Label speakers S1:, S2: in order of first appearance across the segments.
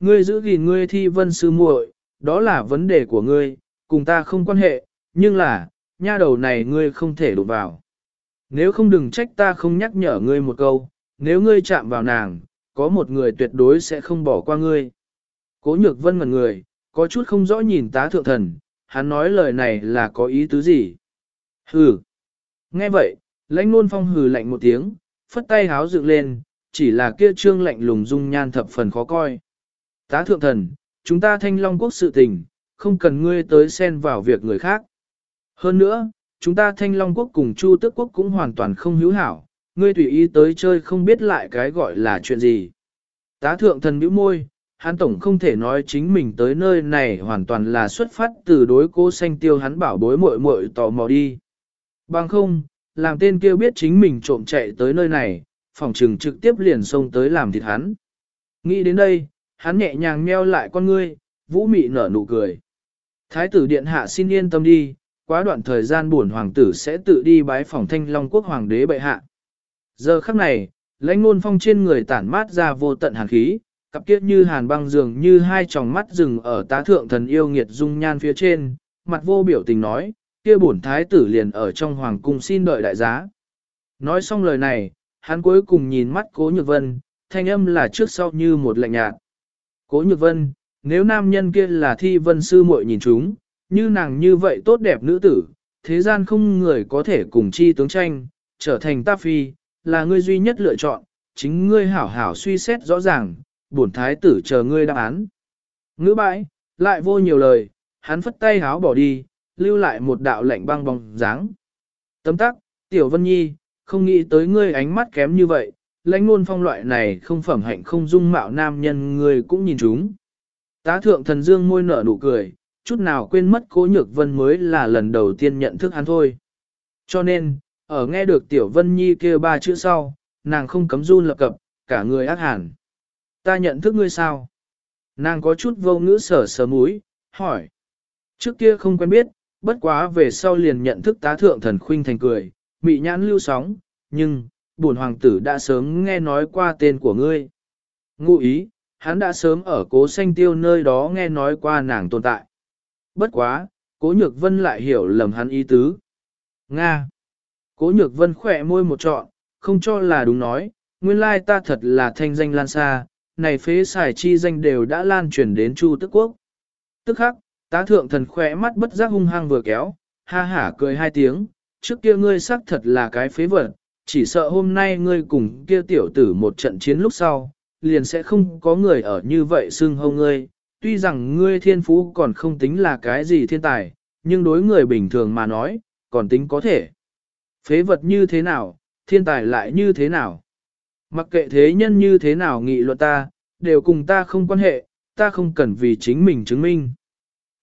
S1: Ngươi giữ gìn ngươi thi vân sư muội, đó là vấn đề của ngươi, cùng ta không quan hệ, nhưng là, nha đầu này ngươi không thể đụng vào. Nếu không đừng trách ta không nhắc nhở ngươi một câu, nếu ngươi chạm vào nàng, có một người tuyệt đối sẽ không bỏ qua ngươi. Cố nhược vân ngần người, có chút không rõ nhìn tá thượng thần, hắn nói lời này là có ý tứ gì. Hừ. Nghe vậy, lãnh nôn phong hừ lạnh một tiếng, phất tay háo dựng lên, chỉ là kia trương lạnh lùng dung nhan thập phần khó coi. Tá thượng thần, chúng ta thanh long quốc sự tình, không cần ngươi tới xen vào việc người khác. Hơn nữa, chúng ta thanh long quốc cùng chu tước quốc cũng hoàn toàn không hữu hảo, ngươi tùy ý tới chơi không biết lại cái gọi là chuyện gì. Tá thượng thần bĩu môi, hắn tổng không thể nói chính mình tới nơi này hoàn toàn là xuất phát từ đối cố xanh tiêu hắn bảo bối muội muội tò mò đi. Bằng không, làm tên kêu biết chính mình trộm chạy tới nơi này, phòng trừng trực tiếp liền xông tới làm thịt hắn. Nghĩ đến đây, hắn nhẹ nhàng meo lại con ngươi, vũ mị nở nụ cười. Thái tử điện hạ xin yên tâm đi, quá đoạn thời gian buồn hoàng tử sẽ tự đi bái phòng thanh long quốc hoàng đế bệ hạ. Giờ khắc này, lãnh ngôn phong trên người tản mát ra vô tận hàn khí, cặp kiết như hàn băng dường như hai tròng mắt rừng ở tá thượng thần yêu nghiệt dung nhan phía trên, mặt vô biểu tình nói, kia bổn thái tử liền ở trong hoàng cung xin đợi đại giá. Nói xong lời này, hắn cuối cùng nhìn mắt cố nhược vân, thanh âm là trước sau như một lạnh nhạt. Cố nhược vân, nếu nam nhân kia là thi vân sư muội nhìn chúng, như nàng như vậy tốt đẹp nữ tử, thế gian không người có thể cùng chi tướng tranh, trở thành ta phi, là ngươi duy nhất lựa chọn, chính ngươi hảo hảo suy xét rõ ràng, bổn thái tử chờ ngươi đáp án. Ngữ bãi, lại vô nhiều lời, hắn phất tay háo bỏ đi, lưu lại một đạo lệnh băng bóng dáng. Tấm tắc, tiểu vân nhi, không nghĩ tới ngươi ánh mắt kém như vậy, lãnh ngôn phong loại này không phẩm hạnh không dung mạo nam nhân người cũng nhìn chúng. Tá thượng thần dương môi nở nụ cười, chút nào quên mất cố nhược vân mới là lần đầu tiên nhận thức hắn thôi. Cho nên, ở nghe được tiểu vân nhi kêu ba chữ sau, nàng không cấm run lập cập, cả người ác hẳn. Ta nhận thức ngươi sao? Nàng có chút vô ngữ sở sờ múi, hỏi. Trước kia không quen biết, bất quá về sau liền nhận thức tá thượng thần khuynh thành cười, mị nhãn lưu sóng, nhưng, bổn hoàng tử đã sớm nghe nói qua tên của ngươi. Ngụ ý, hắn đã sớm ở cố xanh tiêu nơi đó nghe nói qua nàng tồn tại. Bất quá, cố nhược vân lại hiểu lầm hắn ý tứ. Nga. Cố nhược vân khỏe môi một trọn, không cho là đúng nói, nguyên lai ta thật là thanh danh lan xa, này phế xài chi danh đều đã lan truyền đến Chu Tức Quốc. Tức khắc, tá thượng thần khỏe mắt bất giác hung hăng vừa kéo, ha hả cười hai tiếng, trước kia ngươi xác thật là cái phế vật, chỉ sợ hôm nay ngươi cùng kia tiểu tử một trận chiến lúc sau, liền sẽ không có người ở như vậy xưng hâu ngươi, tuy rằng ngươi thiên phú còn không tính là cái gì thiên tài, nhưng đối người bình thường mà nói, còn tính có thể. Phế vật như thế nào, thiên tài lại như thế nào. Mặc kệ thế nhân như thế nào nghị luận ta, đều cùng ta không quan hệ, ta không cần vì chính mình chứng minh.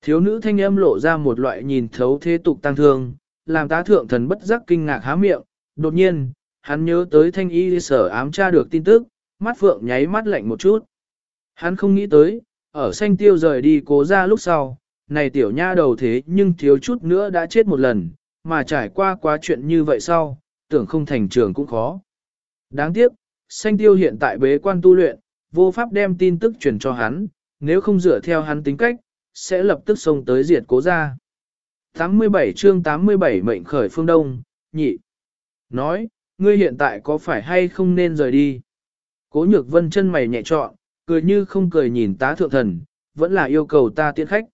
S1: Thiếu nữ thanh âm lộ ra một loại nhìn thấu thế tục tăng thương, làm tá thượng thần bất giác kinh ngạc há miệng, đột nhiên, hắn nhớ tới thanh y sở ám tra được tin tức, mắt phượng nháy mắt lạnh một chút. Hắn không nghĩ tới, ở xanh tiêu rời đi cố ra lúc sau, này tiểu nha đầu thế nhưng thiếu chút nữa đã chết một lần, mà trải qua quá chuyện như vậy sau, tưởng không thành trường cũng khó. Đáng tiếc, xanh tiêu hiện tại bế quan tu luyện, vô pháp đem tin tức truyền cho hắn, nếu không dựa theo hắn tính cách, sẽ lập tức xông tới diệt cố ra. 87 chương 87 mệnh khởi phương đông, nhị. Nói, ngươi hiện tại có phải hay không nên rời đi? Cố nhược vân chân mày nhẹ trọn, cười như không cười nhìn tá thượng thần, vẫn là yêu cầu ta tiễn khách.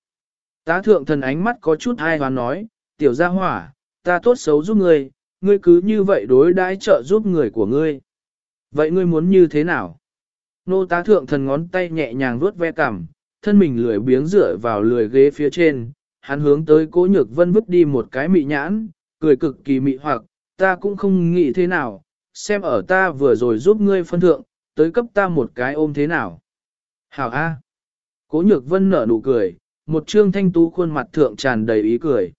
S1: Tá thượng thần ánh mắt có chút ai hoán nói, tiểu gia hỏa, ta tốt xấu giúp ngươi, ngươi cứ như vậy đối đãi trợ giúp người của ngươi. Vậy ngươi muốn như thế nào? Nô tá thượng thần ngón tay nhẹ nhàng vuốt ve cằm, thân mình lười biếng dựa vào lười ghế phía trên, hắn hướng tới cố nhược vân vứt đi một cái mị nhãn, cười cực kỳ mị hoặc, ta cũng không nghĩ thế nào, xem ở ta vừa rồi giúp ngươi phân thượng, tới cấp ta một cái ôm thế nào. Hảo A. Cố nhược vân nở nụ cười, một trương thanh tú khuôn mặt thượng tràn đầy ý cười.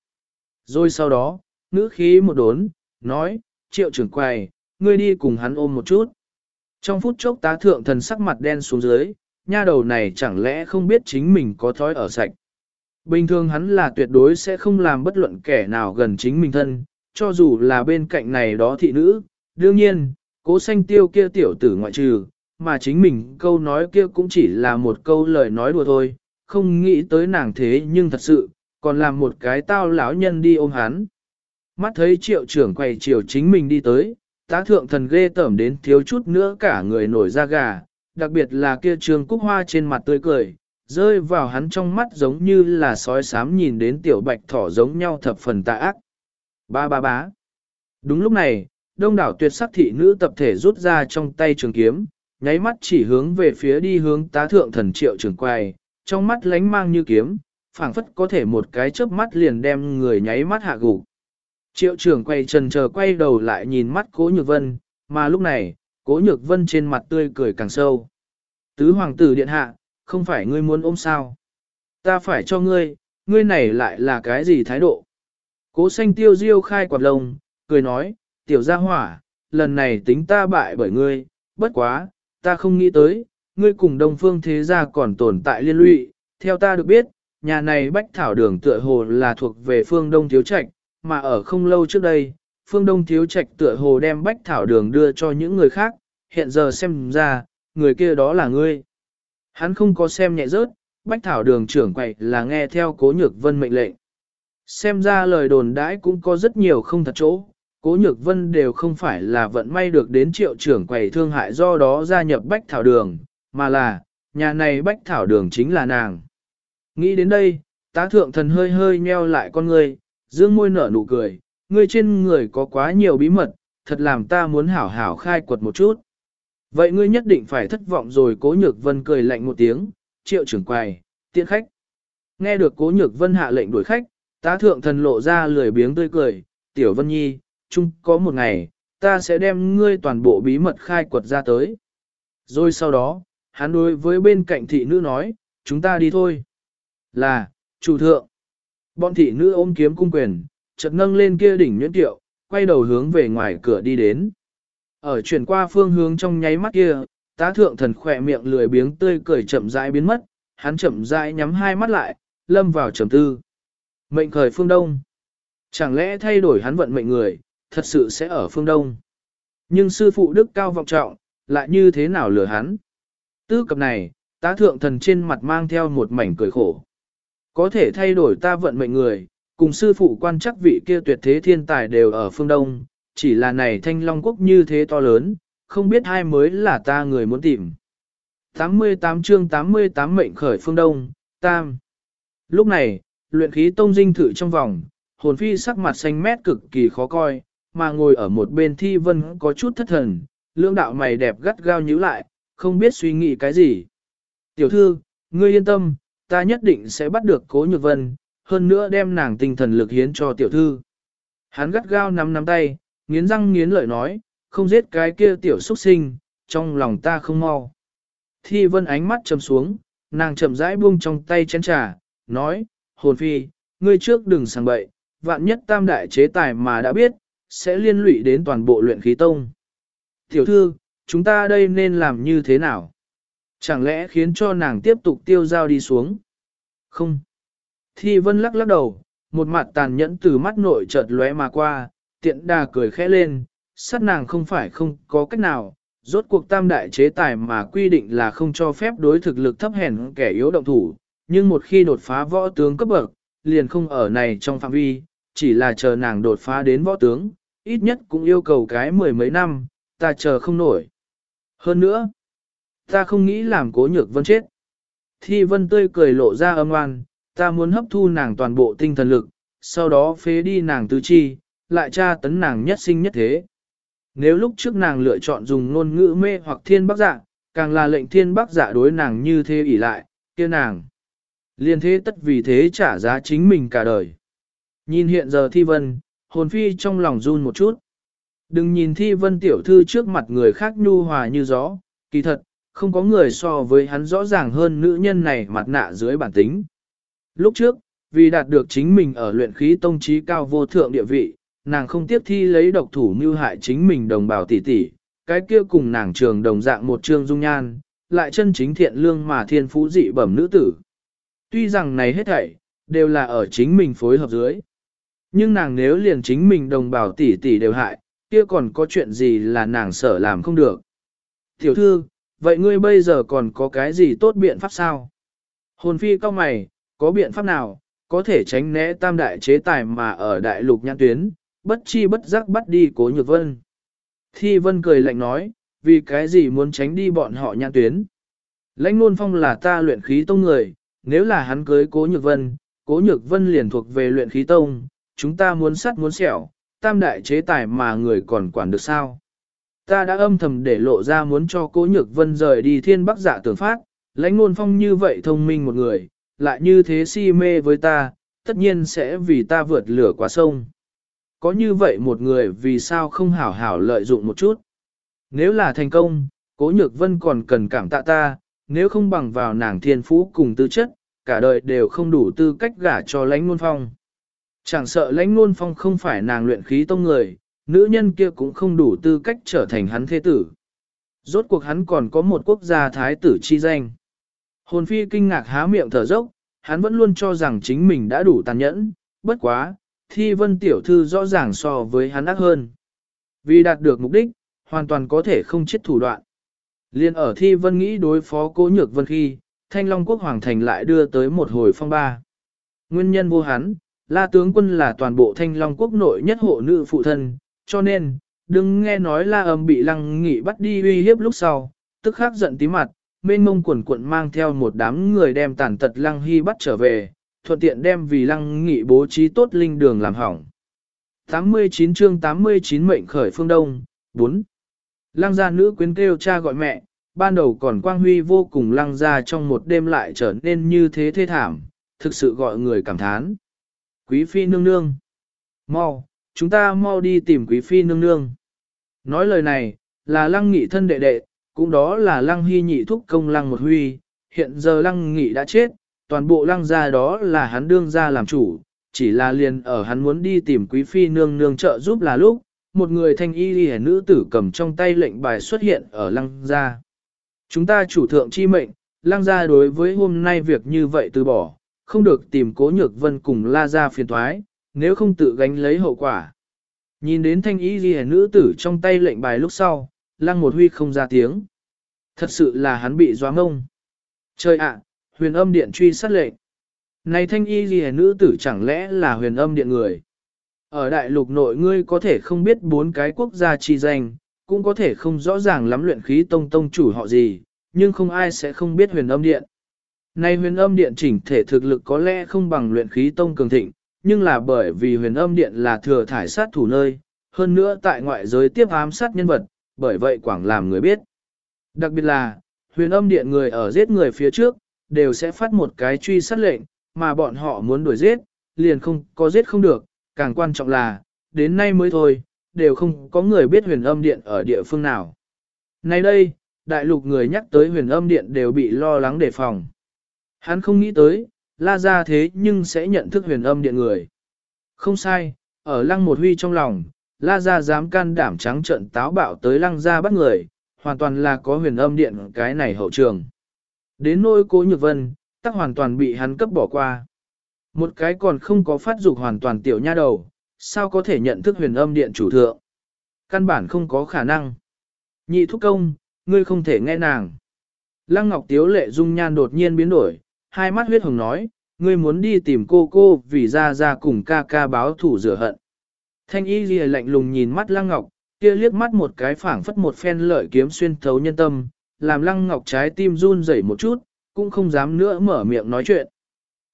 S1: Rồi sau đó, ngữ khí một đốn, nói, triệu trưởng quầy, ngươi đi cùng hắn ôm một chút. Trong phút chốc tá thượng thần sắc mặt đen xuống dưới, nha đầu này chẳng lẽ không biết chính mình có thói ở sạch. Bình thường hắn là tuyệt đối sẽ không làm bất luận kẻ nào gần chính mình thân, cho dù là bên cạnh này đó thị nữ. Đương nhiên, cố xanh tiêu kia tiểu tử ngoại trừ, mà chính mình câu nói kia cũng chỉ là một câu lời nói đùa thôi, không nghĩ tới nàng thế nhưng thật sự, còn làm một cái tao lão nhân đi ôm hắn. Mắt thấy triệu trưởng quầy chiều chính mình đi tới, tá thượng thần ghê tởm đến thiếu chút nữa cả người nổi da gà, đặc biệt là kia trường cúc hoa trên mặt tươi cười, rơi vào hắn trong mắt giống như là sói sám nhìn đến tiểu bạch thỏ giống nhau thập phần tà ác. Ba ba bá. Đúng lúc này, đông đảo tuyệt sắc thị nữ tập thể rút ra trong tay trường kiếm, nháy mắt chỉ hướng về phía đi hướng tá thượng thần triệu trường quay, trong mắt lánh mang như kiếm, phảng phất có thể một cái chớp mắt liền đem người nháy mắt hạ gục. Triệu trưởng quay trần chờ quay đầu lại nhìn mắt cố nhược vân, mà lúc này, cố nhược vân trên mặt tươi cười càng sâu. Tứ hoàng tử điện hạ, không phải ngươi muốn ôm sao. Ta phải cho ngươi, ngươi này lại là cái gì thái độ. Cố xanh tiêu diêu khai quạt lông, cười nói, tiểu gia hỏa, lần này tính ta bại bởi ngươi, bất quá, ta không nghĩ tới, ngươi cùng đông phương thế gia còn tồn tại liên lụy, theo ta được biết, nhà này bách thảo đường tựa hồ là thuộc về phương đông thiếu trạch, mà ở không lâu trước đây, phương đông thiếu trạch tựa hồ đem bách thảo đường đưa cho những người khác, hiện giờ xem ra, người kia đó là ngươi. Hắn không có xem nhẹ rớt, bách thảo đường trưởng quậy là nghe theo cố nhược vân mệnh lệnh. Xem ra lời đồn đãi cũng có rất nhiều không thật chỗ, cố nhược vân đều không phải là vận may được đến triệu trưởng quầy thương hại do đó gia nhập bách thảo đường, mà là, nhà này bách thảo đường chính là nàng. Nghĩ đến đây, tá thượng thần hơi hơi nheo lại con ngươi, dương môi nở nụ cười, ngươi trên người có quá nhiều bí mật, thật làm ta muốn hảo hảo khai quật một chút. Vậy ngươi nhất định phải thất vọng rồi cố nhược vân cười lạnh một tiếng, triệu trưởng quầy, tiện khách. Nghe được cố nhược vân hạ lệnh đuổi khách, tá thượng thần lộ ra lười biếng tươi cười, tiểu vân nhi, chung có một ngày, ta sẽ đem ngươi toàn bộ bí mật khai quật ra tới. Rồi sau đó, hắn đối với bên cạnh thị nữ nói, chúng ta đi thôi. Là, chủ thượng. Bọn thị nữ ôm kiếm cung quyền, chợt nâng lên kia đỉnh nhuyễn tiệu, quay đầu hướng về ngoài cửa đi đến. Ở chuyển qua phương hướng trong nháy mắt kia, tá thượng thần khỏe miệng lười biếng tươi cười chậm rãi biến mất, hắn chậm rãi nhắm hai mắt lại, lâm vào trầm tư. Mệnh khởi phương đông. Chẳng lẽ thay đổi hắn vận mệnh người, thật sự sẽ ở phương đông. Nhưng sư phụ đức cao vọng trọng, lại như thế nào lừa hắn? Tư cập này, tá thượng thần trên mặt mang theo một mảnh cười khổ. Có thể thay đổi ta vận mệnh người, cùng sư phụ quan chắc vị kia tuyệt thế thiên tài đều ở phương Đông, chỉ là này thanh long quốc như thế to lớn, không biết ai mới là ta người muốn tìm. 88 chương 88 mệnh khởi phương Đông, Tam. Lúc này, luyện khí tông dinh thử trong vòng, hồn phi sắc mặt xanh mét cực kỳ khó coi, mà ngồi ở một bên thi vân có chút thất thần, lương đạo mày đẹp gắt gao nhíu lại, không biết suy nghĩ cái gì. Tiểu thư, ngươi yên tâm, ta nhất định sẽ bắt được cố nhược vân, hơn nữa đem nàng tinh thần lực hiến cho tiểu thư. Hắn gắt gao nắm nắm tay, nghiến răng nghiến lợi nói, không giết cái kia tiểu xuất sinh, trong lòng ta không mau. Thi vân ánh mắt trầm xuống, nàng chậm rãi buông trong tay chén trà, nói, hồn phi, ngươi trước đừng sang bậy, vạn nhất tam đại chế tài mà đã biết, sẽ liên lụy đến toàn bộ luyện khí tông. Tiểu thư, chúng ta đây nên làm như thế nào? Chẳng lẽ khiến cho nàng tiếp tục tiêu giao đi xuống? Không. Thi vân lắc lắc đầu, một mặt tàn nhẫn từ mắt nội chợt lóe mà qua, tiện đà cười khẽ lên, sát nàng không phải không có cách nào, rốt cuộc tam đại chế tài mà quy định là không cho phép đối thực lực thấp hèn kẻ yếu động thủ, nhưng một khi đột phá võ tướng cấp bậc, liền không ở này trong phạm vi, chỉ là chờ nàng đột phá đến võ tướng, ít nhất cũng yêu cầu cái mười mấy năm, ta chờ không nổi. Hơn nữa, ta không nghĩ làm cố nhược vân chết. Thi vân tươi cười lộ ra âm oan, ta muốn hấp thu nàng toàn bộ tinh thần lực, sau đó phế đi nàng tứ chi, lại tra tấn nàng nhất sinh nhất thế. Nếu lúc trước nàng lựa chọn dùng ngôn ngữ mê hoặc thiên bác dạ, càng là lệnh thiên bác dạ đối nàng như thế ỷ lại, kia nàng. Liên thế tất vì thế trả giá chính mình cả đời. Nhìn hiện giờ thi vân, hồn phi trong lòng run một chút. Đừng nhìn thi vân tiểu thư trước mặt người khác nhu hòa như gió, kỳ thật, không có người so với hắn rõ ràng hơn nữ nhân này mặt nạ dưới bản tính. Lúc trước, vì đạt được chính mình ở luyện khí tông trí cao vô thượng địa vị, nàng không tiếp thi lấy độc thủ mưu hại chính mình đồng bào tỷ tỷ, cái kia cùng nàng trường đồng dạng một trương dung nhan, lại chân chính thiện lương mà thiên phú dị bẩm nữ tử. Tuy rằng này hết thảy, đều là ở chính mình phối hợp dưới. Nhưng nàng nếu liền chính mình đồng bào tỷ tỷ đều hại, kia còn có chuyện gì là nàng sợ làm không được. Tiểu thư, vậy ngươi bây giờ còn có cái gì tốt biện pháp sao? Hồn phi cao mày, có biện pháp nào, có thể tránh né tam đại chế tài mà ở đại lục nhãn tuyến, bất chi bất giác bắt đi cố nhược vân. Thi vân cười lạnh nói, vì cái gì muốn tránh đi bọn họ nhãn tuyến. Lãnh nôn phong là ta luyện khí tông người, nếu là hắn cưới cố nhược vân, cố nhược vân liền thuộc về luyện khí tông, chúng ta muốn sắt muốn sẹo, tam đại chế tài mà người còn quản được sao. Ta đã âm thầm để lộ ra muốn cho cố nhược vân rời đi thiên bắc dạ giả tưởng phát, lãnh nôn phong như vậy thông minh một người, lại như thế si mê với ta, tất nhiên sẽ vì ta vượt lửa qua sông. Có như vậy một người vì sao không hảo hảo lợi dụng một chút. Nếu là thành công, cố nhược vân còn cần cảm tạ ta, nếu không bằng vào nàng thiên phú cùng tư chất, cả đời đều không đủ tư cách gả cho lãnh nôn phong. Chẳng sợ lãnh nôn phong không phải nàng luyện khí tông người, nữ nhân kia cũng không đủ tư cách trở thành hắn thế tử. Rốt cuộc hắn còn có một quốc gia thái tử chi danh. Hồn phi kinh ngạc há miệng thở dốc, hắn vẫn luôn cho rằng chính mình đã đủ tàn nhẫn, bất quá, thi vân tiểu thư rõ ràng so với hắn ác hơn. Vì đạt được mục đích, hoàn toàn có thể không chết thủ đoạn. Liên ở thi vân nghĩ đối phó cố nhược vân khi, thanh long quốc hoàng thành lại đưa tới một hồi phong ba. Nguyên nhân vô hắn, la tướng quân là toàn bộ thanh long quốc nội nhất hộ nữ phụ thân, cho nên, đừng nghe nói la âm bị lăng nghị bắt đi uy hiếp lúc sau, tức khắc giận tí mặt, mênh mông quần quận mang theo một đám người đem tàn tật lăng hy bắt trở về, thuận tiện đem vì lăng nghị bố trí tốt linh đường làm hỏng. 89 chương 89 mệnh khởi phương đông, 4. Lăng gia nữ quyến kêu cha gọi mẹ, ban đầu còn quang huy vô cùng lăng gia trong một đêm lại trở nên như thế thê thảm, thực sự gọi người cảm thán. Quý phi nương nương. Mau, chúng ta mau đi tìm quý phi nương nương. Nói lời này, là lăng nghị thân đệ đệ, cũng đó là lăng hy nhị thúc công lăng một huy, hiện giờ lăng nghị đã chết, toàn bộ lăng gia đó là hắn đương gia làm chủ, chỉ là liền ở hắn muốn đi tìm quý phi nương nương trợ giúp là lúc, một người thanh y lìa nữ tử cầm trong tay lệnh bài xuất hiện ở lăng gia. Chúng ta chủ thượng chi mệnh, lăng gia đối với hôm nay việc như vậy từ bỏ, không được tìm cố nhược vân cùng la gia phiền thoái, nếu không tự gánh lấy hậu quả. Nhìn đến thanh y lìa nữ tử trong tay lệnh bài lúc sau, lăng một huy không ra tiếng. Thật sự là hắn bị doa ngông. Trời ạ, huyền âm điện truy sát lệnh. Này thanh y gì nữ tử chẳng lẽ là huyền âm điện người? Ở đại lục nội ngươi có thể không biết bốn cái quốc gia chi danh, cũng có thể không rõ ràng lắm luyện khí tông tông chủ họ gì, nhưng không ai sẽ không biết huyền âm điện. nay huyền âm điện chỉnh thể thực lực có lẽ không bằng luyện khí tông cường thịnh, nhưng là bởi vì huyền âm điện là thừa thải sát thủ nơi, hơn nữa tại ngoại giới tiếp ám sát nhân vật, bởi vậy quảng làm người biết. Đặc biệt là, huyền âm điện người ở giết người phía trước, đều sẽ phát một cái truy sát lệnh, mà bọn họ muốn đuổi giết, liền không có giết không được, càng quan trọng là, đến nay mới thôi, đều không có người biết huyền âm điện ở địa phương nào. Nay đây, đại lục người nhắc tới huyền âm điện đều bị lo lắng đề phòng. Hắn không nghĩ tới, la ra thế nhưng sẽ nhận thức huyền âm điện người. Không sai, ở lăng một huy trong lòng, la ra dám can đảm trắng trận táo bạo tới lăng ra bắt người, hoàn toàn là có huyền âm điện cái này hậu trường. Đến nỗi cố nhược vân, tắc hoàn toàn bị hắn cấp bỏ qua. Một cái còn không có phát dục hoàn toàn tiểu nha đầu, sao có thể nhận thức huyền âm điện chủ thượng. Căn bản không có khả năng. Nhị thúc công, ngươi không thể nghe nàng. Lăng Ngọc Tiếu lệ dung nhan đột nhiên biến đổi, hai mắt huyết hồng nói, ngươi muốn đi tìm cô cô vì ra ra cùng ca ca báo thủ rửa hận. Thanh y ghi lạnh lùng nhìn mắt Lăng Ngọc, kia liếc mắt một cái phảng phất một phen lợi kiếm xuyên thấu nhân tâm, làm lăng ngọc trái tim run rẩy một chút, cũng không dám nữa mở miệng nói chuyện.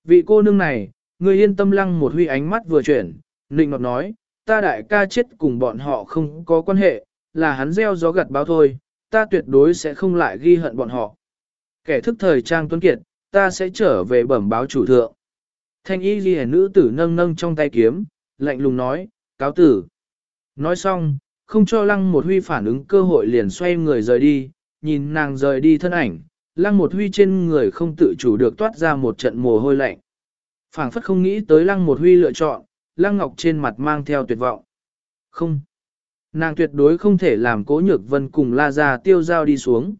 S1: Vị cô nương này, người yên tâm lăng một huy ánh mắt vừa chuyển, nịnh ngọc nói, ta đại ca chết cùng bọn họ không có quan hệ, là hắn gieo gió gặt báo thôi, ta tuyệt đối sẽ không lại ghi hận bọn họ. Kẻ thức thời trang tuấn kiệt, ta sẽ trở về bẩm báo chủ thượng. Thanh y ghi nữ tử nâng nâng trong tay kiếm, lạnh lùng nói, cáo tử. Nói xong, không cho lăng một huy phản ứng cơ hội liền xoay người rời đi, nhìn nàng rời đi thân ảnh, lăng một huy trên người không tự chủ được toát ra một trận mồ hôi lạnh. phảng phất không nghĩ tới lăng một huy lựa chọn, lăng ngọc trên mặt mang theo tuyệt vọng. Không. Nàng tuyệt đối không thể làm cố nhược vân cùng la ra tiêu giao đi xuống.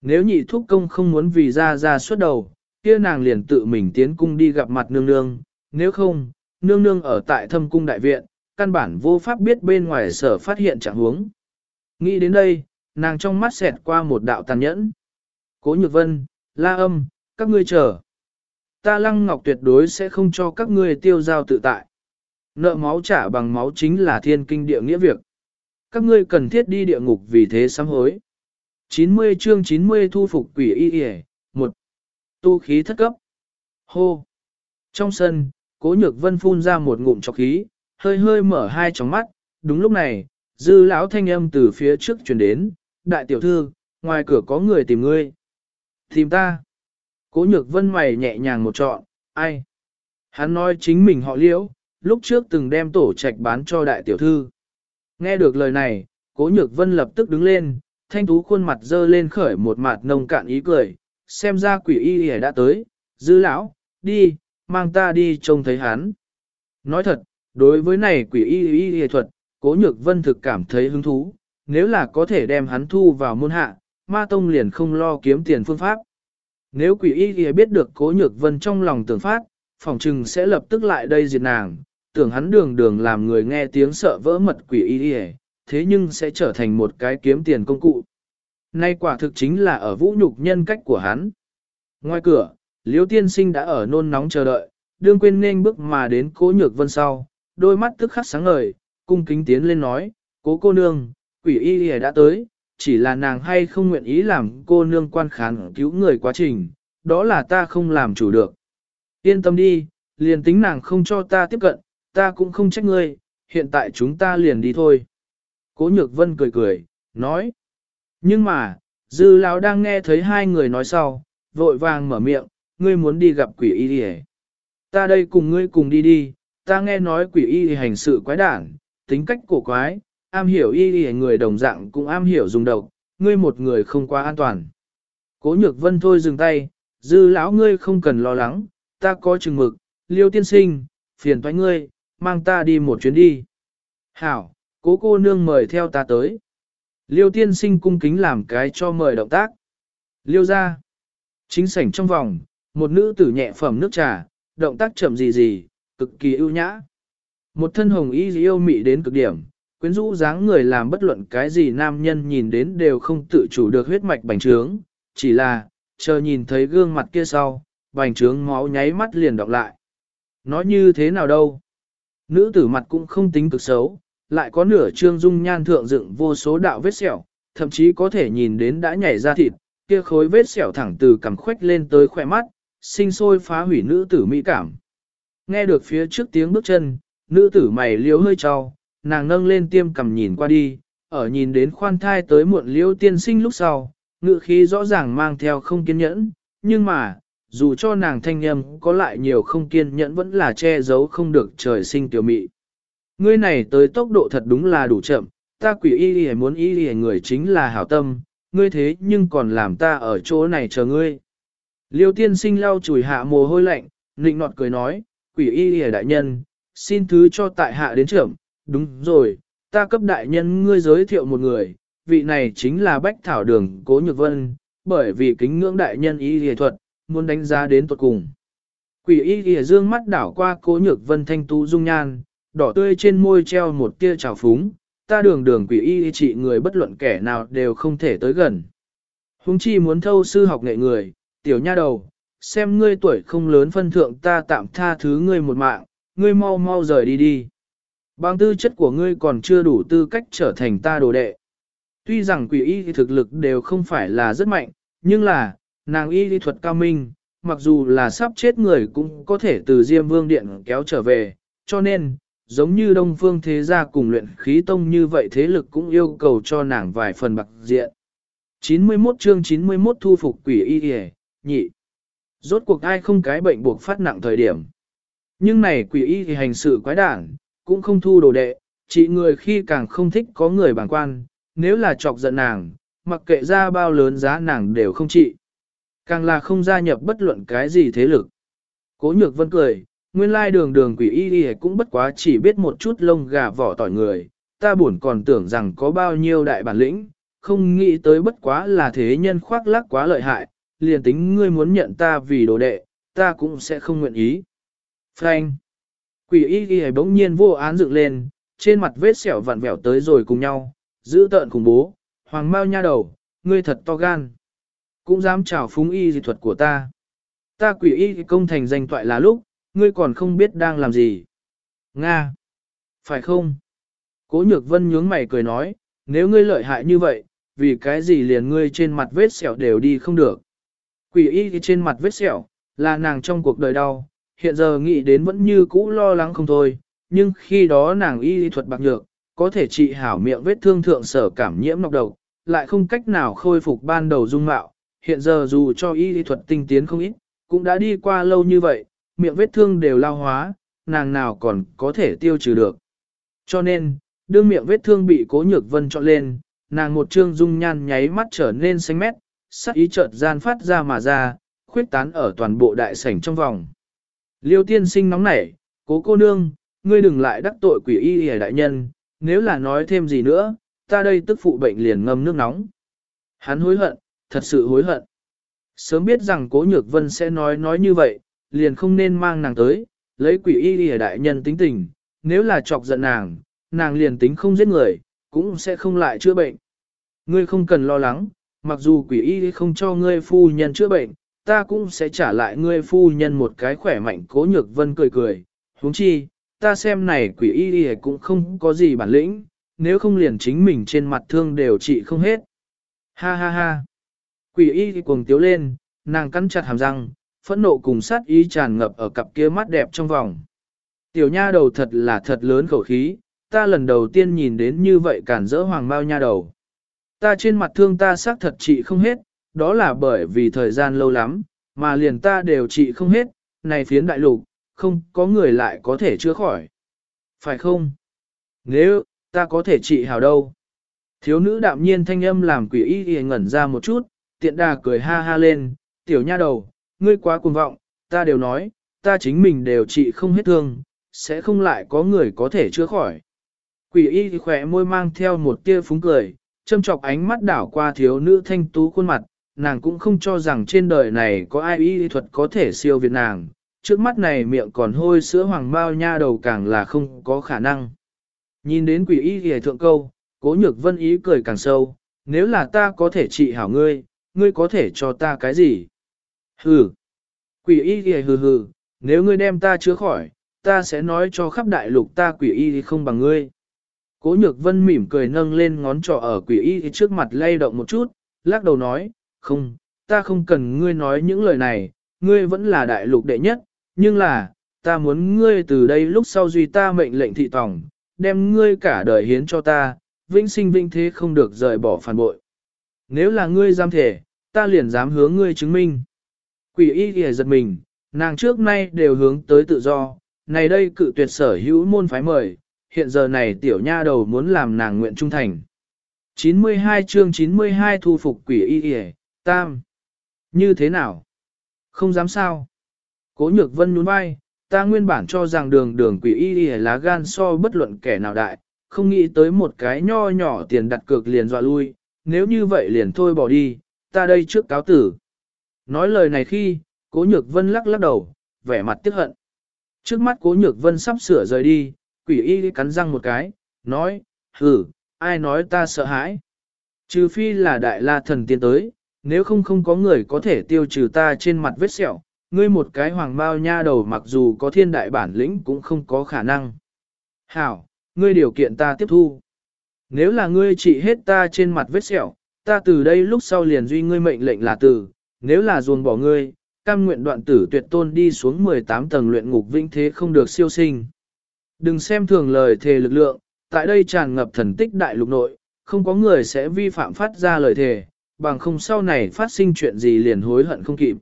S1: Nếu nhị thúc công không muốn vì ra ra suốt đầu, kia nàng liền tự mình tiến cung đi gặp mặt nương nương, nếu không, nương nương ở tại thâm cung đại viện, căn bản vô pháp biết bên ngoài sở phát hiện trạng huống. Nghĩ đến đây, nàng trong mắt xẹt qua một đạo tàn nhẫn. Cố nhược vân, la âm, các ngươi chờ. Ta lăng ngọc tuyệt đối sẽ không cho các ngươi tiêu giao tự tại. Nợ máu trả bằng máu chính là thiên kinh địa nghĩa việc. Các ngươi cần thiết đi địa ngục vì thế sám hối. 90 chương 90 thu phục quỷ y y một Tu khí thất cấp. Hô. Trong sân, cố nhược vân phun ra một ngụm trọc khí, hơi hơi mở hai tròng mắt. Đúng lúc này, dư lão thanh âm từ phía trước truyền đến. Đại tiểu thư, ngoài cửa có người tìm ngươi. Tìm ta. Cố nhược vân mày nhẹ nhàng một trọn, ai? Hắn nói chính mình họ liễu, lúc trước từng đem tổ trạch bán cho đại tiểu thư. Nghe được lời này, cố nhược vân lập tức đứng lên, thanh tú khuôn mặt dơ lên khởi một mặt nông cạn ý cười, xem ra quỷ y hề đã tới, dư lão, đi, mang ta đi trông thấy hắn. Nói thật, đối với này quỷ y y y thuật, cố nhược vân thực cảm thấy hứng thú, nếu là có thể đem hắn thu vào môn hạ, ma tông liền không lo kiếm tiền phương pháp. Nếu quỷ y thì biết được cố nhược vân trong lòng tưởng phát, phòng trừng sẽ lập tức lại đây diệt nàng, tưởng hắn đường đường làm người nghe tiếng sợ vỡ mật quỷ y thì thế nhưng sẽ trở thành một cái kiếm tiền công cụ. Nay quả thực chính là ở vũ nhục nhân cách của hắn. Ngoài cửa, Liễu tiên sinh đã ở nôn nóng chờ đợi, đương quên nên bước mà đến cố nhược vân sau, đôi mắt tức khắc sáng ngời, cung kính tiến lên nói, cố cô nương, quỷ y y đã tới, chỉ là nàng hay không nguyện ý làm cô nương quan khán cứu người quá trình, đó là ta không làm chủ được. Yên tâm đi, liền tính nàng không cho ta tiếp cận, ta cũng không trách ngươi, hiện tại chúng ta liền đi thôi. Cố nhược vân cười cười, nói. Nhưng mà, dư lão đang nghe thấy hai người nói sau, vội vàng mở miệng, ngươi muốn đi gặp quỷ y đi Ta đây cùng ngươi cùng đi đi, ta nghe nói quỷ y hành sự quái đản, tính cách cổ quái, am hiểu y y người đồng dạng cũng am hiểu dùng độc, ngươi một người không quá an toàn. Cố nhược vân thôi dừng tay, dư lão ngươi không cần lo lắng, ta có chừng mực, liêu tiên sinh, phiền thoái ngươi, mang ta đi một chuyến đi. Hảo, cố cô nương mời theo ta tới. Liêu tiên sinh cung kính làm cái cho mời động tác. Liêu ra. Chính sảnh trong vòng, một nữ tử nhẹ phẩm nước trà, động tác chậm gì gì, cực kỳ ưu nhã. Một thân hồng y yêu mị đến cực điểm, quyến rũ dáng người làm bất luận cái gì nam nhân nhìn đến đều không tự chủ được huyết mạch bành trướng, chỉ là, chờ nhìn thấy gương mặt kia sau, bành trướng máu nháy mắt liền đọc lại. Nói như thế nào đâu? Nữ tử mặt cũng không tính cực xấu, lại có nửa trương dung nhan thượng dựng vô số đạo vết sẹo, thậm chí có thể nhìn đến đã nhảy ra thịt, kia khối vết sẹo thẳng từ cằm khuếch lên tới khỏe mắt, sinh sôi phá hủy nữ tử mỹ cảm. Nghe được phía trước tiếng bước chân, nữ tử mày liếu hơi trao, nàng nâng lên tiêm cầm nhìn qua đi, ở nhìn đến khoan thai tới muộn liêu tiên sinh lúc sau, ngự khí rõ ràng mang theo không kiên nhẫn, nhưng mà, dù cho nàng thanh âm có lại nhiều không kiên nhẫn vẫn là che giấu không được trời sinh tiểu mị. Ngươi này tới tốc độ thật đúng là đủ chậm, ta quỷ y y muốn y y người chính là hảo tâm, ngươi thế nhưng còn làm ta ở chỗ này chờ ngươi. Liêu tiên sinh lau chùi hạ mồ hôi lạnh, nịnh nọt cười nói, quỷ y y đại nhân, xin thứ cho tại hạ đến trưởng, đúng rồi, ta cấp đại nhân ngươi giới thiệu một người, vị này chính là Bách Thảo Đường Cố Nhược Vân, bởi vì kính ngưỡng đại nhân y y thuật, muốn đánh giá đến tuột cùng. Quỷ y y dương mắt đảo qua Cố Nhược Vân thanh tú dung nhan, đỏ tươi trên môi treo một tia trào phúng, ta đường đường quỷ y trị người bất luận kẻ nào đều không thể tới gần. Hùng chi muốn thâu sư học nghệ người, tiểu nha đầu, xem ngươi tuổi không lớn phân thượng ta tạm tha thứ ngươi một mạng, ngươi mau mau rời đi đi. Bằng tư chất của ngươi còn chưa đủ tư cách trở thành ta đồ đệ. Tuy rằng quỷ y thực lực đều không phải là rất mạnh, nhưng là, nàng y lý thuật cao minh, mặc dù là sắp chết người cũng có thể từ Diêm Vương Điện kéo trở về, cho nên, giống như Đông Phương Thế Gia cùng luyện khí tông như vậy thế lực cũng yêu cầu cho nàng vài phần bạc diện. 91 chương 91 thu phục quỷ y y, nhị. Rốt cuộc ai không cái bệnh buộc phát nặng thời điểm. Nhưng này quỷ y thì hành sự quái đản, cũng không thu đồ đệ, chị người khi càng không thích có người bàng quan, nếu là chọc giận nàng, mặc kệ ra bao lớn giá nàng đều không trị. Càng là không gia nhập bất luận cái gì thế lực. Cố nhược vân cười, nguyên lai đường đường quỷ y y cũng bất quá chỉ biết một chút lông gà vỏ tỏi người, ta buồn còn tưởng rằng có bao nhiêu đại bản lĩnh, không nghĩ tới bất quá là thế nhân khoác lác quá lợi hại, liền tính ngươi muốn nhận ta vì đồ đệ, ta cũng sẽ không nguyện ý. Frank! Quỷ y y bỗng nhiên vô án dựng lên, trên mặt vết sẹo vặn vẹo tới rồi cùng nhau, giữ tợn cùng bố, Hoàng Mao nha đầu, ngươi thật to gan. Cũng dám chào phúng y dị thuật của ta. Ta quỷ y công thành danh toại là lúc, ngươi còn không biết đang làm gì. Nga! Phải không? Cố nhược vân nhướng mày cười nói, nếu ngươi lợi hại như vậy, vì cái gì liền ngươi trên mặt vết sẹo đều đi không được. Quỷ y trên mặt vết sẹo, là nàng trong cuộc đời đau, hiện giờ nghĩ đến vẫn như cũ lo lắng không thôi, nhưng khi đó nàng y thuật bạc nhược, có thể trị hảo miệng vết thương thượng sở cảm nhiễm nọc độc, lại không cách nào khôi phục ban đầu dung mạo, hiện giờ dù cho y thuật tinh tiến không ít, cũng đã đi qua lâu như vậy, miệng vết thương đều lao hóa, nàng nào còn có thể tiêu trừ được. Cho nên, đương miệng vết thương bị cố nhược vân trọn lên, nàng một trương dung nhan nháy mắt trở nên xanh mét, sắc ý chợt gian phát ra mà ra, khuyết tán ở toàn bộ đại sảnh trong vòng. Liêu tiên sinh nóng nảy, cố cô nương, ngươi đừng lại đắc tội quỷ y hề đại nhân, nếu là nói thêm gì nữa, ta đây tức phụ bệnh liền ngâm nước nóng. Hắn hối hận, thật sự hối hận. Sớm biết rằng cố nhược vân sẽ nói nói như vậy, liền không nên mang nàng tới, lấy quỷ y hề đại nhân tính tình, nếu là chọc giận nàng, nàng liền tính không giết người, cũng sẽ không lại chữa bệnh. Ngươi không cần lo lắng, mặc dù quỷ y không cho ngươi phu nhân chữa bệnh, ta cũng sẽ trả lại ngươi phu nhân một cái khỏe mạnh cố nhược vân cười cười, huống chi, ta xem này quỷ y y cũng không có gì bản lĩnh, nếu không liền chính mình trên mặt thương đều trị không hết. Ha ha ha. Quỷ y cuồng tiếu lên, nàng cắn chặt hàm răng, phẫn nộ cùng sát ý tràn ngập ở cặp kia mắt đẹp trong vòng. Tiểu nha đầu thật là thật lớn khẩu khí, ta lần đầu tiên nhìn đến như vậy cản rỡ hoàng bao nha đầu. Ta trên mặt thương ta xác thật trị không hết, đó là bởi vì thời gian lâu lắm, mà liền ta đều trị không hết, này phiến đại lục, không có người lại có thể chữa khỏi. Phải không? Nếu, ta có thể trị hào đâu? Thiếu nữ đạm nhiên thanh âm làm quỷ y y ngẩn ra một chút, tiện đà cười ha ha lên, tiểu nha đầu, ngươi quá cuồng vọng, ta đều nói, ta chính mình đều trị không hết thương, sẽ không lại có người có thể chữa khỏi. Quỷ y khỏe môi mang theo một tia phúng cười, châm chọc ánh mắt đảo qua thiếu nữ thanh tú khuôn mặt, nàng cũng không cho rằng trên đời này có ai y thuật có thể siêu việt nàng, trước mắt này miệng còn hôi sữa hoàng bao nha đầu càng là không có khả năng. Nhìn đến quỷ y hề thượng câu, cố nhược vân ý cười càng sâu, nếu là ta có thể trị hảo ngươi, ngươi có thể cho ta cái gì? Hừ! Quỷ y hề hừ hừ, nếu ngươi đem ta chữa khỏi, ta sẽ nói cho khắp đại lục ta quỷ y không bằng ngươi. Cố nhược vân mỉm cười nâng lên ngón trỏ ở quỷ y trước mặt lay động một chút, lắc đầu nói, không, ta không cần ngươi nói những lời này, ngươi vẫn là đại lục đệ nhất, nhưng là, ta muốn ngươi từ đây lúc sau duy ta mệnh lệnh thị tòng, đem ngươi cả đời hiến cho ta, vĩnh sinh vinh thế không được rời bỏ phản bội. Nếu là ngươi giam thể, ta liền dám hướng ngươi chứng minh. Quỷ y kìa giật mình, nàng trước nay đều hướng tới tự do, này đây cự tuyệt sở hữu môn phái mời, hiện giờ này tiểu nha đầu muốn làm nàng nguyện trung thành. 92 chương 92 thu phục quỷ y y, tam. Như thế nào? Không dám sao? Cố nhược vân nhún vai, ta nguyên bản cho rằng đường đường quỷ y y lá gan so bất luận kẻ nào đại, không nghĩ tới một cái nho nhỏ tiền đặt cược liền dọa lui, nếu như vậy liền thôi bỏ đi, ta đây trước cáo tử. Nói lời này khi, cố nhược vân lắc lắc đầu, vẻ mặt tiếc hận. Trước mắt cố nhược vân sắp sửa rời đi, quỷ y cắn răng một cái, nói, hừ, ai nói ta sợ hãi. Trừ phi là đại la thần tiên tới, nếu không không có người có thể tiêu trừ ta trên mặt vết sẹo, ngươi một cái hoàng bao nha đầu mặc dù có thiên đại bản lĩnh cũng không có khả năng. Hảo, ngươi điều kiện ta tiếp thu. Nếu là ngươi trị hết ta trên mặt vết sẹo, ta từ đây lúc sau liền duy ngươi mệnh lệnh là từ, nếu là ruồn bỏ ngươi, cam nguyện đoạn tử tuyệt tôn đi xuống 18 tầng luyện ngục vĩnh thế không được siêu sinh. Đừng xem thường lời thề lực lượng, tại đây tràn ngập thần tích đại lục nội, không có người sẽ vi phạm phát ra lời thề, bằng không sau này phát sinh chuyện gì liền hối hận không kịp.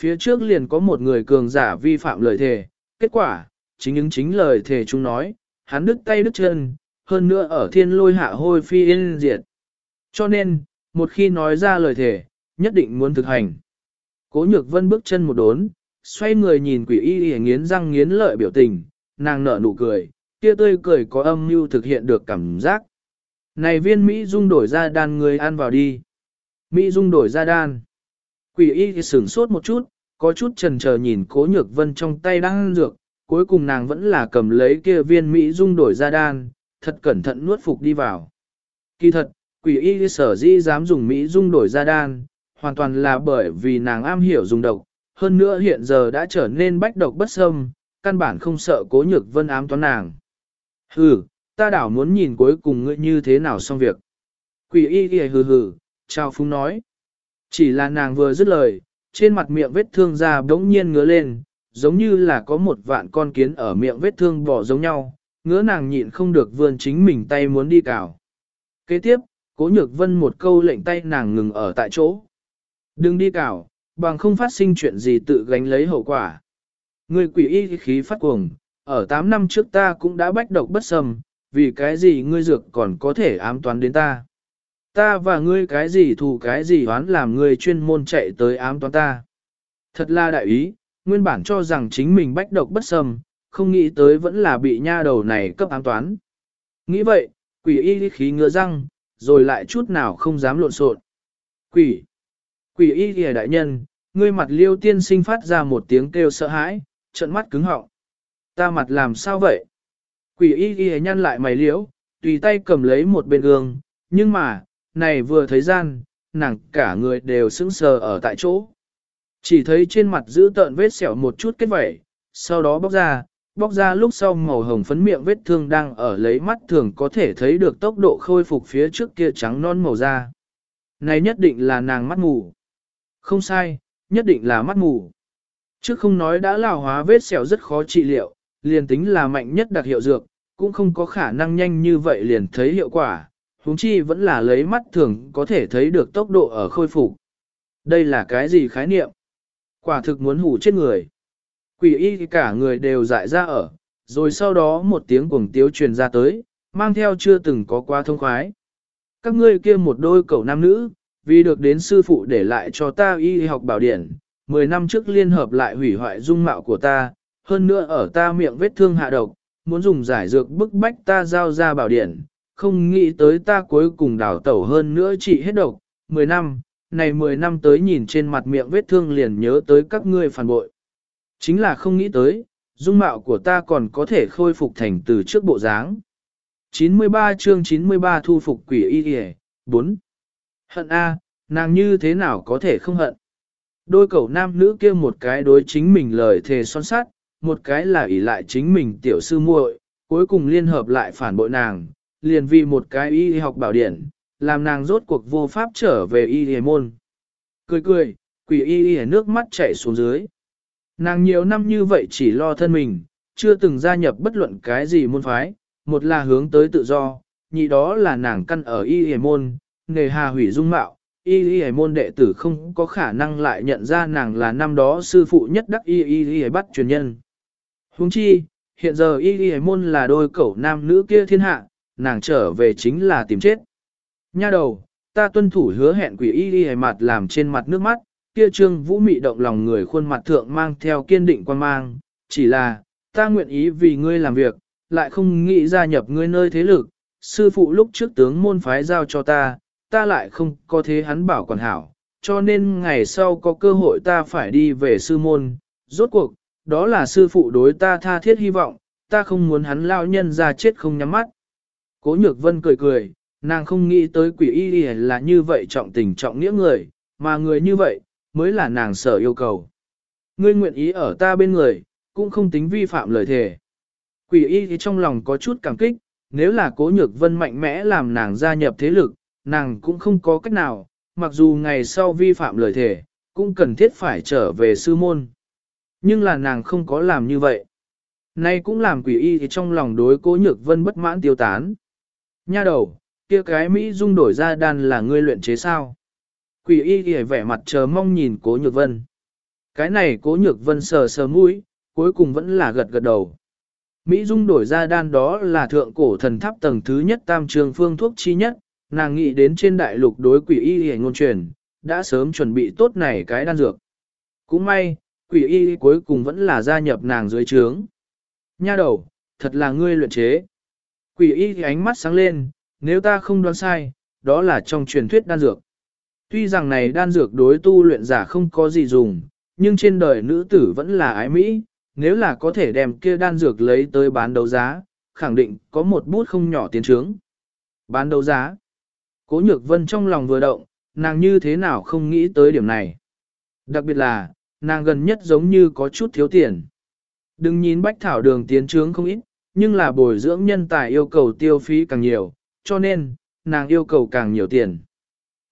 S1: Phía trước liền có một người cường giả vi phạm lời thề, kết quả, chính ứng chính lời thề chúng nói, hắn đứt tay đứt chân, hơn nữa ở thiên lôi hạ hôi phi yên diệt. Cho nên, một khi nói ra lời thề, nhất định muốn thực hành. Cố nhược vân bước chân một đốn, xoay người nhìn quỷ y y nghiến răng nghiến lợi biểu tình, nàng nở nụ cười, kia tươi cười có âm mưu thực hiện được cảm giác. Này viên Mỹ Dung đổi ra đàn người ăn vào đi. Mỹ Dung đổi ra đan. Quỷ y thì sửng sốt một chút, có chút trần chờ nhìn cố nhược vân trong tay đang ăn dược, cuối cùng nàng vẫn là cầm lấy kia viên Mỹ Dung đổi ra đan, thật cẩn thận nuốt phục đi vào. Kỳ thật, quỷ y sở di dám dùng Mỹ dung đổi ra đan, hoàn toàn là bởi vì nàng am hiểu dùng độc, hơn nữa hiện giờ đã trở nên bách độc bất xâm, căn bản không sợ cố nhược vân ám toán nàng. Hừ, ta đảo muốn nhìn cuối cùng ngươi như thế nào xong việc. Quỷ y y hừ hừ, trao phúng nói. Chỉ là nàng vừa dứt lời, trên mặt miệng vết thương ra bỗng nhiên ngứa lên, giống như là có một vạn con kiến ở miệng vết thương bỏ giống nhau, ngứa nàng nhịn không được vươn chính mình tay muốn đi cào. Kế tiếp, cố nhược vân một câu lệnh tay nàng ngừng ở tại chỗ. Đừng đi cào, bằng không phát sinh chuyện gì tự gánh lấy hậu quả. Người quỷ y khí phát cuồng, ở 8 năm trước ta cũng đã bách độc bất sầm, vì cái gì ngươi dược còn có thể ám toán đến ta. Ta và ngươi cái gì thù cái gì hoán làm ngươi chuyên môn chạy tới ám toán ta. Thật là đại ý, nguyên bản cho rằng chính mình bách độc bất sâm, không nghĩ tới vẫn là bị nha đầu này cấp ám toán. Nghĩ vậy, quỷ y khí ngựa răng, rồi lại chút nào không dám lộn xộn. Quỷ! Quỷ y kìa đại nhân, ngươi mặt liêu tiên sinh phát ra một tiếng kêu sợ hãi, trận mắt cứng họng. Ta mặt làm sao vậy? Quỷ y kìa nhăn lại mày liễu, tùy tay cầm lấy một bên gương, nhưng mà, này vừa thấy gian, nàng cả người đều sững sờ ở tại chỗ. Chỉ thấy trên mặt giữ tợn vết sẹo một chút kết vẩy, sau đó bóc ra, bóc ra lúc sau màu hồng phấn miệng vết thương đang ở lấy mắt thường có thể thấy được tốc độ khôi phục phía trước kia trắng non màu da. Này nhất định là nàng mắt mù. Không sai, nhất định là mắt mù. Trước không nói đã lão hóa vết sẹo rất khó trị liệu, liền tính là mạnh nhất đặc hiệu dược, cũng không có khả năng nhanh như vậy liền thấy hiệu quả, huống chi vẫn là lấy mắt thường có thể thấy được tốc độ ở khôi phục. Đây là cái gì khái niệm? Quả thực muốn hủ chết người. Quỷ y cả người đều dại ra ở, rồi sau đó một tiếng cuồng tiếu truyền ra tới, mang theo chưa từng có qua thông khoái. Các ngươi kia một đôi cậu nam nữ, vì được đến sư phụ để lại cho ta y học bảo điển, 10 năm trước liên hợp lại hủy hoại dung mạo của ta, hơn nữa ở ta miệng vết thương hạ độc, muốn dùng giải dược bức bách ta giao ra bảo điển, không nghĩ tới ta cuối cùng đào tẩu hơn nữa trị hết độc, 10 năm, này 10 năm tới nhìn trên mặt miệng vết thương liền nhớ tới các ngươi phản bội. Chính là không nghĩ tới, dung mạo của ta còn có thể khôi phục thành từ trước bộ dáng. 93 chương 93 thu phục quỷ y y 4. Hận A, nàng như thế nào có thể không hận? Đôi cậu nam nữ kia một cái đối chính mình lời thề son sát, một cái là ỷ lại chính mình tiểu sư muội, cuối cùng liên hợp lại phản bội nàng, liền vì một cái y học bảo điển, làm nàng rốt cuộc vô pháp trở về y hề môn. Cười cười, quỷ y y nước mắt chảy xuống dưới. Nàng nhiều năm như vậy chỉ lo thân mình, chưa từng gia nhập bất luận cái gì môn phái, một là hướng tới tự do, nhị đó là nàng căn ở y hề môn, nề hà hủy dung mạo, y y môn đệ tử không có khả năng lại nhận ra nàng là năm đó sư phụ nhất đắc y y y bắt truyền nhân. Huống chi, hiện giờ y y môn là đôi cẩu nam nữ kia thiên hạ, nàng trở về chính là tìm chết. Nha đầu, ta tuân thủ hứa hẹn quỷ y đi mặt làm trên mặt nước mắt, kia trương vũ mị động lòng người khuôn mặt thượng mang theo kiên định quan mang, chỉ là, ta nguyện ý vì ngươi làm việc, lại không nghĩ gia nhập ngươi nơi thế lực, sư phụ lúc trước tướng môn phái giao cho ta, ta lại không có thế hắn bảo quản hảo, cho nên ngày sau có cơ hội ta phải đi về sư môn, rốt cuộc, đó là sư phụ đối ta tha thiết hy vọng, ta không muốn hắn lao nhân ra chết không nhắm mắt. Cố nhược vân cười cười, nàng không nghĩ tới quỷ y là như vậy trọng tình trọng nghĩa người, mà người như vậy, mới là nàng sở yêu cầu. Ngươi nguyện ý ở ta bên người, cũng không tính vi phạm lời thề. Quỷ y thì trong lòng có chút cảm kích, nếu là cố nhược vân mạnh mẽ làm nàng gia nhập thế lực, nàng cũng không có cách nào, mặc dù ngày sau vi phạm lời thề, cũng cần thiết phải trở về sư môn. Nhưng là nàng không có làm như vậy. Nay cũng làm quỷ y thì trong lòng đối cố nhược vân bất mãn tiêu tán. Nha đầu, kia cái Mỹ dung đổi ra đan là ngươi luyện chế sao? Quỷ y thì vẻ mặt chờ mong nhìn cố nhược vân. Cái này cố nhược vân sờ sờ mũi, cuối cùng vẫn là gật gật đầu. Mỹ dung đổi ra đan đó là thượng cổ thần tháp tầng thứ nhất tam trường phương thuốc chi nhất, nàng nghĩ đến trên đại lục đối quỷ y hề ngôn truyền, đã sớm chuẩn bị tốt này cái đan dược. Cũng may, quỷ y cuối cùng vẫn là gia nhập nàng dưới trướng. Nha đầu, thật là ngươi luyện chế. Quỷ y ánh mắt sáng lên, nếu ta không đoán sai, đó là trong truyền thuyết đan dược. Tuy rằng này đan dược đối tu luyện giả không có gì dùng, nhưng trên đời nữ tử vẫn là ái mỹ, nếu là có thể đem kia đan dược lấy tới bán đấu giá, khẳng định có một bút không nhỏ tiền trướng. Bán đấu giá. Cố nhược vân trong lòng vừa động, nàng như thế nào không nghĩ tới điểm này. Đặc biệt là, nàng gần nhất giống như có chút thiếu tiền. Đừng nhìn bách thảo đường tiến trướng không ít, nhưng là bồi dưỡng nhân tài yêu cầu tiêu phí càng nhiều, cho nên, nàng yêu cầu càng nhiều tiền.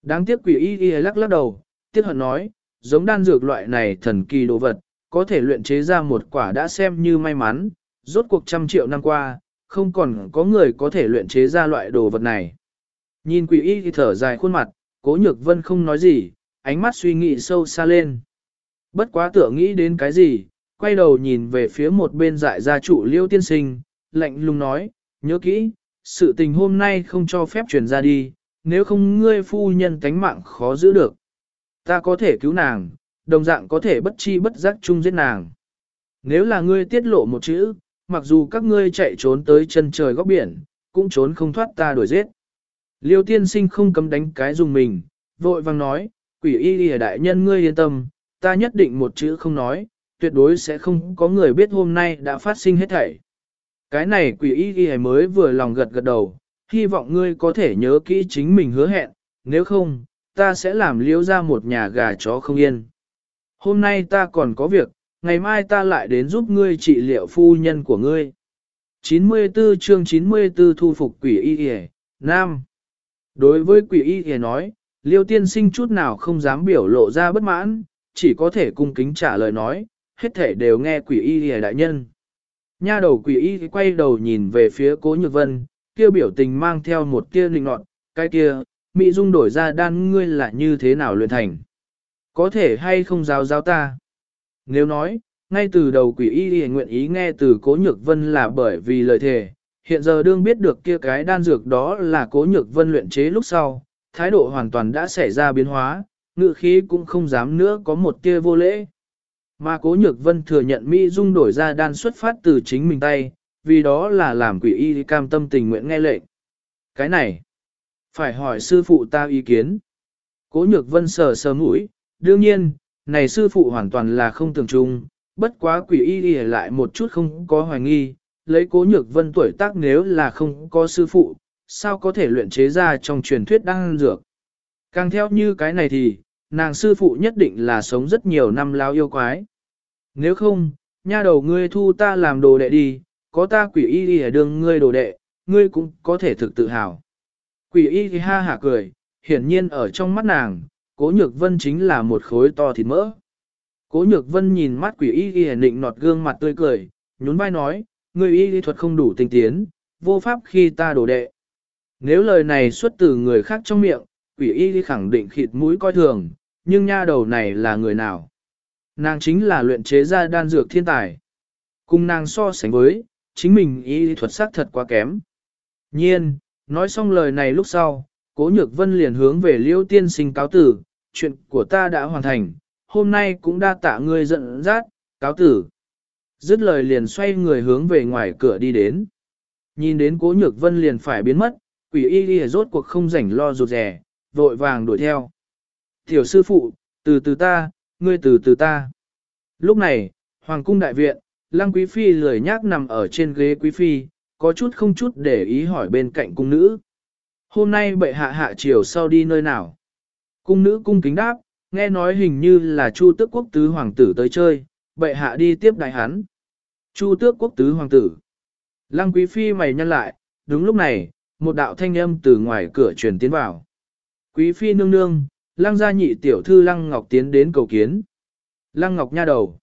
S1: Đáng tiếc quỷ y y lắc lắc đầu, tiếc hận nói, giống đan dược loại này thần kỳ đồ vật, có thể luyện chế ra một quả đã xem như may mắn, rốt cuộc trăm triệu năm qua, không còn có người có thể luyện chế ra loại đồ vật này. Nhìn quỷ y thì thở dài khuôn mặt, cố nhược vân không nói gì, ánh mắt suy nghĩ sâu xa lên. Bất quá tưởng nghĩ đến cái gì, quay đầu nhìn về phía một bên dại gia trụ liêu tiên sinh, lạnh lùng nói, nhớ kỹ, sự tình hôm nay không cho phép truyền ra đi, nếu không ngươi phu nhân tánh mạng khó giữ được. Ta có thể cứu nàng, đồng dạng có thể bất chi bất giác chung giết nàng. Nếu là ngươi tiết lộ một chữ, mặc dù các ngươi chạy trốn tới chân trời góc biển, cũng trốn không thoát ta đuổi giết. Liêu tiên sinh không cấm đánh cái dùng mình, vội vang nói, quỷ y lìa đại nhân ngươi yên tâm, ta nhất định một chữ không nói, tuyệt đối sẽ không có người biết hôm nay đã phát sinh hết thảy. Cái này quỷ y lìa mới vừa lòng gật gật đầu, hy vọng ngươi có thể nhớ kỹ chính mình hứa hẹn, nếu không, ta sẽ làm liêu ra một nhà gà chó không yên. Hôm nay ta còn có việc, ngày mai ta lại đến giúp ngươi trị liệu phu nhân của ngươi. 94 chương 94 thu phục quỷ y ghi, Nam Đối với quỷ y ghi nói, liêu tiên sinh chút nào không dám biểu lộ ra bất mãn, chỉ có thể cung kính trả lời nói, hết thể đều nghe quỷ y ghi đại nhân. Nha đầu quỷ y quay đầu nhìn về phía cố nhược vân, kia biểu tình mang theo một tia linh nọt, cái kia, Mỹ Dung đổi ra đan ngươi là như thế nào luyện thành. Có thể hay không giáo giáo ta? Nếu nói, ngay từ đầu quỷ y thì nguyện ý nghe từ cố nhược vân là bởi vì lời thề, hiện giờ đương biết được kia cái đan dược đó là cố nhược vân luyện chế lúc sau, thái độ hoàn toàn đã xảy ra biến hóa, ngự khí cũng không dám nữa có một tia vô lễ. Mà cố nhược vân thừa nhận Mỹ Dung đổi ra đan xuất phát từ chính mình tay, vì đó là làm quỷ y cam tâm tình nguyện nghe lệnh. Cái này, phải hỏi sư phụ ta ý kiến. Cố nhược vân sờ sờ mũi, đương nhiên, này sư phụ hoàn toàn là không tưởng chung, bất quá quỷ y lại một chút không có hoài nghi, lấy cố nhược vân tuổi tác nếu là không có sư phụ, sao có thể luyện chế ra trong truyền thuyết đang dược. Càng theo như cái này thì, nàng sư phụ nhất định là sống rất nhiều năm lao yêu quái. Nếu không, nha đầu ngươi thu ta làm đồ đệ đi, có ta quỷ y y ở đường ngươi đồ đệ, ngươi cũng có thể thực tự hào. Quỷ y thì ha hả cười, hiển nhiên ở trong mắt nàng, cố nhược vân chính là một khối to thịt mỡ. Cố nhược vân nhìn mắt quỷ y y định nọt gương mặt tươi cười, nhún vai nói, người y lý thuật không đủ tinh tiến, vô pháp khi ta đổ đệ. Nếu lời này xuất từ người khác trong miệng, quỷ y khẳng định khịt mũi coi thường, nhưng nha đầu này là người nào? Nàng chính là luyện chế ra đan dược thiên tài. Cùng nàng so sánh với, chính mình y thuật sắc thật quá kém. Nhiên, nói xong lời này lúc sau, cố nhược vân liền hướng về liêu tiên sinh cáo tử, chuyện của ta đã hoàn thành, hôm nay cũng đa tạ ngươi giận dắt, cáo tử. Dứt lời liền xoay người hướng về ngoài cửa đi đến. Nhìn đến cố nhược vân liền phải biến mất, quỷ y y rốt cuộc không rảnh lo rụt rè vội vàng đuổi theo. Tiểu sư phụ, từ từ ta, ngươi từ từ ta. Lúc này, hoàng cung đại viện, lăng quý phi lười nhác nằm ở trên ghế quý phi, có chút không chút để ý hỏi bên cạnh cung nữ. Hôm nay bệ hạ hạ chiều sau đi nơi nào? Cung nữ cung kính đáp, nghe nói hình như là Chu tước quốc tứ hoàng tử tới chơi, bệ hạ đi tiếp đại hắn. Chu tước quốc tứ hoàng tử. Lăng quý phi mày nhăn lại, đúng lúc này, một đạo thanh âm từ ngoài cửa truyền tiến vào. Quý phi nương nương, lăng gia nhị tiểu thư lăng ngọc tiến đến cầu kiến. Lăng ngọc nha đầu.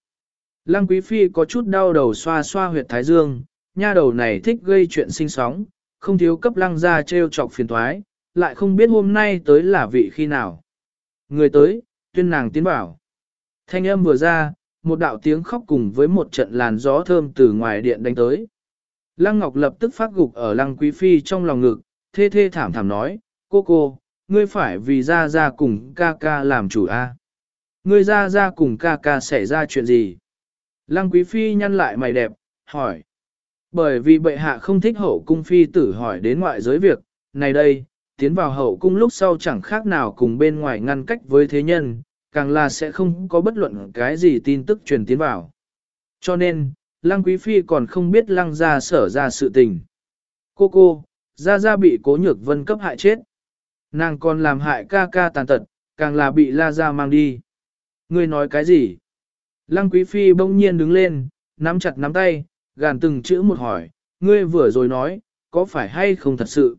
S1: Lăng quý phi có chút đau đầu xoa xoa huyệt thái dương, nha đầu này thích gây chuyện sinh sóng, không thiếu cấp lăng gia treo chọc phiền thoái, lại không biết hôm nay tới là vị khi nào. Người tới, tuyên nàng tiến bảo. Thanh âm vừa ra, một đạo tiếng khóc cùng với một trận làn gió thơm từ ngoài điện đánh tới. Lăng Ngọc lập tức phát gục ở Lăng Quý Phi trong lòng ngực, thê thê thảm thảm nói, cô cô, ngươi phải vì ra ra cùng ca ca làm chủ a. Ngươi ra ra cùng ca ca xảy ra chuyện gì? Lăng Quý Phi nhăn lại mày đẹp, hỏi. Bởi vì bệ hạ không thích hậu cung phi tử hỏi đến ngoại giới việc, này đây, tiến vào hậu cung lúc sau chẳng khác nào cùng bên ngoài ngăn cách với thế nhân, càng là sẽ không có bất luận cái gì tin tức truyền tiến vào. Cho nên, Lăng Quý Phi còn không biết Lăng gia sở ra sự tình. Cô cô, Gia Gia bị cố nhược vân cấp hại chết. Nàng còn làm hại ca ca tàn tật, càng là bị la ra mang đi. Ngươi nói cái gì? Lăng quý phi bỗng nhiên đứng lên, nắm chặt nắm tay, gàn từng chữ một hỏi, ngươi vừa rồi nói, có phải hay không thật sự?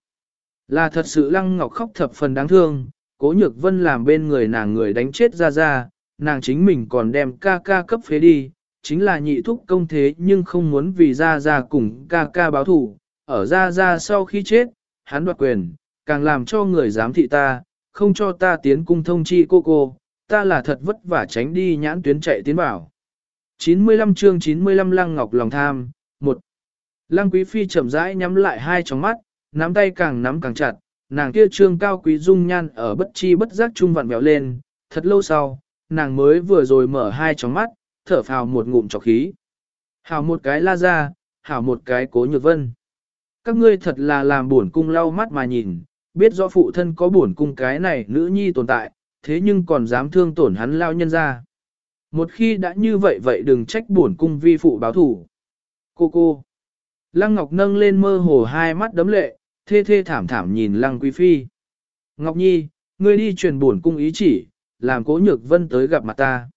S1: Là thật sự lăng ngọc khóc thập phần đáng thương, cố nhược vân làm bên người nàng người đánh chết ra ra, nàng chính mình còn đem ca ca cấp phế đi, chính là nhị thúc công thế nhưng không muốn vì ra ra cùng ca ca báo thủ, ở ra ra sau khi chết, hắn đoạt quyền, càng làm cho người giám thị ta, không cho ta tiến cung thông chi cô cô, ta là thật vất vả tránh đi nhãn tuyến chạy tiến bảo. 95 chương 95 Lăng Ngọc lòng tham, một Lăng Quý Phi chậm rãi nhắm lại hai tròng mắt, nắm tay càng nắm càng chặt, nàng kia trương cao quý dung nhan ở bất chi bất giác trung vặn vẹo lên, thật lâu sau, nàng mới vừa rồi mở hai tròng mắt, thở phào một ngụm trọc khí. Hảo một cái la ra, hảo một cái cố nhược vân. Các ngươi thật là làm buồn cung lau mắt mà nhìn, biết rõ phụ thân có buồn cung cái này nữ nhi tồn tại, thế nhưng còn dám thương tổn hắn lao nhân ra. Một khi đã như vậy vậy đừng trách buồn cung vi phụ báo thủ. Cô cô. Lăng Ngọc nâng lên mơ hồ hai mắt đấm lệ, thê thê thảm thảm nhìn Lăng Quý Phi. Ngọc Nhi, ngươi đi truyền buồn cung ý chỉ, làm cố nhược vân tới gặp mặt ta.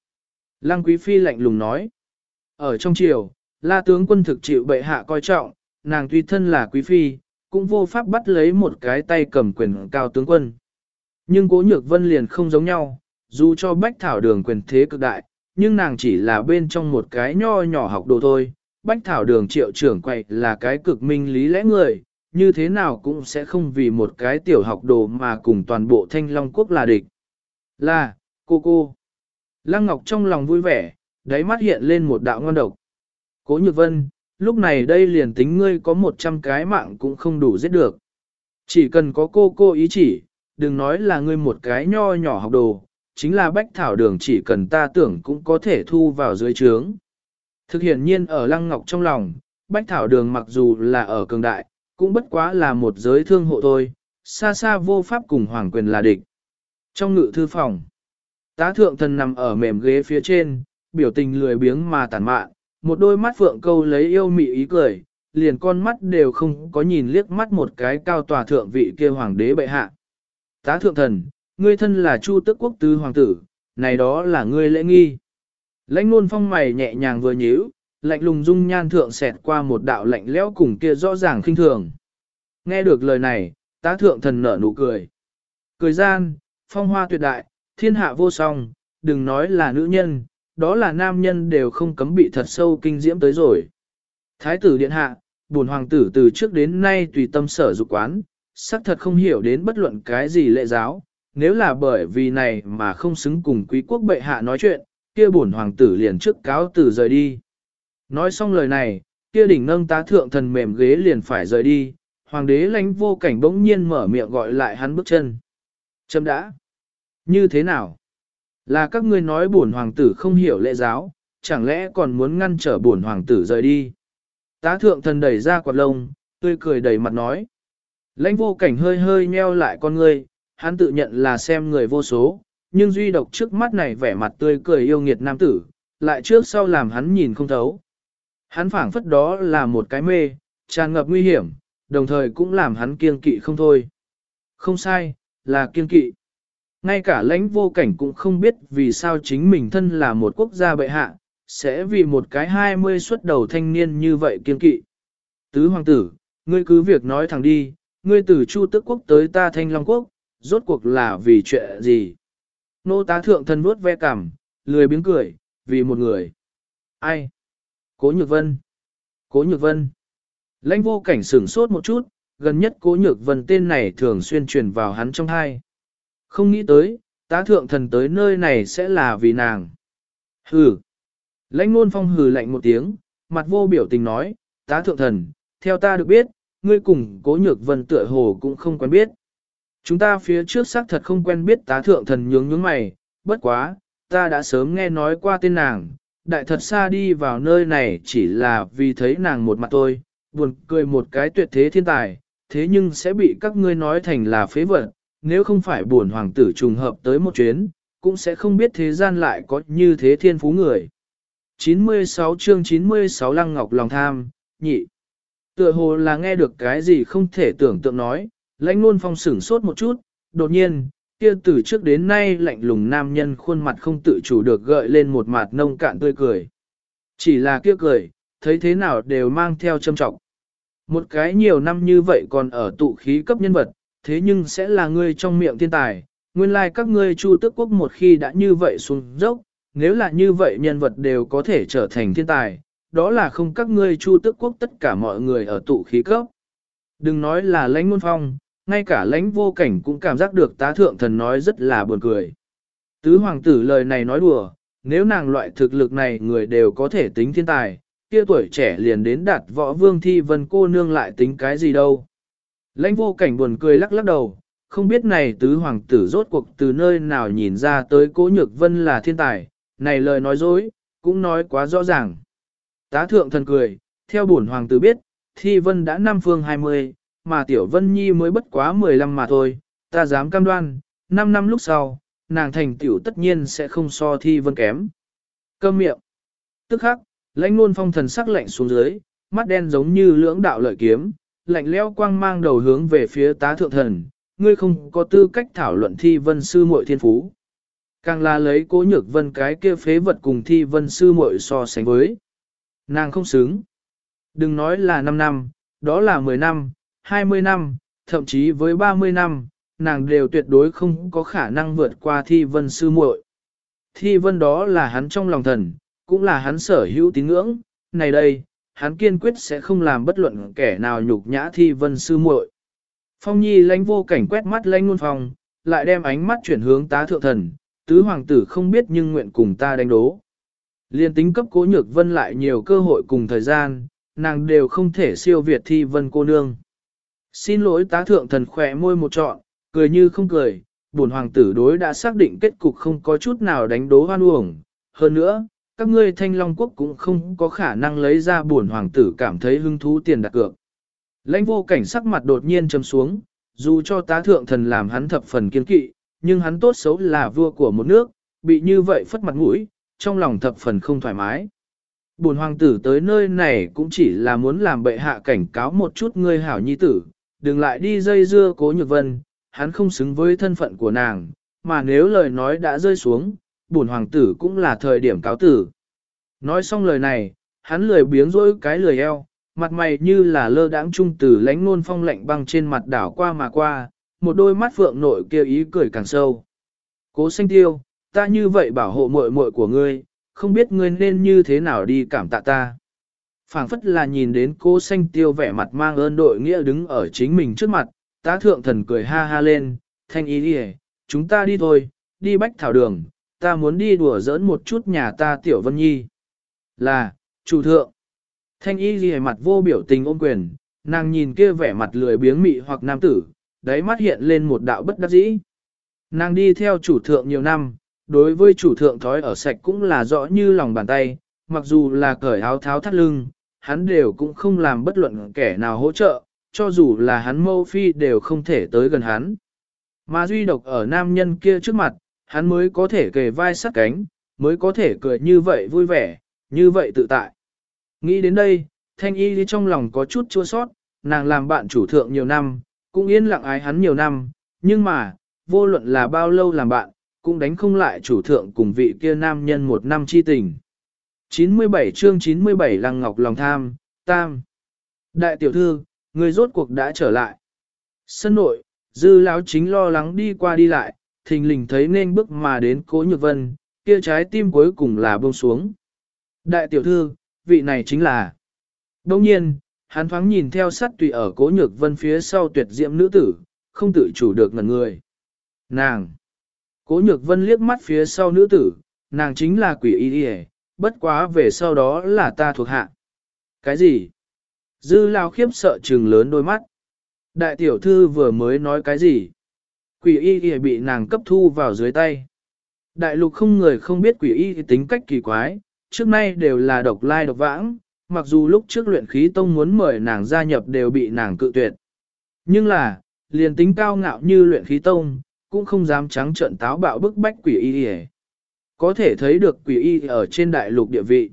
S1: Lăng Quý Phi lạnh lùng nói. Ở trong triều, la tướng quân thực chịu bệ hạ coi trọng, nàng tuy thân là Quý Phi, cũng vô pháp bắt lấy một cái tay cầm quyền cao tướng quân. Nhưng cố nhược vân liền không giống nhau, dù cho bách thảo đường quyền thế cực đại, nhưng nàng chỉ là bên trong một cái nho nhỏ học đồ thôi. Bách thảo đường triệu trưởng quậy là cái cực minh lý lẽ người, như thế nào cũng sẽ không vì một cái tiểu học đồ mà cùng toàn bộ thanh long quốc là địch. Là, cô cô. Lăng Ngọc trong lòng vui vẻ, đáy mắt hiện lên một đạo ngon độc. Cố Nhược Vân, lúc này đây liền tính ngươi có một trăm cái mạng cũng không đủ giết được. Chỉ cần có cô cô ý chỉ, đừng nói là ngươi một cái nho nhỏ học đồ, chính là bách thảo đường chỉ cần ta tưởng cũng có thể thu vào dưới trướng. Thực hiện nhiên ở Lăng Ngọc trong lòng, bách thảo đường mặc dù là ở cường đại, cũng bất quá là một giới thương hộ thôi, xa xa vô pháp cùng hoàng quyền là địch. Trong ngự thư phòng, tá thượng thần nằm ở mềm ghế phía trên, biểu tình lười biếng mà tàn mạn, một đôi mắt phượng câu lấy yêu mị ý cười, liền con mắt đều không có nhìn liếc mắt một cái cao tòa thượng vị kia hoàng đế bệ hạ. Tá thượng thần, ngươi thân là chu tức quốc tứ hoàng tử, này đó là ngươi lễ nghi. Lãnh nôn phong mày nhẹ nhàng vừa nhíu, lạnh lùng dung nhan thượng xẹt qua một đạo lạnh lẽo cùng kia rõ ràng khinh thường. Nghe được lời này, tá thượng thần nở nụ cười. Cười gian, phong hoa tuyệt đại, thiên hạ vô song, đừng nói là nữ nhân, đó là nam nhân đều không cấm bị thật sâu kinh diễm tới rồi. Thái tử điện hạ, buồn hoàng tử từ trước đến nay tùy tâm sở dục quán, xác thật không hiểu đến bất luận cái gì lệ giáo, nếu là bởi vì này mà không xứng cùng quý quốc bệ hạ nói chuyện, kia bổn hoàng tử liền trước cáo từ rời đi. Nói xong lời này, kia đỉnh nâng tá thượng thần mềm ghế liền phải rời đi, hoàng đế lãnh vô cảnh bỗng nhiên mở miệng gọi lại hắn bước chân. Chấm đã. Như thế nào? Là các ngươi nói bổn hoàng tử không hiểu lễ giáo, chẳng lẽ còn muốn ngăn trở bổn hoàng tử rời đi? Tá thượng thần đẩy ra quạt lông, tươi cười đầy mặt nói. Lãnh vô cảnh hơi hơi nheo lại con ngươi, hắn tự nhận là xem người vô số, nhưng duy độc trước mắt này vẻ mặt tươi cười yêu nghiệt nam tử, lại trước sau làm hắn nhìn không thấu. Hắn phảng phất đó là một cái mê, tràn ngập nguy hiểm, đồng thời cũng làm hắn kiên kỵ không thôi. Không sai, là kiên kỵ. Ngay cả lãnh vô cảnh cũng không biết vì sao chính mình thân là một quốc gia bệ hạ, sẽ vì một cái hai mươi xuất đầu thanh niên như vậy kiên kỵ. Tứ hoàng tử, ngươi cứ việc nói thẳng đi, ngươi từ Chu Tức Quốc tới ta Thanh Long Quốc, rốt cuộc là vì chuyện gì? Nô tá thượng thân vuốt ve cằm, lười biếng cười, vì một người. Ai? Cố Nhược Vân. Cố Nhược Vân. Lãnh vô cảnh sửng sốt một chút, gần nhất Cố Nhược Vân tên này thường xuyên truyền vào hắn trong hai. Không nghĩ tới, tá thượng thần tới nơi này sẽ là vì nàng. Hừ. Lãnh ngôn phong hừ lạnh một tiếng, mặt vô biểu tình nói, tá thượng thần, theo ta được biết, ngươi cùng cố nhược vân tựa hồ cũng không quen biết. Chúng ta phía trước xác thật không quen biết tá thượng thần nhướng nhướng mày, bất quá, ta đã sớm nghe nói qua tên nàng, đại thật xa đi vào nơi này chỉ là vì thấy nàng một mặt tôi buồn cười một cái tuyệt thế thiên tài, thế nhưng sẽ bị các ngươi nói thành là phế vật, nếu không phải buồn hoàng tử trùng hợp tới một chuyến, cũng sẽ không biết thế gian lại có như thế thiên phú người. 96 chương 96 Lăng Ngọc lòng tham, nhị. Tựa hồ là nghe được cái gì không thể tưởng tượng nói, lãnh luôn phong sửng sốt một chút, đột nhiên, kia từ trước đến nay lạnh lùng nam nhân khuôn mặt không tự chủ được gợi lên một mặt nông cạn tươi cười. Chỉ là kia cười, thấy thế nào đều mang theo châm trọng. Một cái nhiều năm như vậy còn ở tụ khí cấp nhân vật, thế nhưng sẽ là ngươi trong miệng thiên tài. Nguyên lai like các ngươi chu tước quốc một khi đã như vậy xuống dốc, nếu là như vậy nhân vật đều có thể trở thành thiên tài, đó là không các ngươi chu tước quốc tất cả mọi người ở tụ khí cấp. Đừng nói là lãnh ngôn phong, ngay cả lãnh vô cảnh cũng cảm giác được tá thượng thần nói rất là buồn cười. Tứ hoàng tử lời này nói đùa, nếu nàng loại thực lực này người đều có thể tính thiên tài, kia tuổi trẻ liền đến đạt võ vương thi vân cô nương lại tính cái gì đâu. Lãnh vô cảnh buồn cười lắc lắc đầu, không biết này tứ hoàng tử rốt cuộc từ nơi nào nhìn ra tới cố nhược vân là thiên tài, này lời nói dối, cũng nói quá rõ ràng. Tá thượng thần cười, theo bổn hoàng tử biết, thi vân đã năm phương 20, mà tiểu vân nhi mới bất quá 15 mà thôi, ta dám cam đoan, 5 năm lúc sau, nàng thành tiểu tất nhiên sẽ không so thi vân kém. Câm miệng. Tức khắc, lãnh luôn phong thần sắc lạnh xuống dưới, mắt đen giống như lưỡng đạo lợi kiếm, lạnh leo quang mang đầu hướng về phía tá thượng thần, ngươi không có tư cách thảo luận thi vân sư muội thiên phú. Càng là lấy cố nhược vân cái kia phế vật cùng thi vân sư muội so sánh với. Nàng không xứng. Đừng nói là 5 năm, đó là 10 năm, 20 năm, thậm chí với 30 năm, nàng đều tuyệt đối không có khả năng vượt qua thi vân sư muội. Thi vân đó là hắn trong lòng thần, cũng là hắn sở hữu tín ngưỡng, này đây, hắn kiên quyết sẽ không làm bất luận kẻ nào nhục nhã thi vân sư muội. Phong nhi lánh vô cảnh quét mắt lánh luôn phòng, lại đem ánh mắt chuyển hướng tá thượng thần, tứ hoàng tử không biết nhưng nguyện cùng ta đánh đố. Liên tính cấp cố nhược vân lại nhiều cơ hội cùng thời gian, nàng đều không thể siêu việt thi vân cô nương. Xin lỗi tá thượng thần khỏe môi một trọn, cười như không cười, bổn hoàng tử đối đã xác định kết cục không có chút nào đánh đố hoan uổng. Hơn nữa, các ngươi thanh long quốc cũng không có khả năng lấy ra buồn hoàng tử cảm thấy hứng thú tiền đặt cược. Lãnh vô cảnh sắc mặt đột nhiên trầm xuống, dù cho tá thượng thần làm hắn thập phần kiên kỵ, nhưng hắn tốt xấu là vua của một nước, bị như vậy phất mặt mũi, trong lòng thập phần không thoải mái. buồn hoàng tử tới nơi này cũng chỉ là muốn làm bệ hạ cảnh cáo một chút ngươi hảo nhi tử, đừng lại đi dây dưa cố nhược vân, hắn không xứng với thân phận của nàng, mà nếu lời nói đã rơi xuống, bổn hoàng tử cũng là thời điểm cáo tử. Nói xong lời này, hắn lười biếng rỗi cái lười eo, mặt mày như là lơ đãng trung tử lánh nôn phong lạnh băng trên mặt đảo qua mà qua, một đôi mắt phượng nội kia ý cười càng sâu. Cố xanh tiêu, ta như vậy bảo hộ muội muội của ngươi, không biết ngươi nên như thế nào đi cảm tạ ta. phảng phất là nhìn đến cố xanh tiêu vẻ mặt mang ơn đội nghĩa đứng ở chính mình trước mặt, tá thượng thần cười ha ha lên, thanh ý đi chúng ta đi thôi, đi bách thảo đường, ta muốn đi đùa giỡn một chút nhà ta tiểu vân nhi. Là, chủ thượng. Thanh y ghi mặt vô biểu tình ôm quyền, nàng nhìn kia vẻ mặt lười biếng mị hoặc nam tử, đáy mắt hiện lên một đạo bất đắc dĩ. Nàng đi theo chủ thượng nhiều năm, đối với chủ thượng thói ở sạch cũng là rõ như lòng bàn tay, mặc dù là cởi áo tháo thắt lưng, hắn đều cũng không làm bất luận kẻ nào hỗ trợ, cho dù là hắn mâu phi đều không thể tới gần hắn. Mà duy độc ở nam nhân kia trước mặt, hắn mới có thể kề vai sát cánh, mới có thể cười như vậy vui vẻ, như vậy tự tại. Nghĩ đến đây, thanh y trong lòng có chút chua sót, nàng làm bạn chủ thượng nhiều năm, cũng yên lặng ái hắn nhiều năm, nhưng mà, vô luận là bao lâu làm bạn, cũng đánh không lại chủ thượng cùng vị kia nam nhân một năm chi tình. 97 chương 97 Lăng Ngọc lòng tham, tam. Đại tiểu thư, người rốt cuộc đã trở lại. Sân nội, dư láo chính lo lắng đi qua đi lại, thình lình thấy nên bước mà đến cố nhược vân, kia trái tim cuối cùng là buông xuống. Đại tiểu thư, vị này chính là. Đông nhiên, hắn thoáng nhìn theo sát tùy ở cố nhược vân phía sau tuyệt diệm nữ tử, không tự chủ được ngần người. Nàng! Cố nhược vân liếc mắt phía sau nữ tử, nàng chính là quỷ y đi bất quá về sau đó là ta thuộc hạ. Cái gì? Dư lao khiếp sợ trừng lớn đôi mắt. Đại tiểu thư vừa mới nói cái gì? Quỷ y y bị nàng cấp thu vào dưới tay. Đại lục không người không biết quỷ y tính cách kỳ quái, trước nay đều là độc lai độc vãng, mặc dù lúc trước luyện khí tông muốn mời nàng gia nhập đều bị nàng cự tuyệt. Nhưng là, liền tính cao ngạo như luyện khí tông, cũng không dám trắng trợn táo bạo bức bách quỷ y y. Có thể thấy được quỷ y ở trên đại lục địa vị.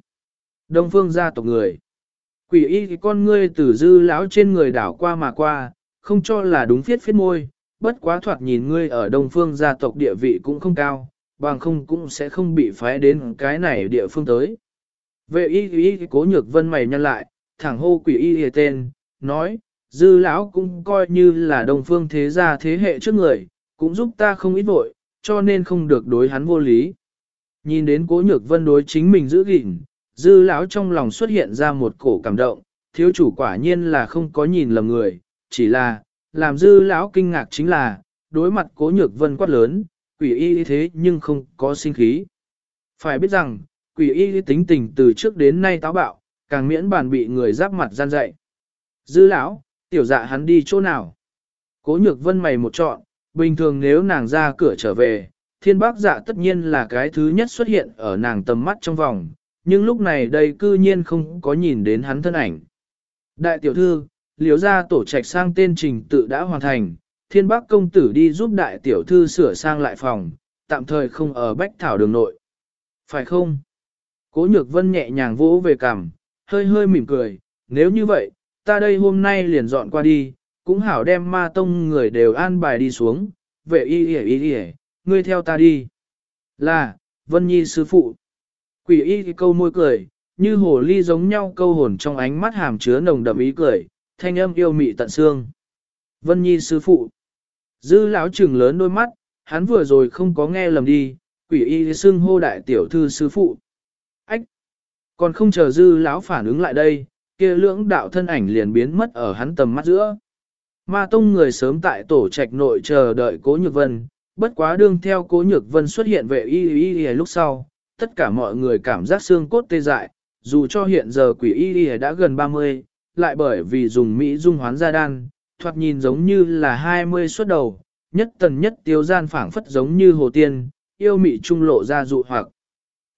S1: Đông phương gia tộc người. Quỷ y con ngươi từ dư lão trên người đảo qua mà qua, không cho là đúng phiết phiết môi, bất quá thoạt nhìn ngươi ở đông phương gia tộc địa vị cũng không cao, bằng không cũng sẽ không bị phái đến cái này địa phương tới. Vệ y y cố nhược vân mày nhăn lại, thẳng hô quỷ y y tên, nói, dư lão cũng coi như là đông phương thế gia thế hệ trước người, cũng giúp ta không ít vội, cho nên không được đối hắn vô lý. Nhìn đến cố nhược vân đối chính mình giữ gìn, dư lão trong lòng xuất hiện ra một cổ cảm động, thiếu chủ quả nhiên là không có nhìn lầm người, chỉ là, làm dư lão kinh ngạc chính là, đối mặt cố nhược vân quát lớn, quỷ y thế nhưng không có sinh khí. Phải biết rằng, quỷ y tính tình từ trước đến nay táo bạo, càng miễn bàn bị người giáp mặt gian dạy. Dư lão, tiểu dạ hắn đi chỗ nào? Cố nhược vân mày một trọn, bình thường nếu nàng ra cửa trở về, thiên bác dạ tất nhiên là cái thứ nhất xuất hiện ở nàng tầm mắt trong vòng, nhưng lúc này đây cư nhiên không có nhìn đến hắn thân ảnh. Đại tiểu thư, liếu ra tổ trạch sang tên trình tự đã hoàn thành, thiên bác công tử đi giúp đại tiểu thư sửa sang lại phòng, tạm thời không ở bách thảo đường nội. Phải không? Cố nhược vân nhẹ nhàng vỗ về cằm, hơi hơi mỉm cười, nếu như vậy, ta đây hôm nay liền dọn qua đi, cũng hảo đem ma tông người đều an bài đi xuống, vệ y y y y, ngươi theo ta đi. Là, Vân Nhi sư phụ. Quỷ y câu môi cười, như hồ ly giống nhau câu hồn trong ánh mắt hàm chứa nồng đậm ý cười, thanh âm yêu mị tận xương. Vân Nhi sư phụ. Dư lão trừng lớn đôi mắt, hắn vừa rồi không có nghe lầm đi, quỷ y xưng hô đại tiểu thư sư phụ. Ách! Còn không chờ dư lão phản ứng lại đây, kia lưỡng đạo thân ảnh liền biến mất ở hắn tầm mắt giữa. Ma tông người sớm tại tổ trạch nội chờ đợi cố nhược vân, bất quá đương theo cố nhược vân xuất hiện vệ y y y lúc sau, tất cả mọi người cảm giác xương cốt tê dại, dù cho hiện giờ quỷ y y đã gần 30, lại bởi vì dùng Mỹ dung hoán gia đan, thoạt nhìn giống như là 20 xuất đầu, nhất tần nhất tiêu gian phảng phất giống như hồ tiên, yêu mỹ trung lộ ra dụ hoặc.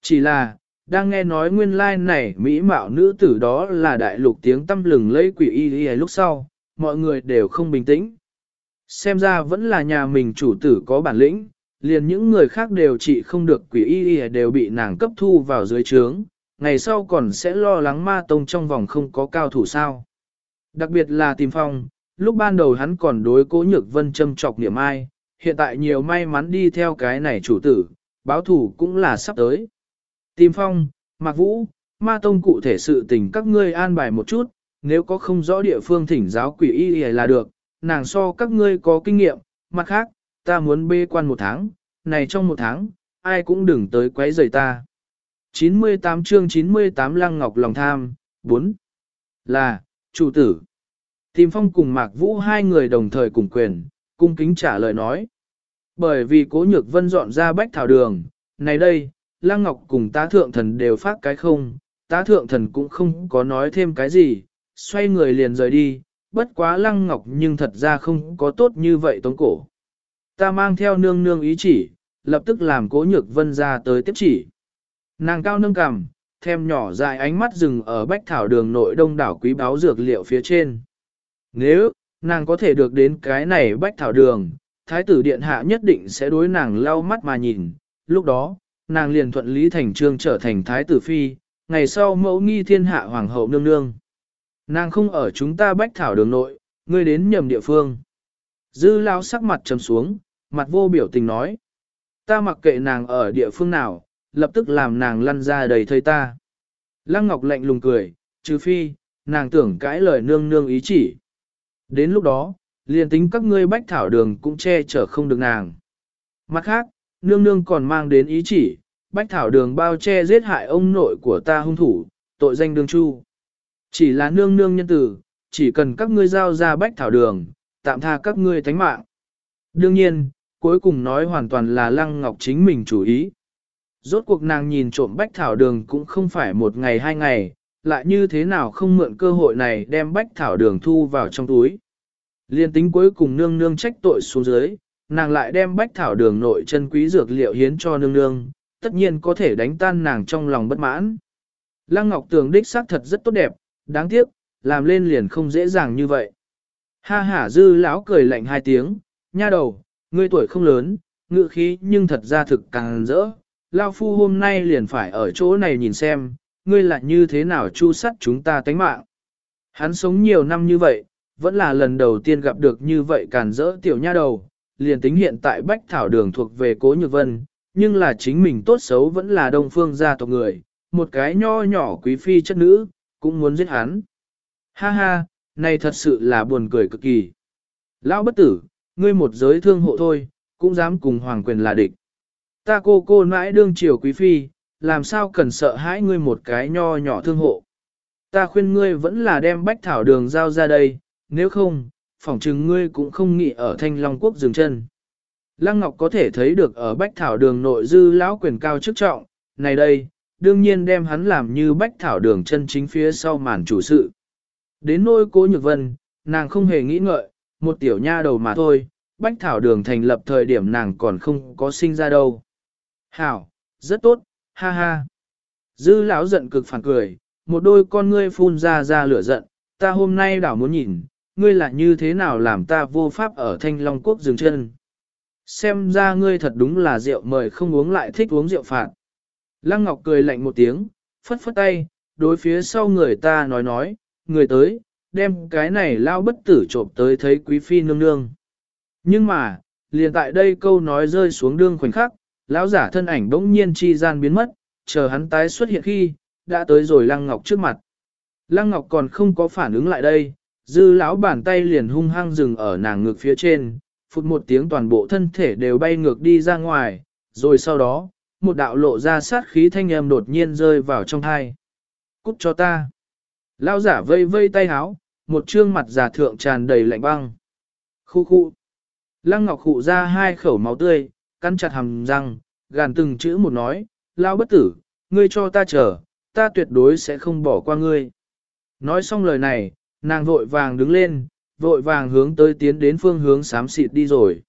S1: Chỉ là, đang nghe nói nguyên lai like này Mỹ mạo nữ tử đó là đại lục tiếng tâm lừng lấy quỷ y y lúc sau, mọi người đều không bình tĩnh. Xem ra vẫn là nhà mình chủ tử có bản lĩnh, liền những người khác đều trị không được quỷ y y đều bị nàng cấp thu vào dưới trướng, ngày sau còn sẽ lo lắng ma tông trong vòng không có cao thủ sao. Đặc biệt là tìm phong, lúc ban đầu hắn còn đối cố nhược vân châm trọc niệm ai, hiện tại nhiều may mắn đi theo cái này chủ tử, báo thủ cũng là sắp tới. Tìm phong, mạc vũ, ma tông cụ thể sự tình các ngươi an bài một chút, nếu có không rõ địa phương thỉnh giáo quỷ y là được, nàng so các ngươi có kinh nghiệm, mặt khác, ta muốn bê quan một tháng, này trong một tháng, ai cũng đừng tới quấy rầy ta. 98 chương 98 Lăng Ngọc lòng tham, 4. Là, chủ tử. Tìm phong cùng Mạc Vũ hai người đồng thời cùng quyền, cung kính trả lời nói. Bởi vì cố nhược vân dọn ra bách thảo đường, này đây, Lăng Ngọc cùng tá thượng thần đều phát cái không, tá thượng thần cũng không có nói thêm cái gì, xoay người liền rời đi, bất quá Lăng Ngọc nhưng thật ra không có tốt như vậy tống cổ. Ta mang theo nương nương ý chỉ, lập tức làm cố nhược vân ra tới tiếp chỉ. Nàng cao nâng cằm, thêm nhỏ dài ánh mắt dừng ở bách thảo đường nội đông đảo quý báo dược liệu phía trên. Nếu, nàng có thể được đến cái này bách thảo đường, thái tử điện hạ nhất định sẽ đối nàng lau mắt mà nhìn, lúc đó, nàng liền thuận lý thành trương trở thành thái tử phi, ngày sau mẫu nghi thiên hạ hoàng hậu nương nương. Nàng không ở chúng ta bách thảo đường nội, ngươi đến nhầm địa phương. Dư lao sắc mặt trầm xuống, mặt vô biểu tình nói. Ta mặc kệ nàng ở địa phương nào, lập tức làm nàng lăn ra đầy thây ta. Lăng Ngọc lạnh lùng cười, trừ phi, nàng tưởng cãi lời nương nương ý chỉ. Đến lúc đó, liền tính các ngươi bách thảo đường cũng che chở không được nàng. Mặt khác, nương nương còn mang đến ý chỉ, bách thảo đường bao che giết hại ông nội của ta hung thủ, tội danh đương chu. Chỉ là nương nương nhân tử, chỉ cần các ngươi giao ra bách thảo đường, tạm tha các ngươi thánh mạng. Đương nhiên, cuối cùng nói hoàn toàn là Lăng Ngọc chính mình chủ ý. Rốt cuộc nàng nhìn trộm bách thảo đường cũng không phải một ngày hai ngày, lại như thế nào không mượn cơ hội này đem bách thảo đường thu vào trong túi. Liên tính cuối cùng nương nương trách tội xuống dưới, nàng lại đem bách thảo đường nội chân quý dược liệu hiến cho nương nương, tất nhiên có thể đánh tan nàng trong lòng bất mãn. Lăng Ngọc Tường đích xác thật rất tốt đẹp, đáng tiếc, làm lên liền không dễ dàng như vậy. Ha ha dư lão cười lạnh hai tiếng, nha đầu, ngươi tuổi không lớn, ngự khí nhưng thật ra thực càng rỡ. Lao phu hôm nay liền phải ở chỗ này nhìn xem, ngươi là như thế nào chu sắt chúng ta tánh mạng. Hắn sống nhiều năm như vậy, vẫn là lần đầu tiên gặp được như vậy càn rỡ tiểu nha đầu, liền tính hiện tại Bách Thảo Đường thuộc về Cố Nhược Vân, nhưng là chính mình tốt xấu vẫn là đông phương gia tộc người, một cái nho nhỏ quý phi chất nữ, cũng muốn giết hắn. Ha ha, này thật sự là buồn cười cực kỳ. Lão bất tử, ngươi một giới thương hộ thôi, cũng dám cùng hoàng quyền là địch. Ta cô cô mãi đương triều quý phi, làm sao cần sợ hãi ngươi một cái nho nhỏ thương hộ. Ta khuyên ngươi vẫn là đem bách thảo đường giao ra đây, nếu không, phỏng chừng ngươi cũng không nghĩ ở thanh long quốc dừng chân. Lăng Ngọc có thể thấy được ở bách thảo đường nội dư lão quyền cao chức trọng, này đây, đương nhiên đem hắn làm như bách thảo đường chân chính phía sau màn chủ sự. Đến nôi cố nhược vân, nàng không hề nghĩ ngợi, một tiểu nha đầu mà thôi, bách thảo đường thành lập thời điểm nàng còn không có sinh ra đâu. Hảo, rất tốt, ha ha. Dư lão giận cực phản cười, một đôi con ngươi phun ra ra lửa giận, ta hôm nay đảo muốn nhìn, ngươi là như thế nào làm ta vô pháp ở thanh long quốc dừng chân. Xem ra ngươi thật đúng là rượu mời không uống lại thích uống rượu phạt. Lăng Ngọc cười lạnh một tiếng, phất phất tay, đối phía sau người ta nói nói, người tới, đem cái này lao bất tử trộm tới thấy quý phi nương nương. Nhưng mà, liền tại đây câu nói rơi xuống đương khoảnh khắc, lão giả thân ảnh bỗng nhiên chi gian biến mất, chờ hắn tái xuất hiện khi, đã tới rồi Lăng Ngọc trước mặt. Lăng Ngọc còn không có phản ứng lại đây, dư lão bàn tay liền hung hăng dừng ở nàng ngực phía trên, phút một tiếng toàn bộ thân thể đều bay ngược đi ra ngoài, rồi sau đó, một đạo lộ ra sát khí thanh âm đột nhiên rơi vào trong thai. Cút cho ta. Lão giả vây vây tay háo, một trương mặt giả thượng tràn đầy lạnh băng. Khu khu. Lăng Ngọc khụ ra hai khẩu máu tươi, cắn chặt hàm răng, gàn từng chữ một nói, Lao bất tử, ngươi cho ta chờ, ta tuyệt đối sẽ không bỏ qua ngươi. Nói xong lời này, nàng vội vàng đứng lên, vội vàng hướng tới tiến đến phương hướng xám xịt đi rồi.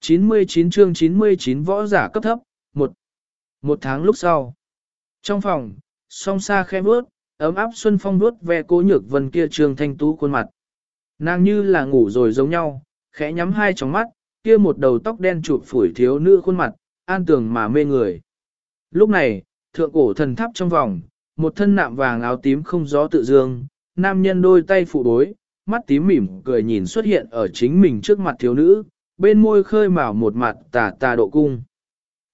S1: 99 chương 99 võ giả cấp thấp, một một tháng lúc sau. Trong phòng, song xa khẽ bước, ấm áp xuân phong bước ve cố nhược vân kia trường thanh tú khuôn mặt. Nàng như là ngủ rồi giống nhau, khẽ nhắm hai tròng mắt, kia một đầu tóc đen chụp phủi thiếu nữ khuôn mặt, an tường mà mê người. Lúc này, thượng cổ thần tháp trong vòng, một thân nạm vàng áo tím không gió tự dương, nam nhân đôi tay phụ bối, mắt tím mỉm cười nhìn xuất hiện ở chính mình trước mặt thiếu nữ, bên môi khơi mào một mặt tà tà độ cung.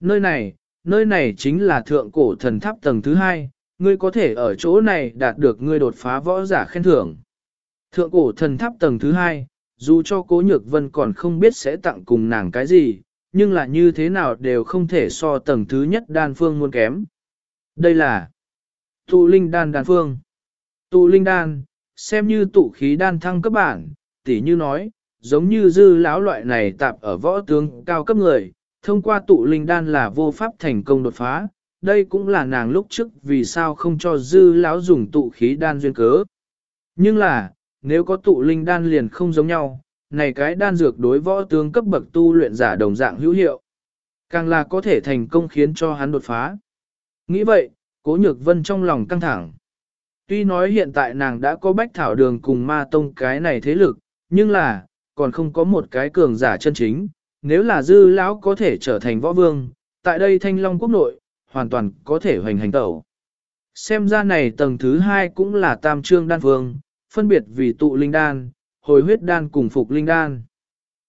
S1: Nơi này, nơi này chính là thượng cổ thần tháp tầng thứ hai, ngươi có thể ở chỗ này đạt được ngươi đột phá võ giả khen thưởng. Thượng cổ thần tháp tầng thứ hai, dù cho cố nhược vân còn không biết sẽ tặng cùng nàng cái gì, nhưng là như thế nào đều không thể so tầng thứ nhất đan phương muôn kém. Đây là tụ linh đan đan phương. Tụ linh đan, xem như tụ khí đan thăng cấp bản, tỉ như nói, giống như dư lão loại này tạp ở võ tướng cao cấp người, thông qua tụ linh đan là vô pháp thành công đột phá, đây cũng là nàng lúc trước vì sao không cho dư lão dùng tụ khí đan duyên cớ. Nhưng là, nếu có tụ linh đan liền không giống nhau, này cái đan dược đối võ tướng cấp bậc tu luyện giả đồng dạng hữu hiệu. Càng là có thể thành công khiến cho hắn đột phá. Nghĩ vậy, cố nhược vân trong lòng căng thẳng. Tuy nói hiện tại nàng đã có bách thảo đường cùng ma tông cái này thế lực, nhưng là, còn không có một cái cường giả chân chính. Nếu là dư lão có thể trở thành võ vương, tại đây thanh long quốc nội, hoàn toàn có thể hoành hành tẩu. Xem ra này tầng thứ hai cũng là tam trương đan vương phân biệt vì tụ linh đan, hồi huyết đan cùng phục linh đan.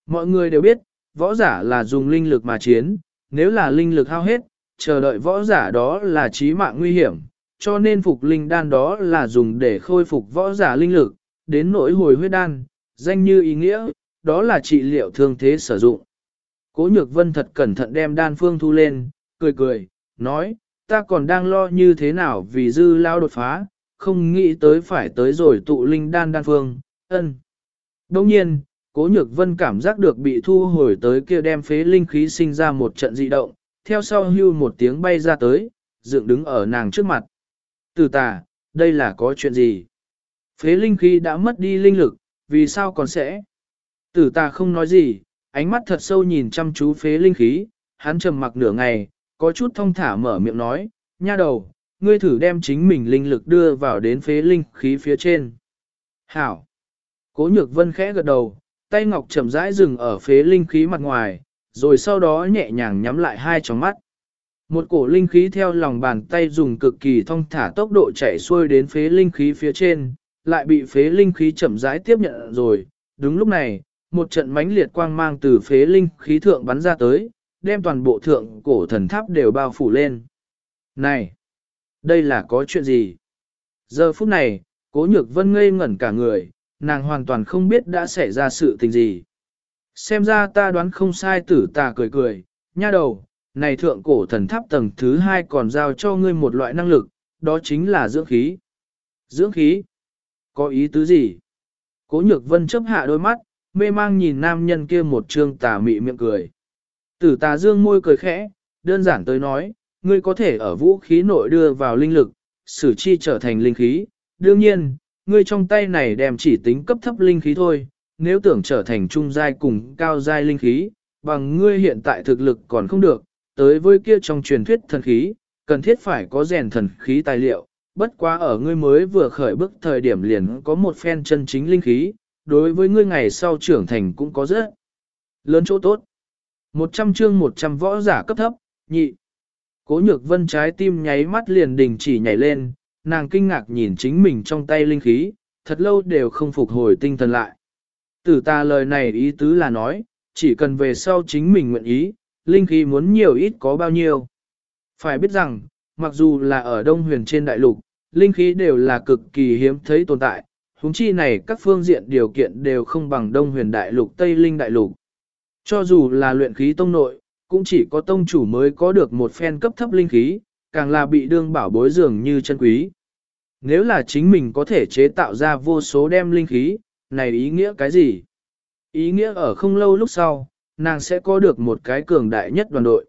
S1: Mọi người đều biết, võ giả là dùng linh lực mà chiến, nếu là linh lực hao hết, chờ đợi võ giả đó là chí mạng nguy hiểm, cho nên phục linh đan đó là dùng để khôi phục võ giả linh lực, đến nỗi hồi huyết đan, danh như ý nghĩa, đó là trị liệu thương thế sử dụng. Cố nhược vân thật cẩn thận đem đan phương thu lên, cười cười, nói, ta còn đang lo như thế nào vì dư lao đột phá, không nghĩ tới phải tới rồi tụ linh đan đan phương, ân. Đồng nhiên, cố nhược vân cảm giác được bị thu hồi tới kia đem phế linh khí sinh ra một trận dị động, theo sau hưu một tiếng bay ra tới, dựng đứng ở nàng trước mặt. Từ tà, đây là có chuyện gì? Phế linh khí đã mất đi linh lực, vì sao còn sẽ? Tử tà không nói gì, ánh mắt thật sâu nhìn chăm chú phế linh khí, hắn trầm mặc nửa ngày, có chút thông thả mở miệng nói, nha đầu, ngươi thử đem chính mình linh lực đưa vào đến phế linh khí phía trên. Hảo! Cố nhược vân khẽ gật đầu, tay ngọc chậm rãi dừng ở phế linh khí mặt ngoài, rồi sau đó nhẹ nhàng nhắm lại hai tròng mắt. Một cổ linh khí theo lòng bàn tay dùng cực kỳ thông thả tốc độ chạy xuôi đến phế linh khí phía trên, lại bị phế linh khí chậm rãi tiếp nhận rồi. Đúng lúc này, một trận mãnh liệt quang mang từ phế linh khí thượng bắn ra tới, đem toàn bộ thượng cổ thần tháp đều bao phủ lên. Này! Đây là có chuyện gì? Giờ phút này, cố nhược vân ngây ngẩn cả người, nàng hoàn toàn không biết đã xảy ra sự tình gì. Xem ra ta đoán không sai tử tà cười cười, nha đầu, này thượng cổ thần tháp tầng thứ hai còn giao cho ngươi một loại năng lực, đó chính là dưỡng khí. Dưỡng khí? Có ý tứ gì? Cố nhược vân chấp hạ đôi mắt, mê mang nhìn nam nhân kia một trương tà mị miệng cười. Tử tà dương môi cười khẽ, đơn giản tới nói, ngươi có thể ở vũ khí nội đưa vào linh lực, sử chi trở thành linh khí. Đương nhiên, ngươi trong tay này đem chỉ tính cấp thấp linh khí thôi, nếu tưởng trở thành trung giai cùng cao giai linh khí, bằng ngươi hiện tại thực lực còn không được, tới với kia trong truyền thuyết thần khí, cần thiết phải có rèn thần khí tài liệu, bất quá ở ngươi mới vừa khởi bước thời điểm liền có một phen chân chính linh khí, đối với ngươi ngày sau trưởng thành cũng có rất lớn chỗ tốt. 100 chương 100 võ giả cấp thấp, nhị. Cố nhược vân trái tim nháy mắt liền đình chỉ nhảy lên, nàng kinh ngạc nhìn chính mình trong tay linh khí, thật lâu đều không phục hồi tinh thần lại. Tử ta lời này ý tứ là nói, chỉ cần về sau chính mình nguyện ý, linh khí muốn nhiều ít có bao nhiêu. Phải biết rằng, mặc dù là ở Đông Huyền trên đại lục, linh khí đều là cực kỳ hiếm thấy tồn tại, huống chi này các phương diện điều kiện đều không bằng Đông Huyền đại lục Tây Linh đại lục. Cho dù là luyện khí tông nội, cũng chỉ có tông chủ mới có được một phen cấp thấp linh khí, càng là bị đương bảo bối dường như chân quý. Nếu là chính mình có thể chế tạo ra vô số đem linh khí, này ý nghĩa cái gì? Ý nghĩa ở không lâu lúc sau, nàng sẽ có được một cái cường đại nhất đoàn đội.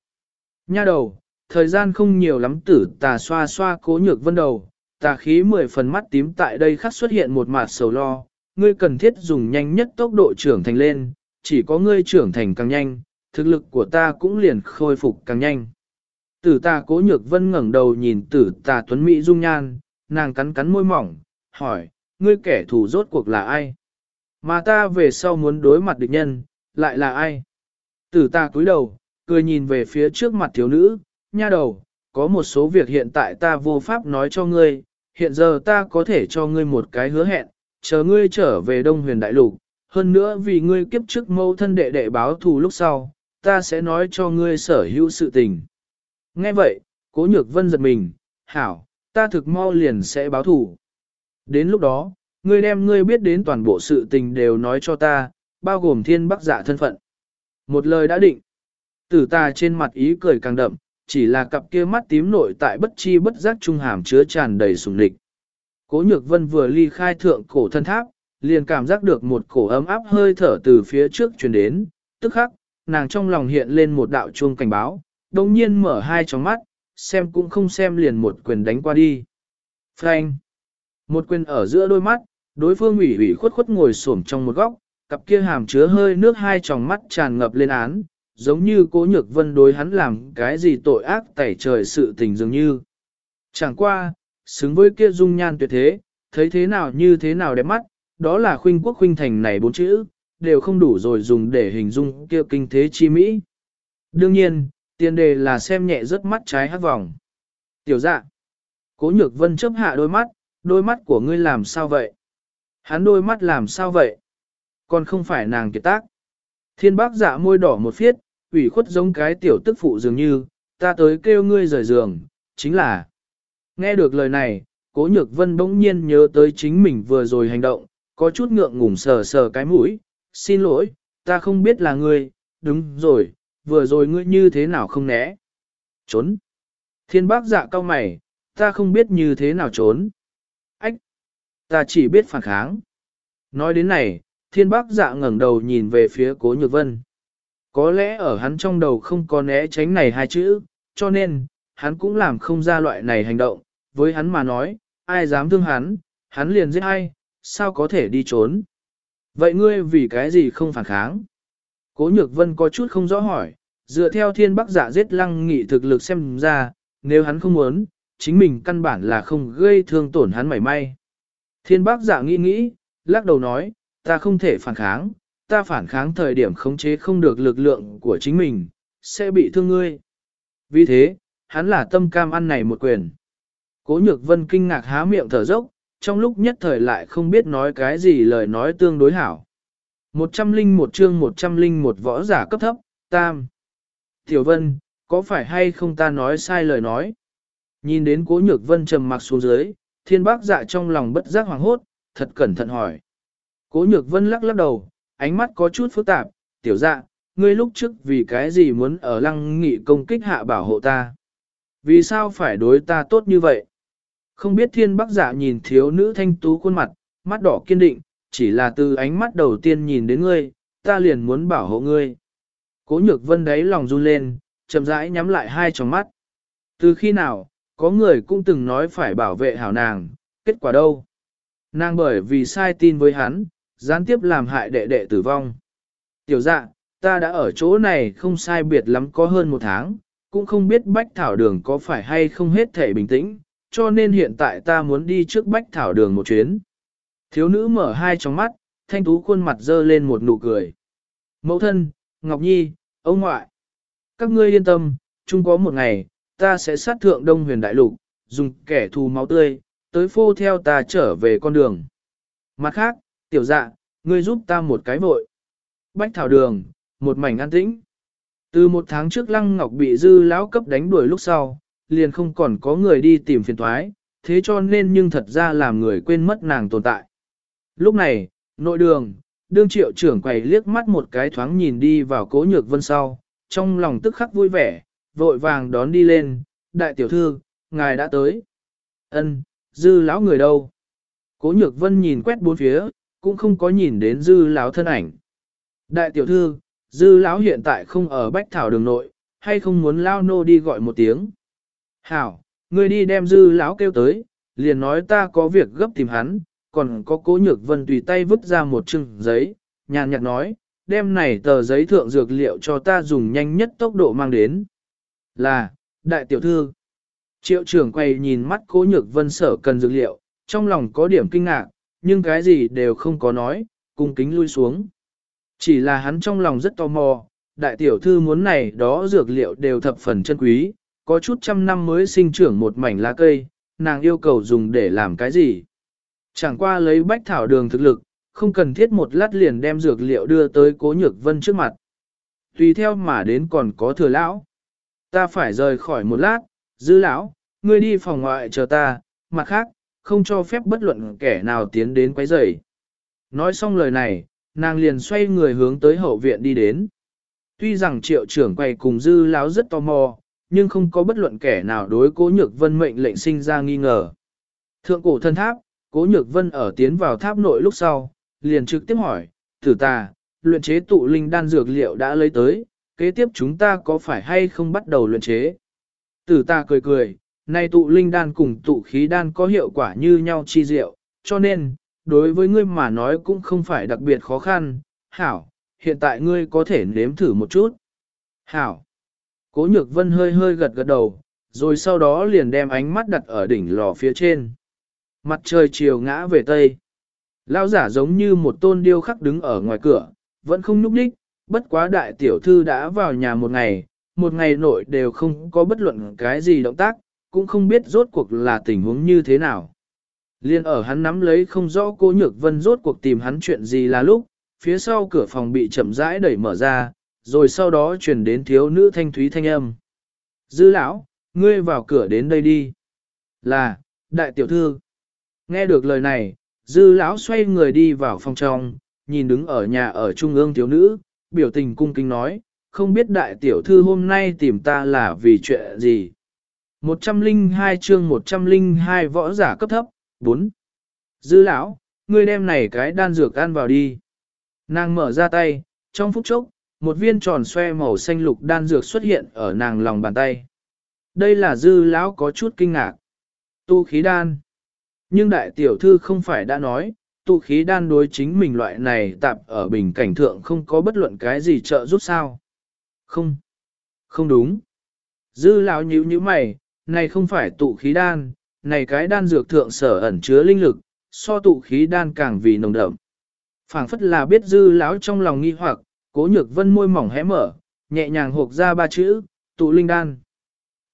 S1: Nha đầu, thời gian không nhiều lắm tử tà xoa xoa cố nhược vân đầu, tà khí mười phần mắt tím tại đây khắc xuất hiện một mặt sầu lo, ngươi cần thiết dùng nhanh nhất tốc độ trưởng thành lên, chỉ có ngươi trưởng thành càng nhanh, thực lực của ta cũng liền khôi phục càng nhanh. Tử tà cố nhược vân ngẩng đầu nhìn tử tà tuấn Mỹ dung nhan, nàng cắn cắn môi mỏng, hỏi, ngươi kẻ thù rốt cuộc là ai? Mà ta về sau muốn đối mặt địch nhân, lại là ai? Tử ta cúi đầu, cười nhìn về phía trước mặt thiếu nữ, nha đầu, có một số việc hiện tại ta vô pháp nói cho ngươi, hiện giờ ta có thể cho ngươi một cái hứa hẹn, chờ ngươi trở về Đông Huyền Đại Lục, hơn nữa vì ngươi kiếp trước mâu thân đệ đệ báo thù lúc sau, ta sẽ nói cho ngươi sở hữu sự tình. Nghe vậy, cố nhược vân giật mình, hảo, ta thực mau liền sẽ báo thù. Đến lúc đó, ngươi đem ngươi biết đến toàn bộ sự tình đều nói cho ta, bao gồm thiên bắc giả thân phận. Một lời đã định. Tử ta trên mặt ý cười càng đậm, chỉ là cặp kia mắt tím nội tại bất chi bất giác trung hàm chứa tràn đầy sùng địch. Cố nhược vân vừa ly khai thượng cổ thân tháp, liền cảm giác được một cổ ấm áp hơi thở từ phía trước truyền đến, tức khắc, nàng trong lòng hiện lên một đạo chuông cảnh báo, đồng nhiên mở hai tròng mắt, xem cũng không xem liền một quyền đánh qua đi. Frank! Một quyền ở giữa đôi mắt, đối phương ủy ủy khuất khuất ngồi xổm trong một góc, cặp kia hàm chứa hơi nước hai tròng mắt tràn ngập lên án, giống như cố nhược vân đối hắn làm cái gì tội ác tẩy trời sự tình dường như. Chẳng qua, xứng với kia dung nhan tuyệt thế, thấy thế nào như thế nào đẹp mắt, đó là khuynh quốc khuynh thành này bốn chữ, đều không đủ rồi dùng để hình dung kia kinh thế chi mỹ. Đương nhiên, tiền đề là xem nhẹ rất mắt trái hát vòng. Tiểu dạ, cố nhược vân chấp hạ đôi mắt, đôi mắt của ngươi làm sao vậy? Hắn đôi mắt làm sao vậy? Còn không phải nàng kiệt tác. Thiên bác dạ môi đỏ một phiết, ủy khuất giống cái tiểu tức phụ dường như, ta tới kêu ngươi rời giường, chính là. Nghe được lời này, cố nhược vân bỗng nhiên nhớ tới chính mình vừa rồi hành động, có chút ngượng ngùng sờ sờ cái mũi, xin lỗi, ta không biết là ngươi, đúng rồi, vừa rồi ngươi như thế nào không né. Trốn. Thiên bác dạ cao mày, ta không biết như thế nào trốn. Ách. Ta chỉ biết phản kháng. Nói đến này, thiên bác dạ ngẩng đầu nhìn về phía cố nhược vân. Có lẽ ở hắn trong đầu không có né tránh này hai chữ, cho nên, hắn cũng làm không ra loại này hành động. Với hắn mà nói, ai dám thương hắn, hắn liền giết ai, sao có thể đi trốn. Vậy ngươi vì cái gì không phản kháng? Cố nhược vân có chút không rõ hỏi, dựa theo thiên bắc giả giết lăng nghị thực lực xem ra, nếu hắn không muốn, chính mình căn bản là không gây thương tổn hắn mảy may. Thiên bắc giả nghĩ nghĩ, lắc đầu nói, ta không thể phản kháng, ta phản kháng thời điểm khống chế không được lực lượng của chính mình, sẽ bị thương ngươi. Vì thế, hắn là tâm cam ăn này một quyền. Cố nhược vân kinh ngạc há miệng thở dốc, trong lúc nhất thời lại không biết nói cái gì lời nói tương đối hảo. Một trăm linh một chương một trăm linh một võ giả cấp thấp, tam. Tiểu Vân, có phải hay không ta nói sai lời nói? Nhìn đến cố nhược vân trầm mặc xuống dưới, thiên bác dạ trong lòng bất giác hoàng hốt, thật cẩn thận hỏi. Cố nhược vân lắc lắc đầu, ánh mắt có chút phức tạp, tiểu dạ, ngươi lúc trước vì cái gì muốn ở lăng nghị công kích hạ bảo hộ ta? Vì sao phải đối ta tốt như vậy? Không biết thiên bác giả nhìn thiếu nữ thanh tú khuôn mặt, mắt đỏ kiên định, chỉ là từ ánh mắt đầu tiên nhìn đến ngươi, ta liền muốn bảo hộ ngươi. Cố nhược vân đấy lòng run lên, chậm rãi nhắm lại hai tròng mắt. Từ khi nào, có người cũng từng nói phải bảo vệ hảo nàng, kết quả đâu? Nàng bởi vì sai tin với hắn, gián tiếp làm hại đệ đệ tử vong. Tiểu dạ, ta đã ở chỗ này không sai biệt lắm có hơn một tháng, cũng không biết bách thảo đường có phải hay không hết thể bình tĩnh, cho nên hiện tại ta muốn đi trước bách thảo đường một chuyến. Thiếu nữ mở hai tròng mắt, thanh tú khuôn mặt dơ lên một nụ cười. Mẫu thân, Ngọc Nhi, ông ngoại. Các ngươi yên tâm, chung có một ngày, ta sẽ sát thượng đông huyền đại lục, dùng kẻ thù máu tươi, tới phô theo ta trở về con đường. Mặt khác, tiểu dạ, ngươi giúp ta một cái vội. Bách thảo đường, một mảnh an tĩnh. Từ một tháng trước Lăng Ngọc bị dư lão cấp đánh đuổi lúc sau, liền không còn có người đi tìm phiền thoái, thế cho nên nhưng thật ra làm người quên mất nàng tồn tại. Lúc này, nội đường, đương triệu trưởng quầy liếc mắt một cái thoáng nhìn đi vào cố nhược vân sau, trong lòng tức khắc vui vẻ, vội vàng đón đi lên, đại tiểu thư, ngài đã tới. ân dư lão người đâu? Cố nhược vân nhìn quét bốn phía, cũng không có nhìn đến dư lão thân ảnh. Đại tiểu thư, dư lão hiện tại không ở bách thảo đường nội, hay không muốn lao nô đi gọi một tiếng. Hảo, người đi đem dư lão kêu tới, liền nói ta có việc gấp tìm hắn, còn có cố nhược vân tùy tay vứt ra một chừng giấy, nhàn nhạt nói, đem này tờ giấy thượng dược liệu cho ta dùng nhanh nhất tốc độ mang đến. Là, đại tiểu thư. Triệu trưởng quay nhìn mắt cố nhược vân sở cần dược liệu, trong lòng có điểm kinh ngạc, nhưng cái gì đều không có nói, cung kính lui xuống. Chỉ là hắn trong lòng rất tò mò, đại tiểu thư muốn này đó dược liệu đều thập phần chân quý, có chút trăm năm mới sinh trưởng một mảnh lá cây, nàng yêu cầu dùng để làm cái gì. Chẳng qua lấy bách thảo đường thực lực, không cần thiết một lát liền đem dược liệu đưa tới cố nhược vân trước mặt. Tùy theo mà đến còn có thừa lão. Ta phải rời khỏi một lát, dư lão, ngươi đi phòng ngoại chờ ta, mặt khác, không cho phép bất luận kẻ nào tiến đến quấy rầy. Nói xong lời này, nàng liền xoay người hướng tới hậu viện đi đến. Tuy rằng triệu trưởng quay cùng dư lão rất tò mò, nhưng không có bất luận kẻ nào đối cố nhược vân mệnh lệnh sinh ra nghi ngờ. Thượng cổ thân tháp, cố nhược vân ở tiến vào tháp nội lúc sau, liền trực tiếp hỏi, tử ta, luyện chế tụ linh đan dược liệu đã lấy tới, kế tiếp chúng ta có phải hay không bắt đầu luyện chế? Tử ta cười cười, nay tụ linh đan cùng tụ khí đan có hiệu quả như nhau chi diệu, cho nên, đối với ngươi mà nói cũng không phải đặc biệt khó khăn, hảo, hiện tại ngươi có thể nếm thử một chút. Hảo. Cố nhược vân hơi hơi gật gật đầu, rồi sau đó liền đem ánh mắt đặt ở đỉnh lò phía trên. Mặt trời chiều ngã về tây. lao giả giống như một tôn điêu khắc đứng ở ngoài cửa, vẫn không nhúc đích, bất quá đại tiểu thư đã vào nhà một ngày, một ngày nội đều không có bất luận cái gì động tác, cũng không biết rốt cuộc là tình huống như thế nào. Liên ở hắn nắm lấy không rõ cô nhược vân rốt cuộc tìm hắn chuyện gì là lúc, phía sau cửa phòng bị chậm rãi đẩy mở ra, rồi sau đó truyền đến thiếu nữ thanh thúy thanh âm. Dư lão, ngươi vào cửa đến đây đi. Là, đại tiểu thư. Nghe được lời này, dư lão xoay người đi vào phòng trong, nhìn đứng ở nhà ở trung ương thiếu nữ, biểu tình cung kính nói, không biết đại tiểu thư hôm nay tìm ta là vì chuyện gì. 102 chương 102 võ giả cấp thấp, 4. Dư lão, ngươi đem này cái đan dược ăn vào đi. Nàng mở ra tay, trong phút chốc, một viên tròn xoe màu xanh lục đan dược xuất hiện ở nàng lòng bàn tay. Đây là dư lão có chút kinh ngạc. Tu khí đan. Nhưng đại tiểu thư không phải đã nói, tu khí đan đối chính mình loại này tạp ở bình cảnh thượng không có bất luận cái gì trợ giúp sao. Không. Không đúng. Dư lão nhíu nhíu mày, này không phải tụ khí đan, này cái đan dược thượng sở ẩn chứa linh lực, so tụ khí đan càng vì nồng đậm. phảng phất là biết dư lão trong lòng nghi hoặc, cố nhược vân môi mỏng hé mở, nhẹ nhàng hộp ra ba chữ, tụ linh đan.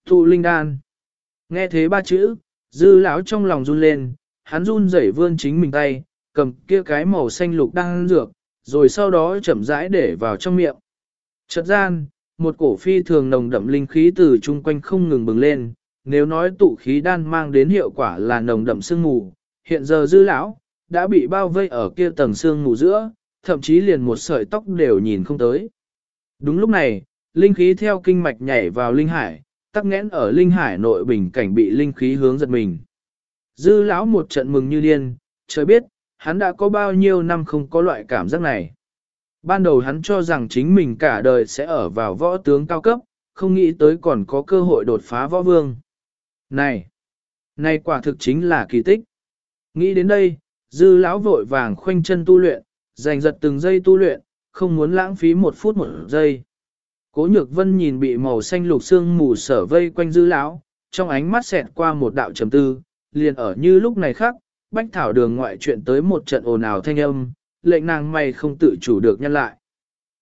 S1: Tụ linh đan. Nghe thế ba chữ, dư lão trong lòng run lên, hắn run rẩy vươn chính mình tay, cầm kia cái màu xanh lục đang dược, rồi sau đó chậm rãi để vào trong miệng. Chợt gian, một cổ phi thường nồng đậm linh khí từ chung quanh không ngừng bừng lên, nếu nói tụ khí đan mang đến hiệu quả là nồng đậm sương mù, hiện giờ dư lão đã bị bao vây ở kia tầng sương mù giữa, thậm chí liền một sợi tóc đều nhìn không tới. Đúng lúc này, linh khí theo kinh mạch nhảy vào linh hải, tắc nghẽn ở linh hải nội bình cảnh bị linh khí hướng giật mình. Dư lão một trận mừng như điên, trời biết, hắn đã có bao nhiêu năm không có loại cảm giác này. Ban đầu hắn cho rằng chính mình cả đời sẽ ở vào võ tướng cao cấp, không nghĩ tới còn có cơ hội đột phá võ vương. Này! Này quả thực chính là kỳ tích. Nghĩ đến đây, dư lão vội vàng khoanh chân tu luyện, giành giật từng giây tu luyện, không muốn lãng phí một phút một giây. Cố nhược vân nhìn bị màu xanh lục xương mù sở vây quanh dư lão, trong ánh mắt xẹt qua một đạo trầm tư, liền ở như lúc này khác, bách thảo đường ngoại chuyện tới một trận ồn ào thanh âm, lệnh nàng mày không tự chủ được nhân lại.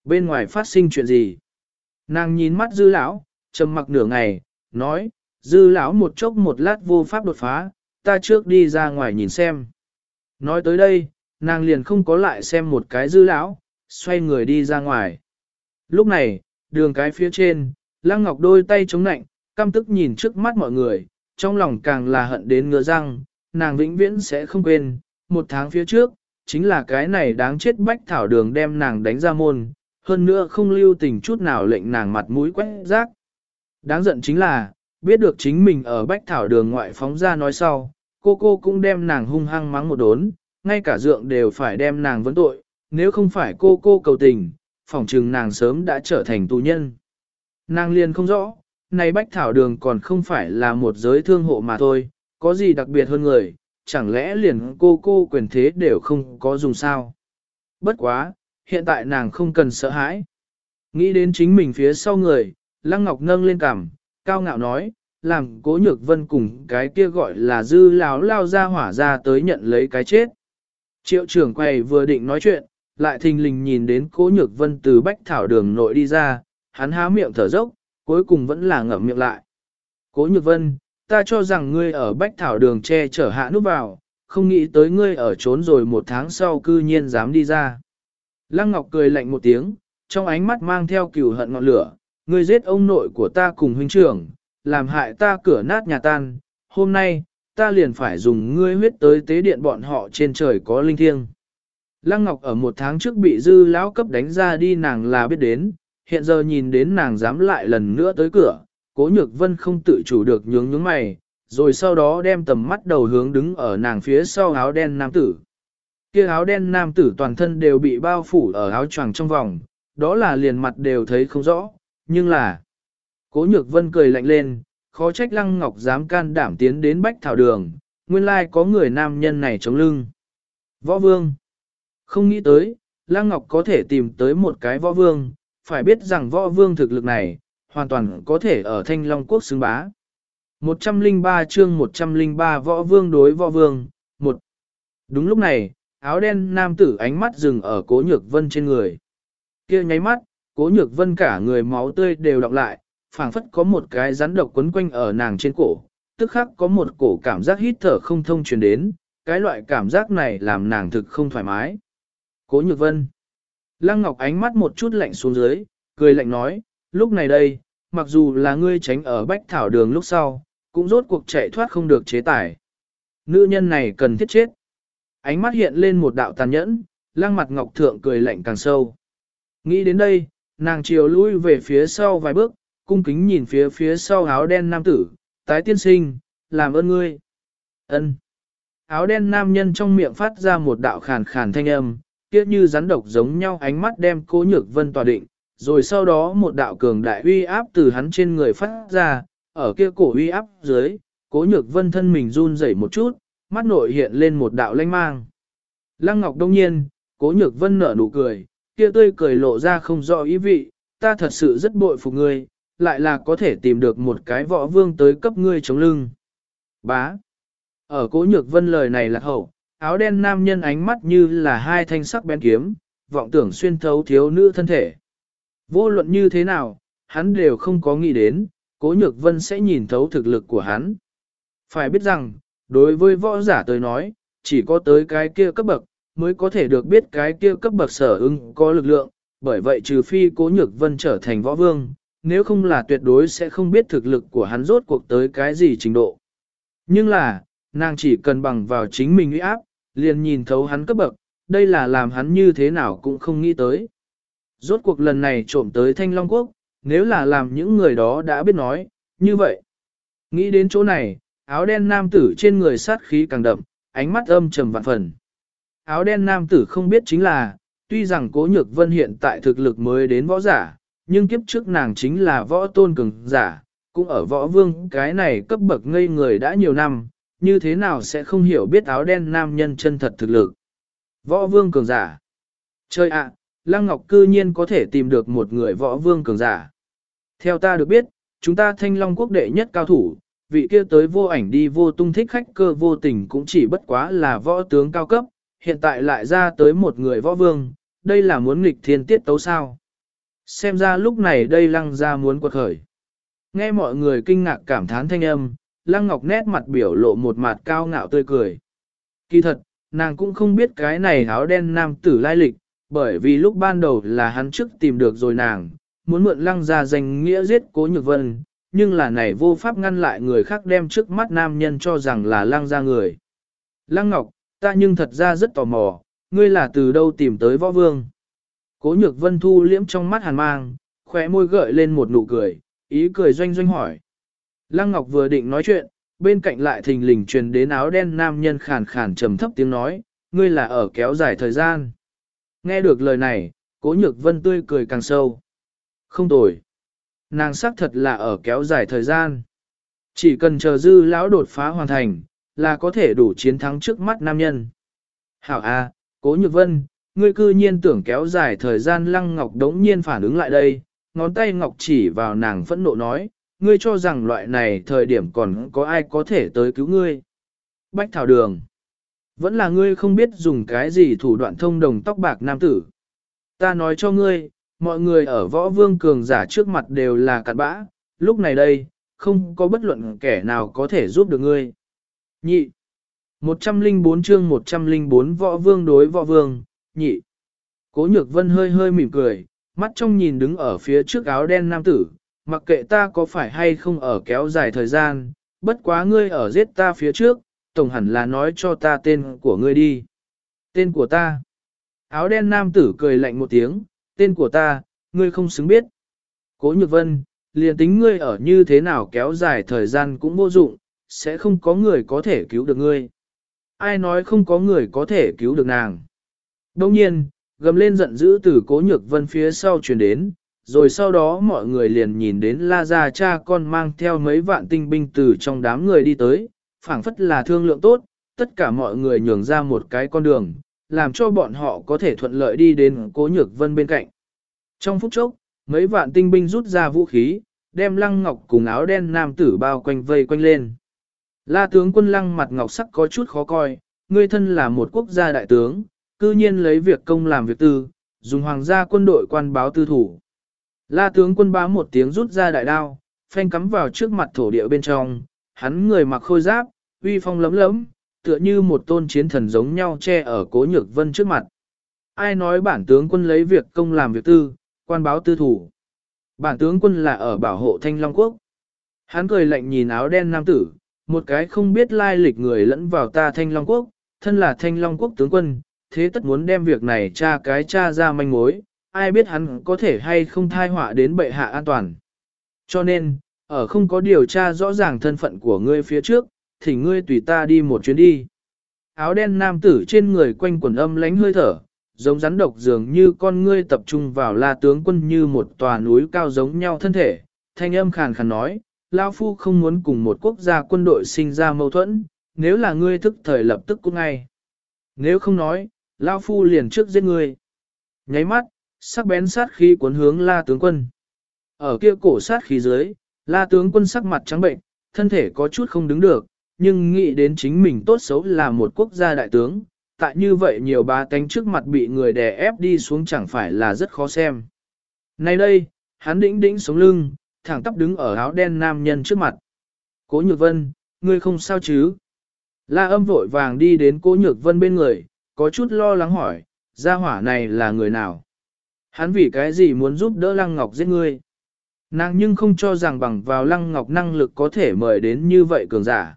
S1: Bên ngoài phát sinh chuyện gì? Nàng nhìn mắt dư lão, trầm mặc nửa ngày, nói, dư lão một chốc một lát vô pháp đột phá, ta trước đi ra ngoài nhìn xem. Nói tới đây, nàng liền không có lại xem một cái dư lão, xoay người đi ra ngoài. Lúc này, đường cái phía trên, Lăng Ngọc đôi tay chống nạnh, căm tức nhìn trước mắt mọi người, trong lòng càng là hận đến ngứa răng, nàng vĩnh viễn sẽ không quên, một tháng phía trước, chính là cái này đáng chết bách thảo đường đem nàng đánh ra môn, hơn nữa không lưu tình chút nào lệnh nàng mặt mũi quét rác. Đáng giận chính là, biết được chính mình ở bách thảo đường ngoại phóng ra nói sau, cô cô cũng đem nàng hung hăng mắng một đốn, ngay cả dượng đều phải đem nàng vấn tội, nếu không phải cô cô cầu tình, phỏng chừng nàng sớm đã trở thành tù nhân. Nàng liền không rõ, này bách thảo đường còn không phải là một giới thương hộ mà thôi, có gì đặc biệt hơn người, chẳng lẽ liền cô cô quyền thế đều không có dùng sao. Bất quá, hiện tại nàng không cần sợ hãi. Nghĩ đến chính mình phía sau người, Lăng Ngọc nâng lên cằm, cao ngạo nói, làm cố nhược vân cùng cái kia gọi là dư láo lao ra hỏa ra tới nhận lấy cái chết. Triệu trưởng quầy vừa định nói chuyện, lại thình lình nhìn đến cố nhược vân từ bách thảo đường nội đi ra, hắn há miệng thở dốc, cuối cùng vẫn là ngậm miệng lại. Cố nhược vân, ta cho rằng ngươi ở bách thảo đường che chở hạ nút vào, không nghĩ tới ngươi ở trốn rồi một tháng sau cư nhiên dám đi ra. Lăng Ngọc cười lạnh một tiếng, trong ánh mắt mang theo cừu hận ngọn lửa, ngươi giết ông nội của ta cùng huynh trưởng, làm hại ta cửa nát nhà tan, hôm nay, ta liền phải dùng ngươi huyết tới tế điện bọn họ trên trời có linh thiêng. Lăng Ngọc ở một tháng trước bị dư lão cấp đánh ra đi nàng là biết đến, hiện giờ nhìn đến nàng dám lại lần nữa tới cửa, cố nhược vân không tự chủ được nhướng nhướng mày, rồi sau đó đem tầm mắt đầu hướng đứng ở nàng phía sau áo đen nam tử. Kia áo đen nam tử toàn thân đều bị bao phủ ở áo choàng trong vòng, đó là liền mặt đều thấy không rõ, nhưng là... Cố nhược vân cười lạnh lên, khó trách lăng ngọc dám can đảm tiến đến bách thảo đường, nguyên lai có người nam nhân này chống lưng. Võ vương. Không nghĩ tới, lăng ngọc có thể tìm tới một cái võ vương, phải biết rằng võ vương thực lực này, hoàn toàn có thể ở thanh long quốc xứng bá. 103 chương 103 võ vương đối võ vương, một Đúng lúc này, áo đen nam tử ánh mắt dừng ở cố nhược vân trên người. kia nháy mắt, cố nhược vân cả người máu tươi đều đọc lại, phảng phất có một cái rắn độc quấn quanh ở nàng trên cổ, tức khắc có một cổ cảm giác hít thở không thông truyền đến, cái loại cảm giác này làm nàng thực không thoải mái. Cố nhược vân. Lăng Ngọc ánh mắt một chút lạnh xuống dưới, cười lạnh nói, lúc này đây, mặc dù là ngươi tránh ở bách thảo đường lúc sau, cũng rốt cuộc chạy thoát không được chế tải. Nữ nhân này cần thiết chết. Ánh mắt hiện lên một đạo tàn nhẫn, lăng mặt Ngọc Thượng cười lạnh càng sâu. Nghĩ đến đây, nàng chiều lui về phía sau vài bước, cung kính nhìn phía phía sau áo đen nam tử, tái tiên sinh, làm ơn ngươi. ân Áo đen nam nhân trong miệng phát ra một đạo khàn khàn thanh âm, kia như rắn độc giống nhau ánh mắt đem cố nhược vân tòa định, rồi sau đó một đạo cường đại uy áp từ hắn trên người phát ra, ở kia cổ uy áp dưới, cố nhược vân thân mình run rẩy một chút, mắt nội hiện lên một đạo lanh mang. Lăng Ngọc đông nhiên, cố nhược vân nở nụ cười, kia tươi cười lộ ra không rõ ý vị, ta thật sự rất bội phục ngươi, lại là có thể tìm được một cái võ vương tới cấp ngươi chống lưng. Bá. Ở cố nhược vân lời này là hậu, áo đen nam nhân ánh mắt như là hai thanh sắc bén kiếm, vọng tưởng xuyên thấu thiếu nữ thân thể. Vô luận như thế nào, hắn đều không có nghĩ đến, cố nhược vân sẽ nhìn thấu thực lực của hắn. Phải biết rằng, đối với võ giả tới nói, chỉ có tới cái kia cấp bậc, mới có thể được biết cái kia cấp bậc sở ứng có lực lượng, bởi vậy trừ phi cố nhược vân trở thành võ vương, nếu không là tuyệt đối sẽ không biết thực lực của hắn rốt cuộc tới cái gì trình độ. Nhưng là, nàng chỉ cần bằng vào chính mình uy áp, liền nhìn thấu hắn cấp bậc, đây là làm hắn như thế nào cũng không nghĩ tới. Rốt cuộc lần này trộm tới Thanh Long Quốc, nếu là làm những người đó đã biết nói, như vậy. Nghĩ đến chỗ này, áo đen nam tử trên người sát khí càng đậm, ánh mắt âm trầm vạn phần. Áo đen nam tử không biết chính là, tuy rằng cố nhược vân hiện tại thực lực mới đến võ giả, nhưng kiếp trước nàng chính là võ tôn cường giả, cũng ở võ vương cái này cấp bậc ngây người đã nhiều năm, như thế nào sẽ không hiểu biết áo đen nam nhân chân thật thực lực. Võ vương cường giả. Chơi ạ, Lăng Ngọc cư nhiên có thể tìm được một người võ vương cường giả. Theo ta được biết, chúng ta thanh long quốc đệ nhất cao thủ, vị kia tới vô ảnh đi vô tung thích khách cơ vô tình cũng chỉ bất quá là võ tướng cao cấp, hiện tại lại ra tới một người võ vương, đây là muốn nghịch thiên tiết tấu sao. Xem ra lúc này đây lăng ra muốn quật khởi. Nghe mọi người kinh ngạc cảm thán thanh âm, lăng ngọc nét mặt biểu lộ một mặt cao ngạo tươi cười. Kỳ thật, nàng cũng không biết cái này áo đen nam tử lai lịch, bởi vì lúc ban đầu là hắn trước tìm được rồi nàng, muốn mượn lăng ra danh nghĩa giết cố nhược vân, nhưng là này vô pháp ngăn lại người khác đem trước mắt nam nhân cho rằng là lăng ra người. Lăng Ngọc, ta nhưng thật ra rất tò mò, ngươi là từ đâu tìm tới võ vương. Cố nhược vân thu liễm trong mắt hàn mang, khóe môi gợi lên một nụ cười, ý cười doanh doanh hỏi. Lăng Ngọc vừa định nói chuyện, bên cạnh lại thình lình truyền đến áo đen nam nhân khàn khàn trầm thấp tiếng nói, ngươi là ở kéo dài thời gian. Nghe được lời này, cố nhược vân tươi cười càng sâu. Không tồi. Nàng xác thật là ở kéo dài thời gian. Chỉ cần chờ dư lão đột phá hoàn thành, là có thể đủ chiến thắng trước mắt nam nhân. Hảo A, cố nhược vân, ngươi cư nhiên tưởng kéo dài thời gian lăng ngọc đống nhiên phản ứng lại đây, ngón tay ngọc chỉ vào nàng phẫn nộ nói, ngươi cho rằng loại này thời điểm còn có ai có thể tới cứu ngươi. Bách thảo đường. Vẫn là ngươi không biết dùng cái gì thủ đoạn thông đồng tóc bạc nam tử. Ta nói cho ngươi, mọi người ở võ vương cường giả trước mặt đều là cặn bã, lúc này đây, không có bất luận kẻ nào có thể giúp được ngươi. Nhị. 104 chương 104 võ vương đối võ vương, nhị. Cố nhược vân hơi hơi mỉm cười, mắt trong nhìn đứng ở phía trước áo đen nam tử, mặc kệ ta có phải hay không ở kéo dài thời gian, bất quá ngươi ở giết ta phía trước, tổng hẳn là nói cho ta tên của ngươi đi. Tên của ta. Áo đen nam tử cười lạnh một tiếng, tên của ta, ngươi không xứng biết. Cố nhược vân, liền tính ngươi ở như thế nào kéo dài thời gian cũng vô dụng, sẽ không có người có thể cứu được ngươi. Ai nói không có người có thể cứu được nàng. Đồng nhiên, gầm lên giận dữ từ cố nhược vân phía sau truyền đến, rồi sau đó mọi người liền nhìn đến La Gia cha con mang theo mấy vạn tinh binh từ trong đám người đi tới, phảng phất là thương lượng tốt, tất cả mọi người nhường ra một cái con đường, làm cho bọn họ có thể thuận lợi đi đến cố nhược vân bên cạnh. Trong phút chốc, mấy vạn tinh binh rút ra vũ khí, đem lăng ngọc cùng áo đen nam tử bao quanh vây quanh lên. La tướng quân lăng mặt ngọc sắc có chút khó coi, ngươi thân là một quốc gia đại tướng, cư nhiên lấy việc công làm việc tư, dùng hoàng gia quân đội quan báo tư thủ. La tướng quân bá một tiếng rút ra đại đao, phanh cắm vào trước mặt thổ địa bên trong, hắn người mặc khôi giáp, uy phong lấm lấm, tựa như một tôn chiến thần giống nhau che ở cố nhược vân trước mặt. Ai nói bản tướng quân lấy việc công làm việc tư, quan báo tư thủ. Bản tướng quân là ở bảo hộ thanh long quốc. Hắn cười lạnh nhìn áo đen nam tử, một cái không biết lai lịch người lẫn vào ta thanh long quốc, thân là thanh long quốc tướng quân, thế tất muốn đem việc này tra cái tra ra manh mối, ai biết hắn có thể hay không thai họa đến bệ hạ an toàn. Cho nên, ở không có điều tra rõ ràng thân phận của ngươi phía trước, thì ngươi tùy ta đi một chuyến đi. Áo đen nam tử trên người quanh quần âm lánh hơi thở, giống rắn độc dường như con ngươi tập trung vào la tướng quân như một tòa núi cao giống nhau thân thể. Thanh âm khàn khàn nói, Lao Phu không muốn cùng một quốc gia quân đội sinh ra mâu thuẫn, nếu là ngươi thức thời lập tức cũng ngay. Nếu không nói, Lao Phu liền trước giết ngươi. Nháy mắt, sắc bén sát khí cuốn hướng la tướng quân. Ở kia cổ sát khí dưới, la tướng quân sắc mặt trắng bệnh, thân thể có chút không đứng được, nhưng nghĩ đến chính mình tốt xấu là một quốc gia đại tướng, tại như vậy nhiều ba tánh trước mặt bị người đè ép đi xuống chẳng phải là rất khó xem. Nay đây, hắn đĩnh đĩnh sống lưng, thẳng tắp đứng ở áo đen nam nhân trước mặt. Cố nhược vân, ngươi không sao chứ? La âm vội vàng đi đến cố nhược vân bên người, có chút lo lắng hỏi, gia hỏa này là người nào? Hắn vì cái gì muốn giúp đỡ Lăng Ngọc giết ngươi? Nàng nhưng không cho rằng bằng vào Lăng Ngọc năng lực có thể mời đến như vậy cường giả.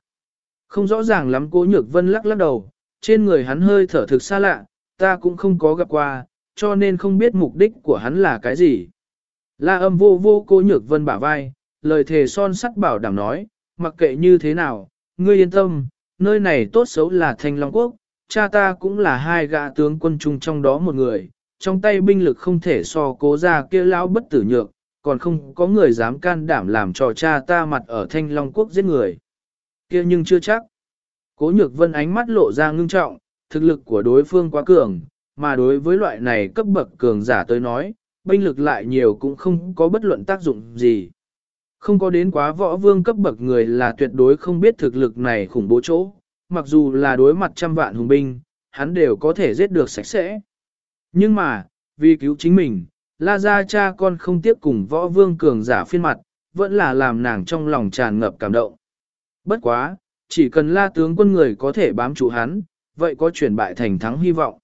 S1: Không rõ ràng lắm cố nhược vân lắc lắc đầu, trên người hắn hơi thở thực xa lạ, ta cũng không có gặp qua, cho nên không biết mục đích của hắn là cái gì. La âm vô vô cố nhược vân bả vai, lời thề son sắt bảo đảm nói, mặc kệ như thế nào, ngươi yên tâm, nơi này tốt xấu là thanh long quốc, cha ta cũng là hai gã tướng quân chung trong đó một người, trong tay binh lực không thể so cố ra kia lão bất tử nhược, còn không có người dám can đảm làm cho cha ta mặt ở thanh long quốc giết người. kia nhưng chưa chắc. Cố nhược vân ánh mắt lộ ra ngưng trọng, thực lực của đối phương quá cường, mà đối với loại này cấp bậc cường giả tới nói, binh lực lại nhiều cũng không có bất luận tác dụng gì. Không có đến quá võ vương cấp bậc người là tuyệt đối không biết thực lực này khủng bố chỗ, mặc dù là đối mặt trăm vạn hùng binh, hắn đều có thể giết được sạch sẽ. Nhưng mà, vì cứu chính mình, La Gia cha con không tiếp cùng võ vương cường giả phiên mặt, vẫn là làm nàng trong lòng tràn ngập cảm động. Bất quá, chỉ cần La tướng quân người có thể bám trụ hắn, vậy có chuyển bại thành thắng hy vọng.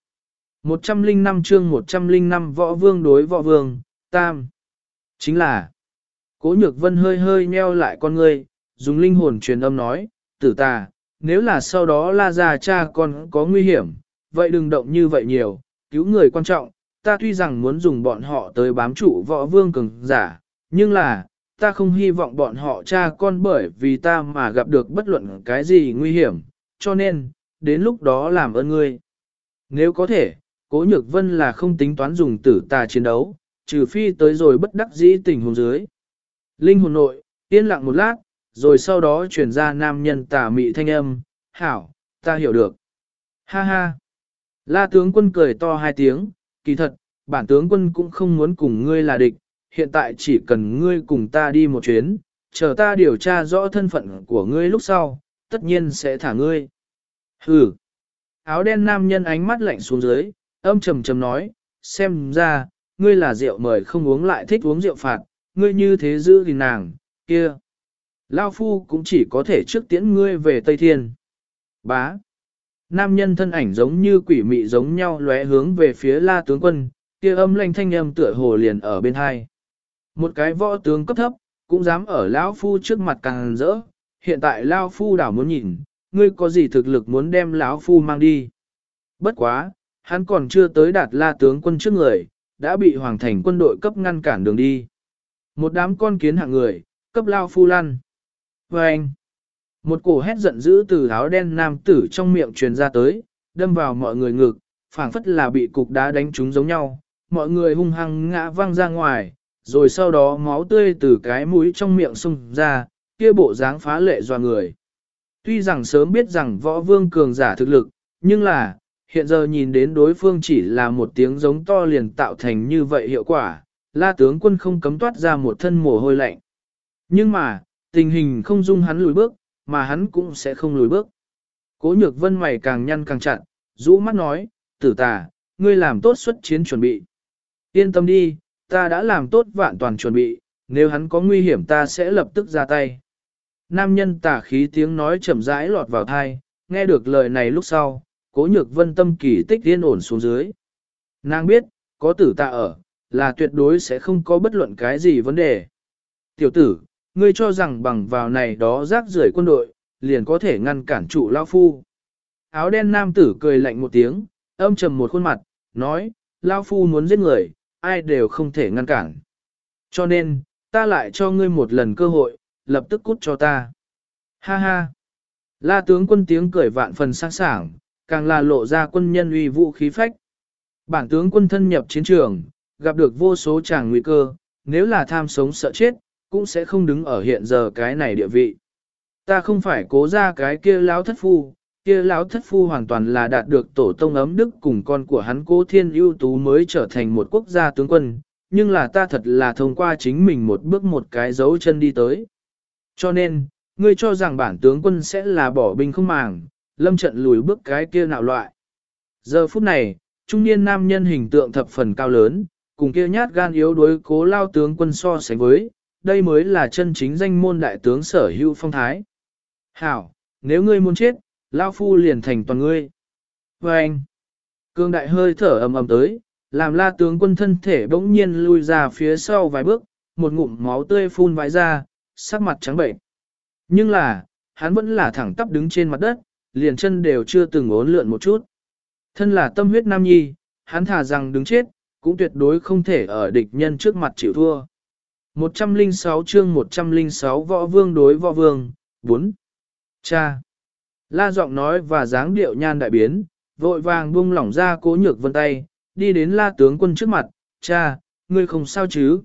S1: 105 chương 105 võ vương đối võ vương, tam. Chính là, cố nhược vân hơi hơi nheo lại con ngươi, dùng linh hồn truyền âm nói, tử ta, nếu là sau đó la ra cha con có nguy hiểm, vậy đừng động như vậy nhiều, cứu người quan trọng, ta tuy rằng muốn dùng bọn họ tới bám trụ võ vương cường giả, nhưng là, ta không hy vọng bọn họ cha con bởi vì ta mà gặp được bất luận cái gì nguy hiểm, cho nên, đến lúc đó làm ơn ngươi. Nếu có thể, cố nhược vân là không tính toán dùng tử tà chiến đấu, trừ phi tới rồi bất đắc dĩ tình huống dưới. Linh hồn nội, yên lặng một lát, rồi sau đó truyền ra nam nhân tà mị thanh âm, hảo, ta hiểu được. Ha ha. La tướng quân cười to hai tiếng, kỳ thật, bản tướng quân cũng không muốn cùng ngươi là địch, hiện tại chỉ cần ngươi cùng ta đi một chuyến, chờ ta điều tra rõ thân phận của ngươi lúc sau, tất nhiên sẽ thả ngươi. Hừ. Áo đen nam nhân ánh mắt lạnh xuống dưới, âm trầm trầm nói, xem ra, ngươi là rượu mời không uống lại thích uống rượu phạt, ngươi như thế giữ thì nàng, kia. Lao phu cũng chỉ có thể trước tiễn ngươi về Tây Thiên. Bá. Nam nhân thân ảnh giống như quỷ mị giống nhau lóe hướng về phía la tướng quân, kia âm lanh thanh âm tựa hồ liền ở bên hai. Một cái võ tướng cấp thấp, cũng dám ở lão phu trước mặt càng rỡ, hiện tại lão phu đảo muốn nhìn, ngươi có gì thực lực muốn đem lão phu mang đi. Bất quá, hắn còn chưa tới đạt la tướng quân trước người, đã bị hoàng thành quân đội cấp ngăn cản đường đi. Một đám con kiến hạng người, cấp lao phu lăn. Và anh, một cổ hét giận dữ từ áo đen nam tử trong miệng truyền ra tới, đâm vào mọi người ngực, phảng phất là bị cục đá đánh trúng giống nhau, mọi người hung hăng ngã văng ra ngoài, rồi sau đó máu tươi từ cái mũi trong miệng xung ra, kia bộ dáng phá lệ doa người. Tuy rằng sớm biết rằng võ vương cường giả thực lực, nhưng là, hiện giờ nhìn đến đối phương chỉ là một tiếng giống to liền tạo thành như vậy hiệu quả, la tướng quân không cấm toát ra một thân mồ hôi lạnh. Nhưng mà, tình hình không dung hắn lùi bước, mà hắn cũng sẽ không lùi bước. Cố nhược vân mày càng nhăn càng chặn, rũ mắt nói, tử tà, ngươi làm tốt xuất chiến chuẩn bị. Yên tâm đi, ta đã làm tốt vạn toàn chuẩn bị, nếu hắn có nguy hiểm ta sẽ lập tức ra tay. Nam nhân tả khí tiếng nói chậm rãi lọt vào thai, nghe được lời này lúc sau, cố nhược vân tâm kỳ tích yên ổn xuống dưới. Nàng biết, có tử tạ ở, là tuyệt đối sẽ không có bất luận cái gì vấn đề. Tiểu tử, ngươi cho rằng bằng vào này đó rác rưởi quân đội, liền có thể ngăn cản trụ lao phu. Áo đen nam tử cười lạnh một tiếng, âm trầm một khuôn mặt, nói, lao phu muốn giết người, ai đều không thể ngăn cản. Cho nên, ta lại cho ngươi một lần cơ hội, lập tức cút cho ta. Ha ha. La tướng quân tiếng cười vạn phần sáng sảng, càng là lộ ra quân nhân uy vũ khí phách. Bản tướng quân thân nhập chiến trường, gặp được vô số chàng nguy cơ, nếu là tham sống sợ chết, cũng sẽ không đứng ở hiện giờ cái này địa vị. Ta không phải cố ra cái kia lão thất phu, kia lão thất phu hoàn toàn là đạt được tổ tông ấm đức cùng con của hắn cố thiên ưu tú mới trở thành một quốc gia tướng quân, nhưng là ta thật là thông qua chính mình một bước một cái dấu chân đi tới. Cho nên, ngươi cho rằng bản tướng quân sẽ là bỏ binh không màng, lâm trận lùi bước cái kia nạo loại. Giờ phút này, trung niên nam nhân hình tượng thập phần cao lớn, cùng kia nhát gan yếu đối cố lao tướng quân so sánh với, đây mới là chân chính danh môn đại tướng sở hữu phong thái. Hảo, nếu ngươi muốn chết, lao phu liền thành toàn ngươi. Và anh, Cương đại hơi thở ầm ầm tới, làm la tướng quân thân thể bỗng nhiên lui ra phía sau vài bước, một ngụm máu tươi phun vãi ra, sắc mặt trắng bệnh. Nhưng là, hắn vẫn là thẳng tắp đứng trên mặt đất, liền chân đều chưa từng ốn lượn một chút. Thân là tâm huyết nam nhi, hắn thà rằng đứng chết, cũng tuyệt đối không thể ở địch nhân trước mặt chịu thua. 106 chương 106 võ vương đối võ vương, 4. Cha. La giọng nói và dáng điệu nhan đại biến, vội vàng buông lỏng ra cố nhược vân tay, đi đến la tướng quân trước mặt, cha, ngươi không sao chứ.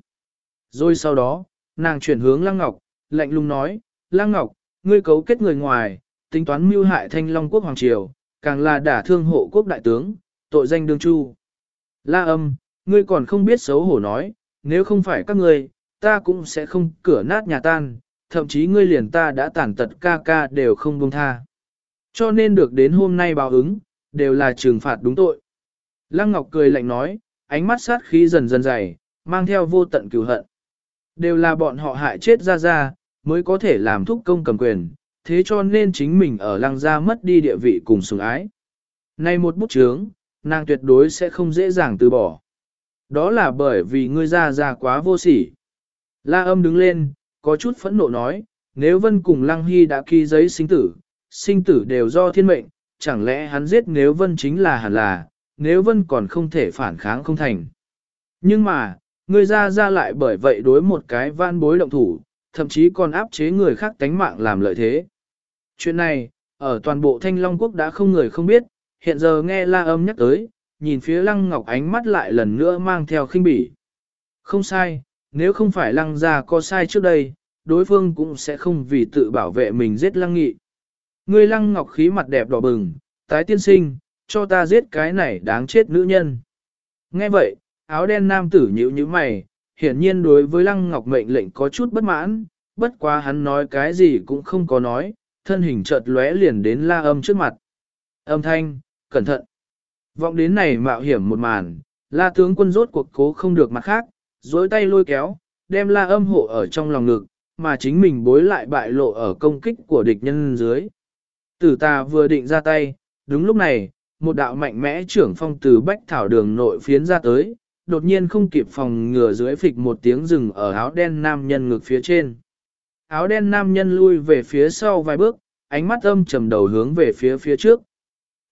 S1: Rồi sau đó, nàng chuyển hướng Lăng Ngọc, lạnh lùng nói, Lăng Ngọc, ngươi cấu kết người ngoài, tính toán mưu hại thanh long quốc hoàng triều, càng là đả thương hộ quốc đại tướng, tội danh đương chu. La âm, ngươi còn không biết xấu hổ nói, nếu không phải các ngươi, ta cũng sẽ không cửa nát nhà tan, thậm chí ngươi liền ta đã tàn tật ca ca đều không buông tha. Cho nên được đến hôm nay báo ứng, đều là trừng phạt đúng tội. Lăng Ngọc cười lạnh nói, ánh mắt sát khí dần dần dày, mang theo vô tận cừu hận. Đều là bọn họ hại chết ra ra, mới có thể làm thúc công cầm quyền, thế cho nên chính mình ở lăng gia mất đi địa vị cùng sủng ái. nay một bút chướng, nàng tuyệt đối sẽ không dễ dàng từ bỏ. Đó là bởi vì ngươi ra ra quá vô sỉ. La âm đứng lên, có chút phẫn nộ nói, nếu Vân cùng Lăng Hy đã ký giấy sinh tử, sinh tử đều do thiên mệnh, chẳng lẽ hắn giết nếu Vân chính là hẳn là, nếu Vân còn không thể phản kháng không thành. Nhưng mà, người ra ra lại bởi vậy đối một cái van bối động thủ, thậm chí còn áp chế người khác tánh mạng làm lợi thế. Chuyện này, ở toàn bộ Thanh Long Quốc đã không người không biết, hiện giờ nghe la âm nhắc tới, nhìn phía Lăng Ngọc ánh mắt lại lần nữa mang theo khinh bỉ. Không sai, nếu không phải Lăng gia có sai trước đây, đối phương cũng sẽ không vì tự bảo vệ mình giết Lăng Nghị. Người Lăng Ngọc khí mặt đẹp đỏ bừng, tái tiên sinh, cho ta giết cái này đáng chết nữ nhân. Nghe vậy, áo đen nam tử nhíu như mày, hiển nhiên đối với Lăng Ngọc mệnh lệnh có chút bất mãn, bất quá hắn nói cái gì cũng không có nói, thân hình chợt lóe liền đến la âm trước mặt. Âm thanh, cẩn thận. Vọng đến này mạo hiểm một màn, la tướng quân rốt cuộc cố không được mặt khác, dối tay lôi kéo, đem la âm hộ ở trong lòng ngực, mà chính mình bối lại bại lộ ở công kích của địch nhân dưới. Tử ta vừa định ra tay, đúng lúc này, một đạo mạnh mẽ trưởng phong từ bách thảo đường nội phiến ra tới, đột nhiên không kịp phòng ngừa dưới phịch một tiếng rừng ở áo đen nam nhân ngực phía trên. Áo đen nam nhân lui về phía sau vài bước, ánh mắt âm trầm đầu hướng về phía phía trước.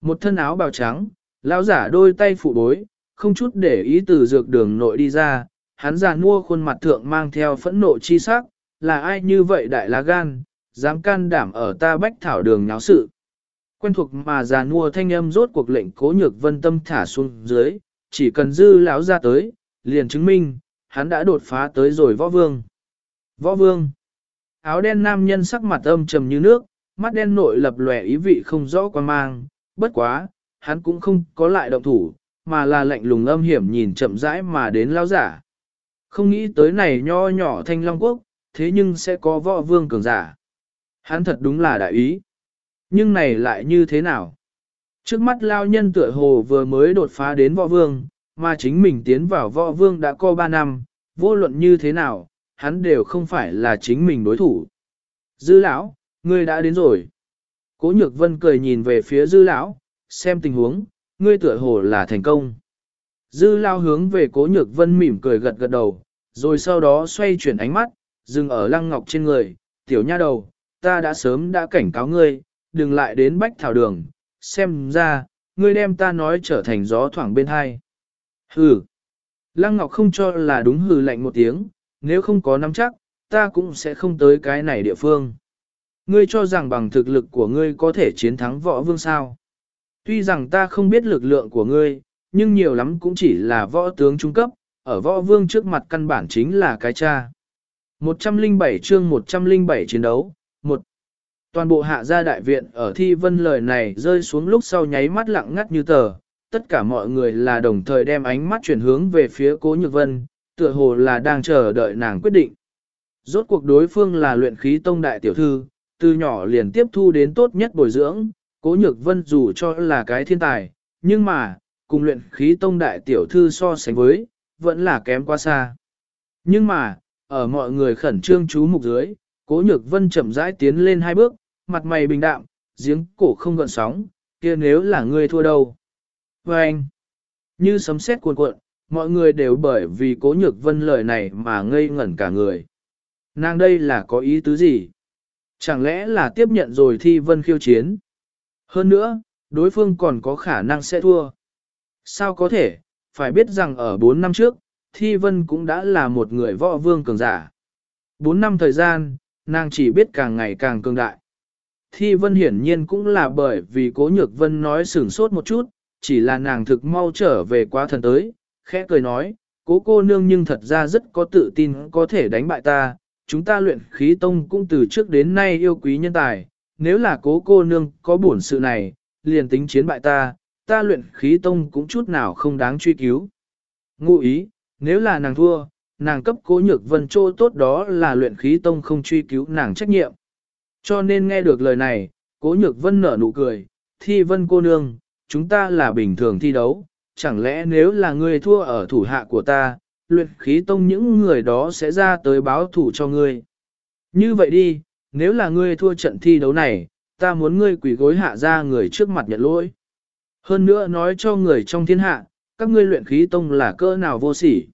S1: Một thân áo bào trắng, lão giả đôi tay phụ bối, không chút để ý từ dược đường nội đi ra, hắn già mua khuôn mặt thượng mang theo phẫn nộ chi sắc, là ai như vậy đại lá gan, dám can đảm ở ta bách thảo đường nháo sự. Quen thuộc mà già nua thanh âm rốt cuộc lệnh cố nhược vân tâm thả xuống dưới, chỉ cần dư lão ra tới, liền chứng minh, hắn đã đột phá tới rồi võ vương. Võ vương. Áo đen nam nhân sắc mặt âm trầm như nước, mắt đen nội lập lòe ý vị không rõ quan mang, bất quá, hắn cũng không có lại động thủ, mà là lạnh lùng âm hiểm nhìn chậm rãi mà đến lão giả. Không nghĩ tới này nho nhỏ thanh long quốc, thế nhưng sẽ có võ vương cường giả. Hắn thật đúng là đại ý. Nhưng này lại như thế nào? Trước mắt lao nhân tựa hồ vừa mới đột phá đến võ vương, mà chính mình tiến vào võ vương đã có 3 năm, vô luận như thế nào, hắn đều không phải là chính mình đối thủ. Dư lão, ngươi đã đến rồi. Cố nhược vân cười nhìn về phía dư lão, xem tình huống, ngươi tựa hồ là thành công. Dư lao hướng về cố nhược vân mỉm cười gật gật đầu, rồi sau đó xoay chuyển ánh mắt, dừng ở lăng ngọc trên người, tiểu nha đầu, ta đã sớm đã cảnh cáo ngươi, đừng lại đến bách thảo đường, xem ra, ngươi đem ta nói trở thành gió thoảng bên hai. Hừ. Lăng Ngọc không cho là đúng hừ lạnh một tiếng, nếu không có nắm chắc, ta cũng sẽ không tới cái này địa phương. Ngươi cho rằng bằng thực lực của ngươi có thể chiến thắng võ vương sao. Tuy rằng ta không biết lực lượng của ngươi, nhưng nhiều lắm cũng chỉ là võ tướng trung cấp, ở võ vương trước mặt căn bản chính là cái cha. 107 chương 107 chiến đấu, 1. Toàn bộ hạ gia đại viện ở thi vân lời này rơi xuống lúc sau nháy mắt lặng ngắt như tờ, tất cả mọi người là đồng thời đem ánh mắt chuyển hướng về phía cố nhược vân, tựa hồ là đang chờ đợi nàng quyết định. Rốt cuộc đối phương là luyện khí tông đại tiểu thư, từ nhỏ liền tiếp thu đến tốt nhất bồi dưỡng, cố nhược vân dù cho là cái thiên tài, nhưng mà, cùng luyện khí tông đại tiểu thư so sánh với, vẫn là kém quá xa. Nhưng mà, ở mọi người khẩn trương chú mục dưới, cố nhược vân chậm rãi tiến lên hai bước, mặt mày bình đạm, giếng cổ không gợn sóng, kia nếu là ngươi thua đâu. Và anh, như sấm sét cuồn cuộn, mọi người đều bởi vì cố nhược vân lời này mà ngây ngẩn cả người. Nàng đây là có ý tứ gì? Chẳng lẽ là tiếp nhận rồi thi vân khiêu chiến? Hơn nữa, đối phương còn có khả năng sẽ thua. Sao có thể, phải biết rằng ở 4 năm trước, Thi Vân cũng đã là một người võ vương cường giả. 4 năm thời gian, nàng chỉ biết càng ngày càng cường đại. Thi Vân hiển nhiên cũng là bởi vì Cố Nhược Vân nói sửng sốt một chút, chỉ là nàng thực mau trở về quá thần tới, khẽ cười nói, cố cô nương nhưng thật ra rất có tự tin có thể đánh bại ta, chúng ta luyện khí tông cũng từ trước đến nay yêu quý nhân tài, nếu là cố cô nương có bổn sự này, liền tính chiến bại ta, ta luyện khí tông cũng chút nào không đáng truy cứu. Ngụ ý, nếu là nàng thua, nàng cấp cố nhược vân trô tốt đó là luyện khí tông không truy cứu nàng trách nhiệm. Cho nên nghe được lời này, cố nhược vân nở nụ cười, thi vân cô nương, chúng ta là bình thường thi đấu, chẳng lẽ nếu là ngươi thua ở thủ hạ của ta, luyện khí tông những người đó sẽ ra tới báo thủ cho ngươi. Như vậy đi, nếu là ngươi thua trận thi đấu này, ta muốn ngươi quỷ gối hạ ra người trước mặt nhận lỗi. Hơn nữa nói cho người trong thiên hạ, các ngươi luyện khí tông là cỡ nào vô sỉ.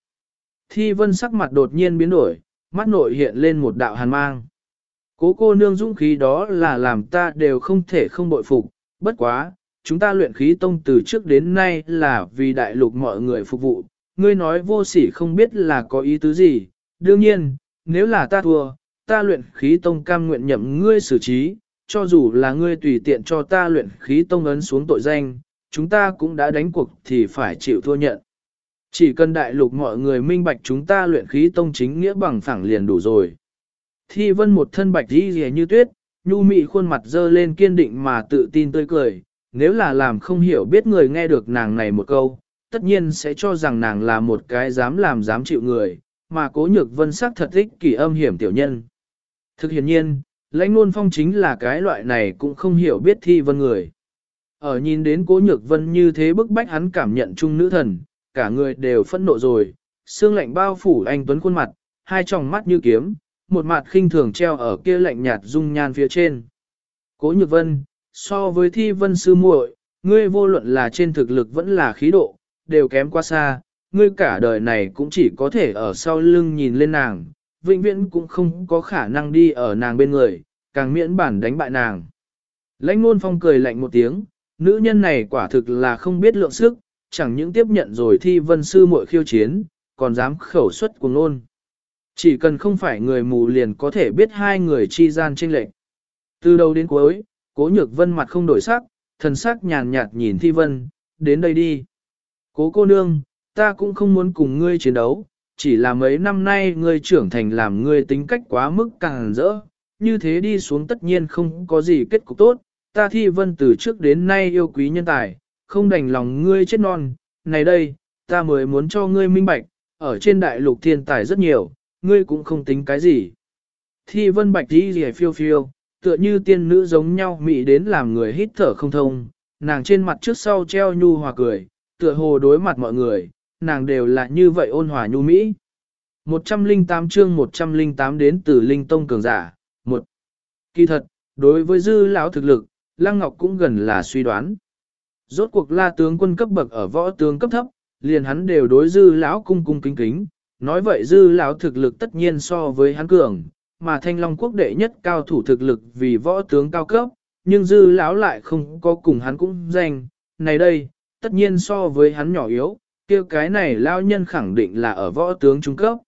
S1: Thi vân sắc mặt đột nhiên biến đổi, mắt nội hiện lên một đạo hàn mang. Cố cô nương dũng khí đó là làm ta đều không thể không bội phục, bất quá, chúng ta luyện khí tông từ trước đến nay là vì đại lục mọi người phục vụ, ngươi nói vô sỉ không biết là có ý tứ gì, đương nhiên, nếu là ta thua, ta luyện khí tông cam nguyện nhậm ngươi xử trí, cho dù là ngươi tùy tiện cho ta luyện khí tông ấn xuống tội danh, chúng ta cũng đã đánh cuộc thì phải chịu thua nhận. Chỉ cần đại lục mọi người minh bạch chúng ta luyện khí tông chính nghĩa bằng phẳng liền đủ rồi. Thi vân một thân bạch đi rìa như tuyết, nhu mị khuôn mặt dơ lên kiên định mà tự tin tươi cười, nếu là làm không hiểu biết người nghe được nàng này một câu, tất nhiên sẽ cho rằng nàng là một cái dám làm dám chịu người, mà cố nhược vân sắc thật thích kỳ âm hiểm tiểu nhân. Thực hiện nhiên, lãnh nôn phong chính là cái loại này cũng không hiểu biết thi vân người. Ở nhìn đến cố nhược vân như thế bức bách hắn cảm nhận chung nữ thần, cả người đều phẫn nộ rồi, xương lạnh bao phủ anh Tuấn khuôn mặt, hai tròng mắt như kiếm, một mặt khinh thường treo ở kia lạnh nhạt dung nhan phía trên. Cố nhược vân, so với thi vân sư muội, ngươi vô luận là trên thực lực vẫn là khí độ, đều kém quá xa, ngươi cả đời này cũng chỉ có thể ở sau lưng nhìn lên nàng, vĩnh viễn cũng không có khả năng đi ở nàng bên người, càng miễn bản đánh bại nàng. Lãnh ngôn phong cười lạnh một tiếng, nữ nhân này quả thực là không biết lượng sức, chẳng những tiếp nhận rồi thi vân sư muội khiêu chiến, còn dám khẩu xuất cùng nôn. Chỉ cần không phải người mù liền có thể biết hai người chi gian tranh lệch. Từ đầu đến cuối, cố nhược vân mặt không đổi sắc, thần sắc nhàn nhạt nhìn thi vân, đến đây đi. Cố cô nương, ta cũng không muốn cùng ngươi chiến đấu, chỉ là mấy năm nay ngươi trưởng thành làm ngươi tính cách quá mức càng rỡ, như thế đi xuống tất nhiên không có gì kết cục tốt, ta thi vân từ trước đến nay yêu quý nhân tài, không đành lòng ngươi chết non, này đây, ta mới muốn cho ngươi minh bạch, ở trên đại lục thiên tài rất nhiều, ngươi cũng không tính cái gì. Thi vân bạch đi rìa phiêu phiêu, tựa như tiên nữ giống nhau mị đến làm người hít thở không thông, nàng trên mặt trước sau treo nhu hòa cười, tựa hồ đối mặt mọi người, nàng đều là như vậy ôn hòa nhu mỹ. 108 chương 108 đến từ Linh Tông Cường Giả, một Kỳ thật, đối với dư lão thực lực, Lăng Ngọc cũng gần là suy đoán. Rốt cuộc la tướng quân cấp bậc ở võ tướng cấp thấp, liền hắn đều đối dư lão cung cung kính kính, nói vậy dư lão thực lực tất nhiên so với hắn cường, mà thanh long quốc đệ nhất cao thủ thực lực vì võ tướng cao cấp, nhưng dư lão lại không có cùng hắn cũng danh, này đây, tất nhiên so với hắn nhỏ yếu, kia cái này lão nhân khẳng định là ở võ tướng trung cấp.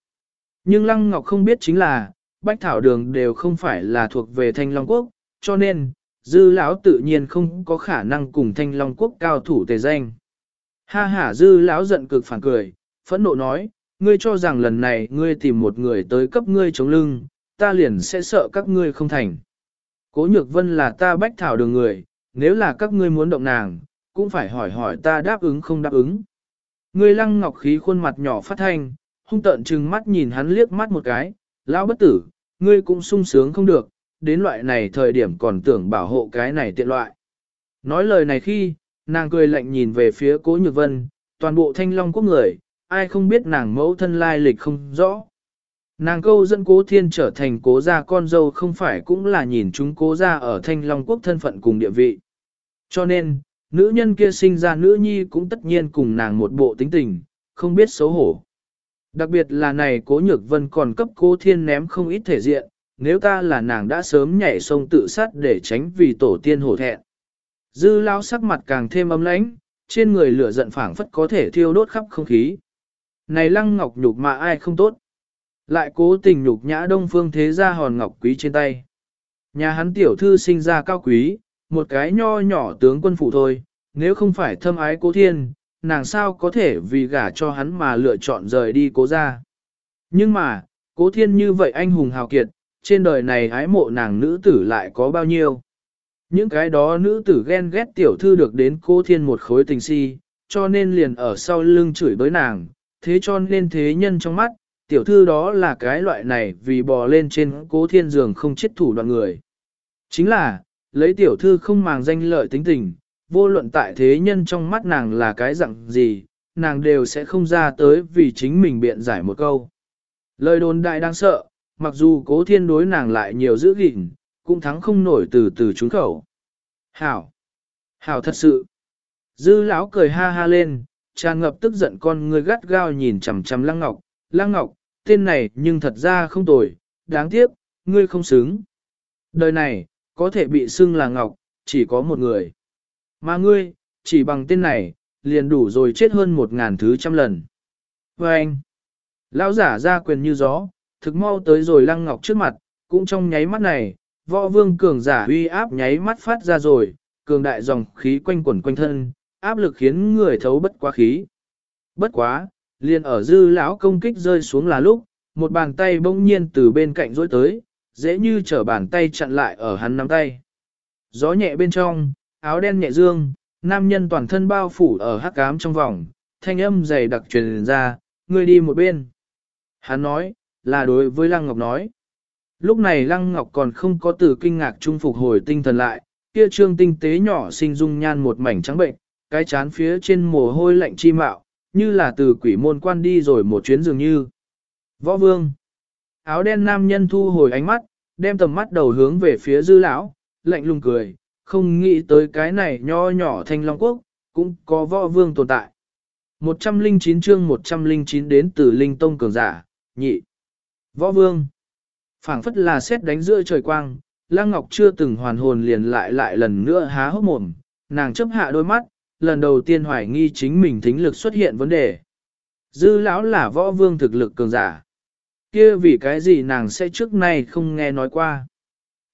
S1: Nhưng Lăng Ngọc không biết chính là, Bách Thảo Đường đều không phải là thuộc về Thanh Long Quốc, cho nên, Dư lão tự nhiên không có khả năng cùng Thanh Long Quốc cao thủ tề danh. Ha ha Dư lão giận cực phản cười, phẫn nộ nói, ngươi cho rằng lần này ngươi tìm một người tới cấp ngươi chống lưng, ta liền sẽ sợ các ngươi không thành. Cố Nhược Vân là ta Bách Thảo Đường người, nếu là các ngươi muốn động nàng, cũng phải hỏi hỏi ta đáp ứng không đáp ứng. Ngươi lăng ngọc khí khuôn mặt nhỏ phát thanh, hung tợn trừng mắt nhìn hắn liếc mắt một cái, lão bất tử, ngươi cũng sung sướng không được, đến loại này thời điểm còn tưởng bảo hộ cái này tiện loại. Nói lời này khi, nàng cười lạnh nhìn về phía cố nhược vân, toàn bộ thanh long quốc người, ai không biết nàng mẫu thân lai lịch không rõ. Nàng câu dẫn cố thiên trở thành cố gia con dâu không phải cũng là nhìn chúng cố gia ở thanh long quốc thân phận cùng địa vị. Cho nên, nữ nhân kia sinh ra nữ nhi cũng tất nhiên cùng nàng một bộ tính tình, không biết xấu hổ. Đặc biệt là này cố nhược vân còn cấp cố thiên ném không ít thể diện, nếu ta là nàng đã sớm nhảy sông tự sát để tránh vì tổ tiên hổ thẹn. Dư lao sắc mặt càng thêm ấm lãnh, trên người lửa giận phảng phất có thể thiêu đốt khắp không khí. Này lăng ngọc nhục mà ai không tốt. Lại cố tình nhục nhã đông phương thế ra hòn ngọc quý trên tay. Nhà hắn tiểu thư sinh ra cao quý, một cái nho nhỏ tướng quân phủ thôi, nếu không phải thâm ái cố thiên, nàng sao có thể vì gả cho hắn mà lựa chọn rời đi cố ra. Nhưng mà, cố thiên như vậy anh hùng hào kiệt, trên đời này ái mộ nàng nữ tử lại có bao nhiêu. Những cái đó nữ tử ghen ghét tiểu thư được đến cố thiên một khối tình si, cho nên liền ở sau lưng chửi bới nàng, thế cho nên thế nhân trong mắt, tiểu thư đó là cái loại này vì bò lên trên cố thiên giường không chết thủ đoạn người. Chính là, lấy tiểu thư không màng danh lợi tính tình, vô luận tại thế nhân trong mắt nàng là cái dạng gì, nàng đều sẽ không ra tới vì chính mình biện giải một câu. Lời đồn đại đang sợ, mặc dù cố thiên đối nàng lại nhiều giữ gìn, cũng thắng không nổi từ từ trúng khẩu. Hảo! Hảo thật sự! Dư lão cười ha ha lên, tràn ngập tức giận con người gắt gao nhìn chằm chằm lăng ngọc, lăng ngọc, tên này nhưng thật ra không tồi, đáng tiếc, ngươi không xứng. Đời này, có thể bị xưng là ngọc, chỉ có một người. Mà ngươi, chỉ bằng tên này, liền đủ rồi chết hơn một ngàn thứ trăm lần. Và anh, lão giả ra quyền như gió, thực mau tới rồi lăng ngọc trước mặt, cũng trong nháy mắt này, võ vương cường giả uy áp nháy mắt phát ra rồi, cường đại dòng khí quanh quẩn quanh thân, áp lực khiến người thấu bất quá khí. Bất quá, liền ở dư lão công kích rơi xuống là lúc, một bàn tay bỗng nhiên từ bên cạnh rối tới, dễ như trở bàn tay chặn lại ở hắn nắm tay. Gió nhẹ bên trong, áo đen nhẹ dương, nam nhân toàn thân bao phủ ở hắc cám trong vòng, thanh âm dày đặc truyền ra, người đi một bên. Hắn nói, là đối với Lăng Ngọc nói. Lúc này Lăng Ngọc còn không có từ kinh ngạc trung phục hồi tinh thần lại, kia trương tinh tế nhỏ sinh dung nhan một mảnh trắng bệnh, cái chán phía trên mồ hôi lạnh chi mạo, như là từ quỷ môn quan đi rồi một chuyến dường như. Võ vương. Áo đen nam nhân thu hồi ánh mắt, đem tầm mắt đầu hướng về phía dư lão, lạnh lùng cười, không nghĩ tới cái này nho nhỏ thanh long quốc, cũng có võ vương tồn tại. 109 chương 109 đến từ linh tông cường giả, nhị. Võ vương. phảng phất là xét đánh giữa trời quang, Lăng Ngọc chưa từng hoàn hồn liền lại lại lần nữa há hốc mồm, nàng chấp hạ đôi mắt, lần đầu tiên hoài nghi chính mình thính lực xuất hiện vấn đề. Dư lão là võ vương thực lực cường giả. Kia vì cái gì nàng sẽ trước nay không nghe nói qua.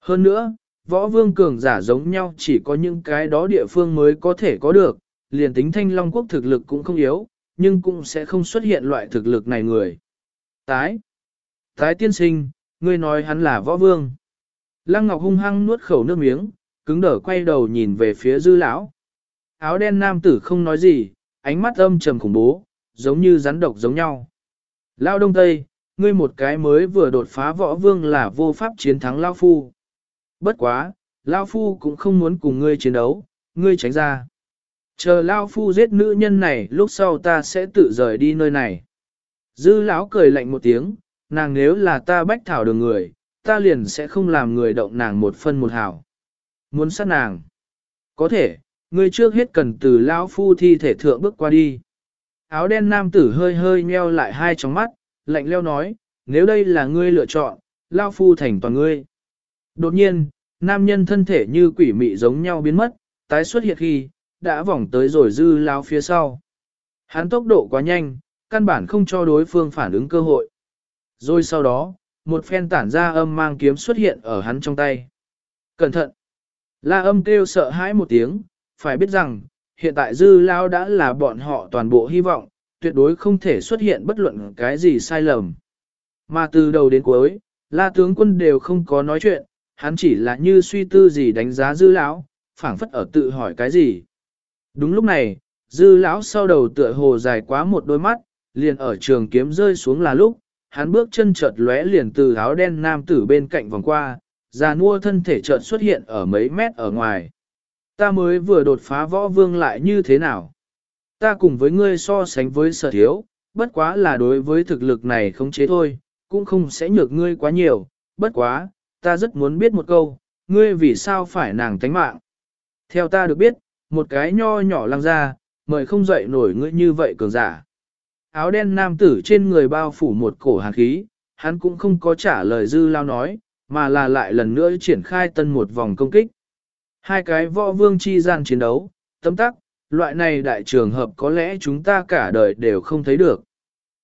S1: Hơn nữa, võ vương cường giả giống nhau chỉ có những cái đó địa phương mới có thể có được, liền tính thanh long quốc thực lực cũng không yếu, nhưng cũng sẽ không xuất hiện loại thực lực này người. Tái. Thái tiên sinh, ngươi nói hắn là võ vương. Lăng Ngọc hung hăng nuốt khẩu nước miếng, cứng đở quay đầu nhìn về phía dư lão. Áo đen nam tử không nói gì, ánh mắt âm trầm khủng bố, giống như rắn độc giống nhau. Lao đông tây, ngươi một cái mới vừa đột phá võ vương là vô pháp chiến thắng Lao Phu. Bất quá, Lao Phu cũng không muốn cùng ngươi chiến đấu, ngươi tránh ra. Chờ Lao Phu giết nữ nhân này lúc sau ta sẽ tự rời đi nơi này. Dư lão cười lạnh một tiếng, nàng nếu là ta bách thảo đường người, ta liền sẽ không làm người động nàng một phân một hào. Muốn sát nàng. Có thể, ngươi trước hết cần từ Lão Phu thi thể thượng bước qua đi. Áo đen nam tử hơi hơi nheo lại hai tròng mắt, lạnh leo nói, nếu đây là ngươi lựa chọn, Lão Phu thành toàn ngươi. Đột nhiên, nam nhân thân thể như quỷ mị giống nhau biến mất, tái xuất hiện khi, đã vòng tới rồi dư lao phía sau. Hắn tốc độ quá nhanh, căn bản không cho đối phương phản ứng cơ hội. Rồi sau đó, một phen tản ra âm mang kiếm xuất hiện ở hắn trong tay. Cẩn thận! La âm kêu sợ hãi một tiếng, phải biết rằng, hiện tại dư lao đã là bọn họ toàn bộ hy vọng, tuyệt đối không thể xuất hiện bất luận cái gì sai lầm. Mà từ đầu đến cuối, la tướng quân đều không có nói chuyện, hắn chỉ là như suy tư gì đánh giá dư lão, phảng phất ở tự hỏi cái gì. Đúng lúc này, dư lão sau đầu tựa hồ dài quá một đôi mắt, liền ở trường kiếm rơi xuống là lúc, hắn bước chân chợt lóe liền từ áo đen nam tử bên cạnh vòng qua, già nua thân thể chợt xuất hiện ở mấy mét ở ngoài. Ta mới vừa đột phá võ vương lại như thế nào? Ta cùng với ngươi so sánh với sở thiếu, bất quá là đối với thực lực này không chế thôi, cũng không sẽ nhược ngươi quá nhiều, bất quá, ta rất muốn biết một câu, ngươi vì sao phải nàng tánh mạng. Theo ta được biết, một cái nho nhỏ lăng ra, mời không dậy nổi ngươi như vậy cường giả. Áo đen nam tử trên người bao phủ một cổ hàn khí, hắn cũng không có trả lời dư lao nói, mà là lại lần nữa triển khai tân một vòng công kích. Hai cái võ vương chi gian chiến đấu, tấm tắc, loại này đại trường hợp có lẽ chúng ta cả đời đều không thấy được.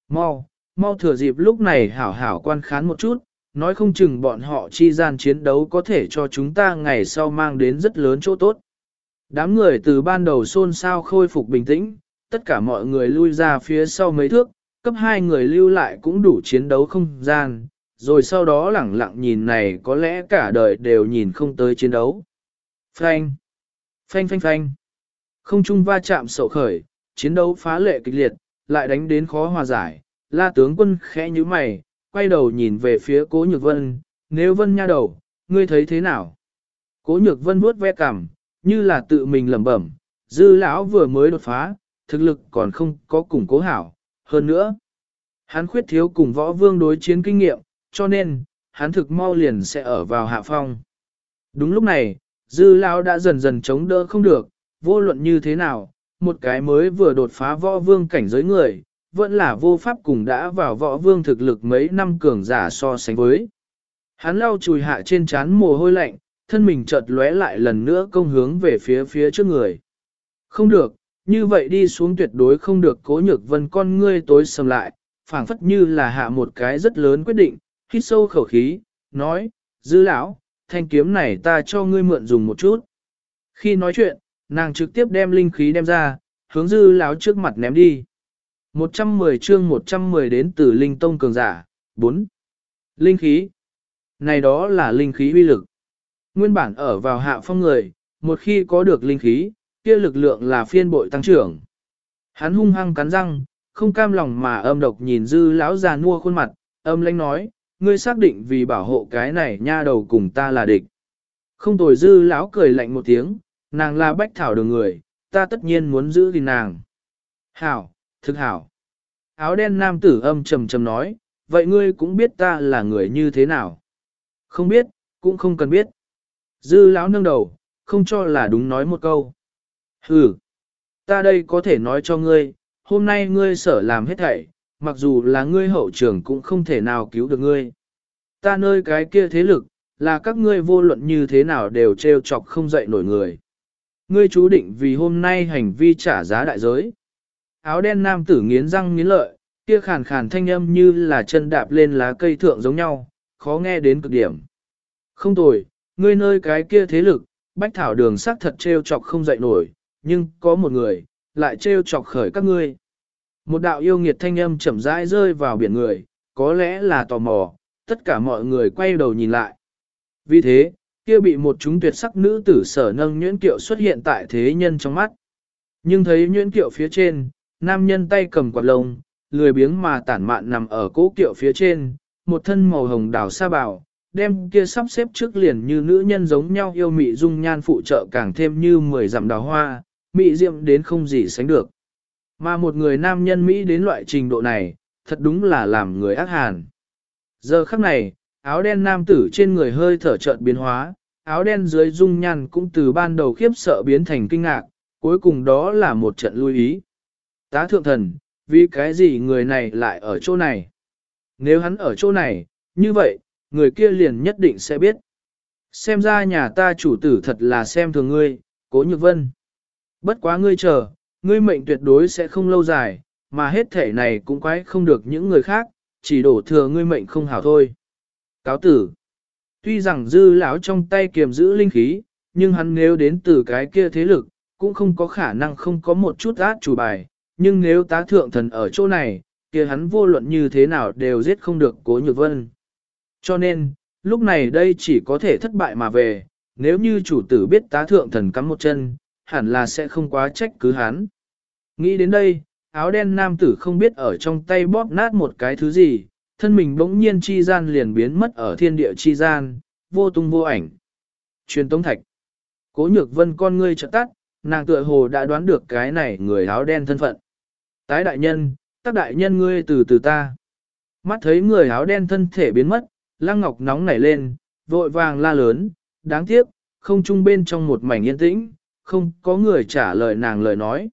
S1: Mau, mau thừa dịp lúc này hảo hảo quan khán một chút, nói không chừng bọn họ chi gian chiến đấu có thể cho chúng ta ngày sau mang đến rất lớn chỗ tốt. Đám người từ ban đầu xôn xao khôi phục bình tĩnh, tất cả mọi người lui ra phía sau mấy thước, cấp hai người lưu lại cũng đủ chiến đấu không gian, rồi sau đó lẳng lặng nhìn này có lẽ cả đời đều nhìn không tới chiến đấu. Phanh, phanh phanh phanh, không trung va chạm sậu khởi, chiến đấu phá lệ kịch liệt, lại đánh đến khó hòa giải, la tướng quân khẽ như mày, quay đầu nhìn về phía cố nhược vân, nếu vân nha đầu, ngươi thấy thế nào? Cố nhược vân vuốt ve cằm, như là tự mình lẩm bẩm, dư lão vừa mới đột phá, thực lực còn không có củng cố hảo, hơn nữa. Hắn khuyết thiếu cùng võ vương đối chiến kinh nghiệm, cho nên, hắn thực mau liền sẽ ở vào hạ phong. Đúng lúc này, dư lao đã dần dần chống đỡ không được, vô luận như thế nào, một cái mới vừa đột phá võ vương cảnh giới người, vẫn là vô pháp cùng đã vào võ vương thực lực mấy năm cường giả so sánh với. Hắn lau chùi hạ trên trán mồ hôi lạnh, thân mình chợt lóe lại lần nữa công hướng về phía phía trước người. Không được, như vậy đi xuống tuyệt đối không được cố nhược vân con ngươi tối sầm lại, phảng phất như là hạ một cái rất lớn quyết định, hít sâu khẩu khí, nói, dư lão, thanh kiếm này ta cho ngươi mượn dùng một chút. Khi nói chuyện, nàng trực tiếp đem linh khí đem ra, hướng dư lão trước mặt ném đi. 110 chương 110 đến từ linh tông cường giả, 4. Linh khí. Này đó là linh khí uy lực. Nguyên bản ở vào hạ phong người, một khi có được linh khí, kia lực lượng là phiên bội tăng trưởng. Hắn hung hăng cắn răng, không cam lòng mà âm độc nhìn dư lão già nua khuôn mặt, âm lãnh nói, ngươi xác định vì bảo hộ cái này nha đầu cùng ta là địch. Không tồi dư lão cười lạnh một tiếng, nàng là bách thảo đường người, ta tất nhiên muốn giữ gìn nàng. Hảo, thực hảo. Áo đen nam tử âm trầm trầm nói, vậy ngươi cũng biết ta là người như thế nào. Không biết, cũng không cần biết. Dư lão nâng đầu, không cho là đúng nói một câu. Hừ, ta đây có thể nói cho ngươi, hôm nay ngươi sở làm hết thảy, mặc dù là ngươi hậu trưởng cũng không thể nào cứu được ngươi. Ta nơi cái kia thế lực, là các ngươi vô luận như thế nào đều trêu chọc không dậy nổi người. Ngươi chú định vì hôm nay hành vi trả giá đại giới. Áo đen nam tử nghiến răng nghiến lợi, kia khàn khàn thanh âm như là chân đạp lên lá cây thượng giống nhau, khó nghe đến cực điểm. Không tồi, ngươi nơi cái kia thế lực, bách thảo đường sắc thật trêu chọc không dậy nổi, nhưng có một người, lại trêu chọc khởi các ngươi. Một đạo yêu nghiệt thanh âm chậm rãi rơi vào biển người, có lẽ là tò mò, tất cả mọi người quay đầu nhìn lại. Vì thế, kia bị một chúng tuyệt sắc nữ tử sở nâng nhuyễn kiệu xuất hiện tại thế nhân trong mắt. Nhưng thấy nhuyễn kiệu phía trên, nam nhân tay cầm quạt lông, lười biếng mà tản mạn nằm ở cố kiệu phía trên, một thân màu hồng đào sa bảo, đem kia sắp xếp trước liền như nữ nhân giống nhau yêu mị dung nhan phụ trợ càng thêm như mười dặm đào hoa, Mỹ diệm đến không gì sánh được. Mà một người nam nhân Mỹ đến loại trình độ này, thật đúng là làm người ác hàn. Giờ khắc này, áo đen nam tử trên người hơi thở chợt biến hóa, áo đen dưới dung nhan cũng từ ban đầu khiếp sợ biến thành kinh ngạc, cuối cùng đó là một trận lưu ý. Tá thượng thần, vì cái gì người này lại ở chỗ này? Nếu hắn ở chỗ này, như vậy, người kia liền nhất định sẽ biết. Xem ra nhà ta chủ tử thật là xem thường ngươi, cố nhược vân. Bất quá ngươi chờ, ngươi mệnh tuyệt đối sẽ không lâu dài, mà hết thể này cũng quái không được những người khác, chỉ đổ thừa ngươi mệnh không hảo thôi. Cáo tử. Tuy rằng dư lão trong tay kiềm giữ linh khí, nhưng hắn nếu đến từ cái kia thế lực, cũng không có khả năng không có một chút át chủ bài, nhưng nếu tá thượng thần ở chỗ này, kia hắn vô luận như thế nào đều giết không được cố nhược vân. Cho nên, lúc này đây chỉ có thể thất bại mà về, nếu như chủ tử biết tá thượng thần cắm một chân, hẳn là sẽ không quá trách cứ hắn. Nghĩ đến đây, áo đen nam tử không biết ở trong tay bóp nát một cái thứ gì, thân mình bỗng nhiên chi gian liền biến mất ở thiên địa chi gian, vô tung vô ảnh. Truyền tống thạch. Cố nhược vân con ngươi trợ tắt, nàng tựa hồ đã đoán được cái này người áo đen thân phận. Tái đại nhân, tác đại nhân ngươi từ từ ta. Mắt thấy người áo đen thân thể biến mất, lăng ngọc nóng nảy lên, vội vàng la lớn, đáng tiếc, không trung bên trong một mảnh yên tĩnh, không có người trả lời nàng lời nói.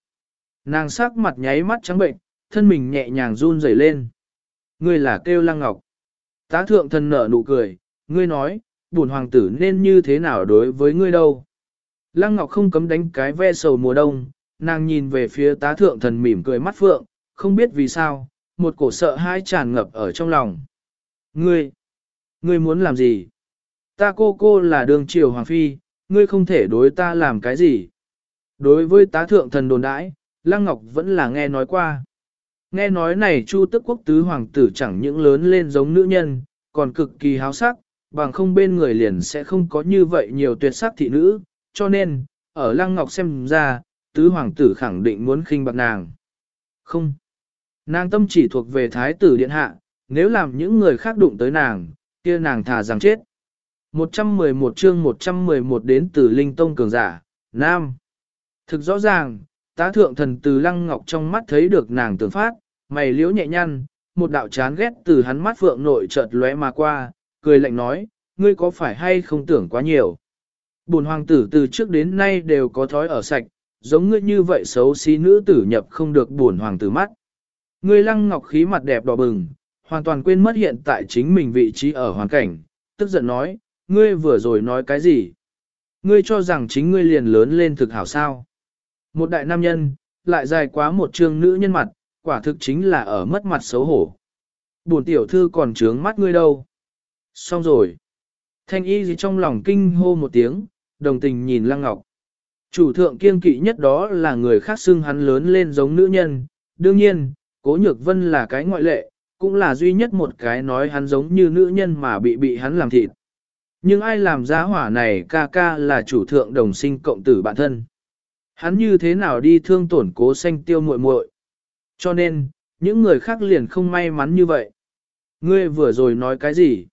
S1: Nàng sắc mặt nháy mắt trắng bệnh, thân mình nhẹ nhàng run rẩy lên. Ngươi là kêu lăng ngọc. Tá thượng thần nở nụ cười, ngươi nói, bổn hoàng tử nên như thế nào đối với ngươi đâu. Lăng ngọc không cấm đánh cái ve sầu mùa đông, nàng nhìn về phía tá thượng thần mỉm cười mắt phượng, không biết vì sao, một cổ sợ hãi tràn ngập ở trong lòng. Ngươi, ngươi muốn làm gì? Ta cô cô là đường triều hoàng phi, ngươi không thể đối ta làm cái gì. Đối với tá thượng thần đồn đãi, Lăng Ngọc vẫn là nghe nói qua. Nghe nói này Chu tức quốc tứ hoàng tử chẳng những lớn lên giống nữ nhân, còn cực kỳ háo sắc, bằng không bên người liền sẽ không có như vậy nhiều tuyệt sắc thị nữ, cho nên, ở Lăng Ngọc xem ra, tứ hoàng tử khẳng định muốn khinh bạc nàng. Không. Nàng tâm chỉ thuộc về thái tử điện hạ, nếu làm những người khác đụng tới nàng, kia nàng thà rằng chết. 111 chương 111 đến từ Linh Tông Cường Giả, Nam. Thực rõ ràng, tá thượng thần từ Lăng Ngọc trong mắt thấy được nàng tưởng phát, mày liễu nhẹ nhăn, một đạo chán ghét từ hắn mắt phượng nội chợt lóe mà qua, cười lạnh nói, ngươi có phải hay không tưởng quá nhiều. Bồn hoàng tử từ trước đến nay đều có thói ở sạch, giống ngươi như vậy xấu xí nữ tử nhập không được buồn hoàng tử mắt. Ngươi lăng ngọc khí mặt đẹp đỏ bừng, hoàn toàn quên mất hiện tại chính mình vị trí ở hoàn cảnh, tức giận nói, ngươi vừa rồi nói cái gì? Ngươi cho rằng chính ngươi liền lớn lên thực hảo sao? Một đại nam nhân, lại dài quá một trương nữ nhân mặt, quả thực chính là ở mất mặt xấu hổ. Buồn tiểu thư còn trướng mắt ngươi đâu? Xong rồi. Thanh y gì trong lòng kinh hô một tiếng, đồng tình nhìn lăng ngọc. Chủ thượng kiên kỵ nhất đó là người khác xưng hắn lớn lên giống nữ nhân, đương nhiên, cố nhược vân là cái ngoại lệ, cũng là duy nhất một cái nói hắn giống như nữ nhân mà bị bị hắn làm thịt. Nhưng ai làm giá hỏa này ca ca là chủ thượng đồng sinh cộng tử bản thân. Hắn như thế nào đi thương tổn cố xanh tiêu muội muội Cho nên, những người khác liền không may mắn như vậy. Ngươi vừa rồi nói cái gì?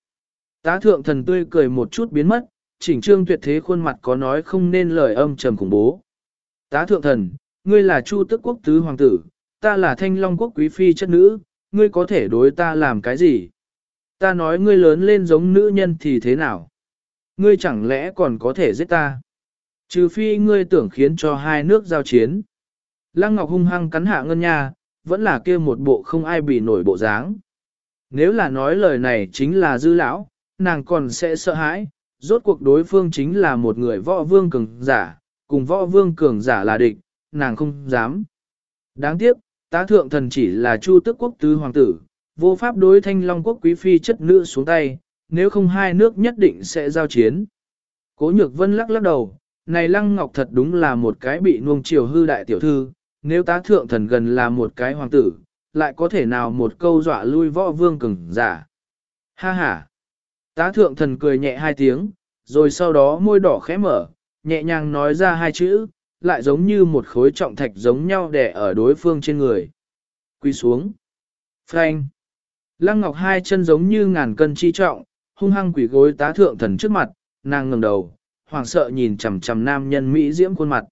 S1: Tá thượng thần tươi cười một chút biến mất, chỉnh trương tuyệt thế khuôn mặt có nói không nên lời âm trầm khủng bố. Tá thượng thần, ngươi là chu tức quốc tứ hoàng tử, ta là thanh long quốc quý phi chất nữ, ngươi có thể đối ta làm cái gì? Ta nói ngươi lớn lên giống nữ nhân thì thế nào? Ngươi chẳng lẽ còn có thể giết ta? Trừ phi ngươi tưởng khiến cho hai nước giao chiến. Lăng Ngọc hung hăng cắn hạ ngân nha, vẫn là kia một bộ không ai bị nổi bộ dáng. Nếu là nói lời này chính là dư lão, nàng còn sẽ sợ hãi, rốt cuộc đối phương chính là một người võ vương cường giả, cùng võ vương cường giả là địch, nàng không dám. Đáng tiếc, tá thượng thần chỉ là chu tước quốc tứ hoàng tử, vô pháp đối thanh long quốc quý phi chất nữ xuống tay, nếu không hai nước nhất định sẽ giao chiến. Cố nhược vân lắc lắc đầu, này lăng ngọc thật đúng là một cái bị nuông chiều hư đại tiểu thư, nếu tá thượng thần gần là một cái hoàng tử, lại có thể nào một câu dọa lui võ vương cường giả. Ha ha! Tá thượng thần cười nhẹ hai tiếng, rồi sau đó môi đỏ khẽ mở, nhẹ nhàng nói ra hai chữ, lại giống như một khối trọng thạch giống nhau đè ở đối phương trên người. Quy xuống. Frank. Lăng Ngọc hai chân giống như ngàn cân chi trọng, hung hăng quỷ gối tá thượng thần trước mặt, nàng ngẩng đầu, hoảng sợ nhìn chằm chằm nam nhân Mỹ diễm khuôn mặt.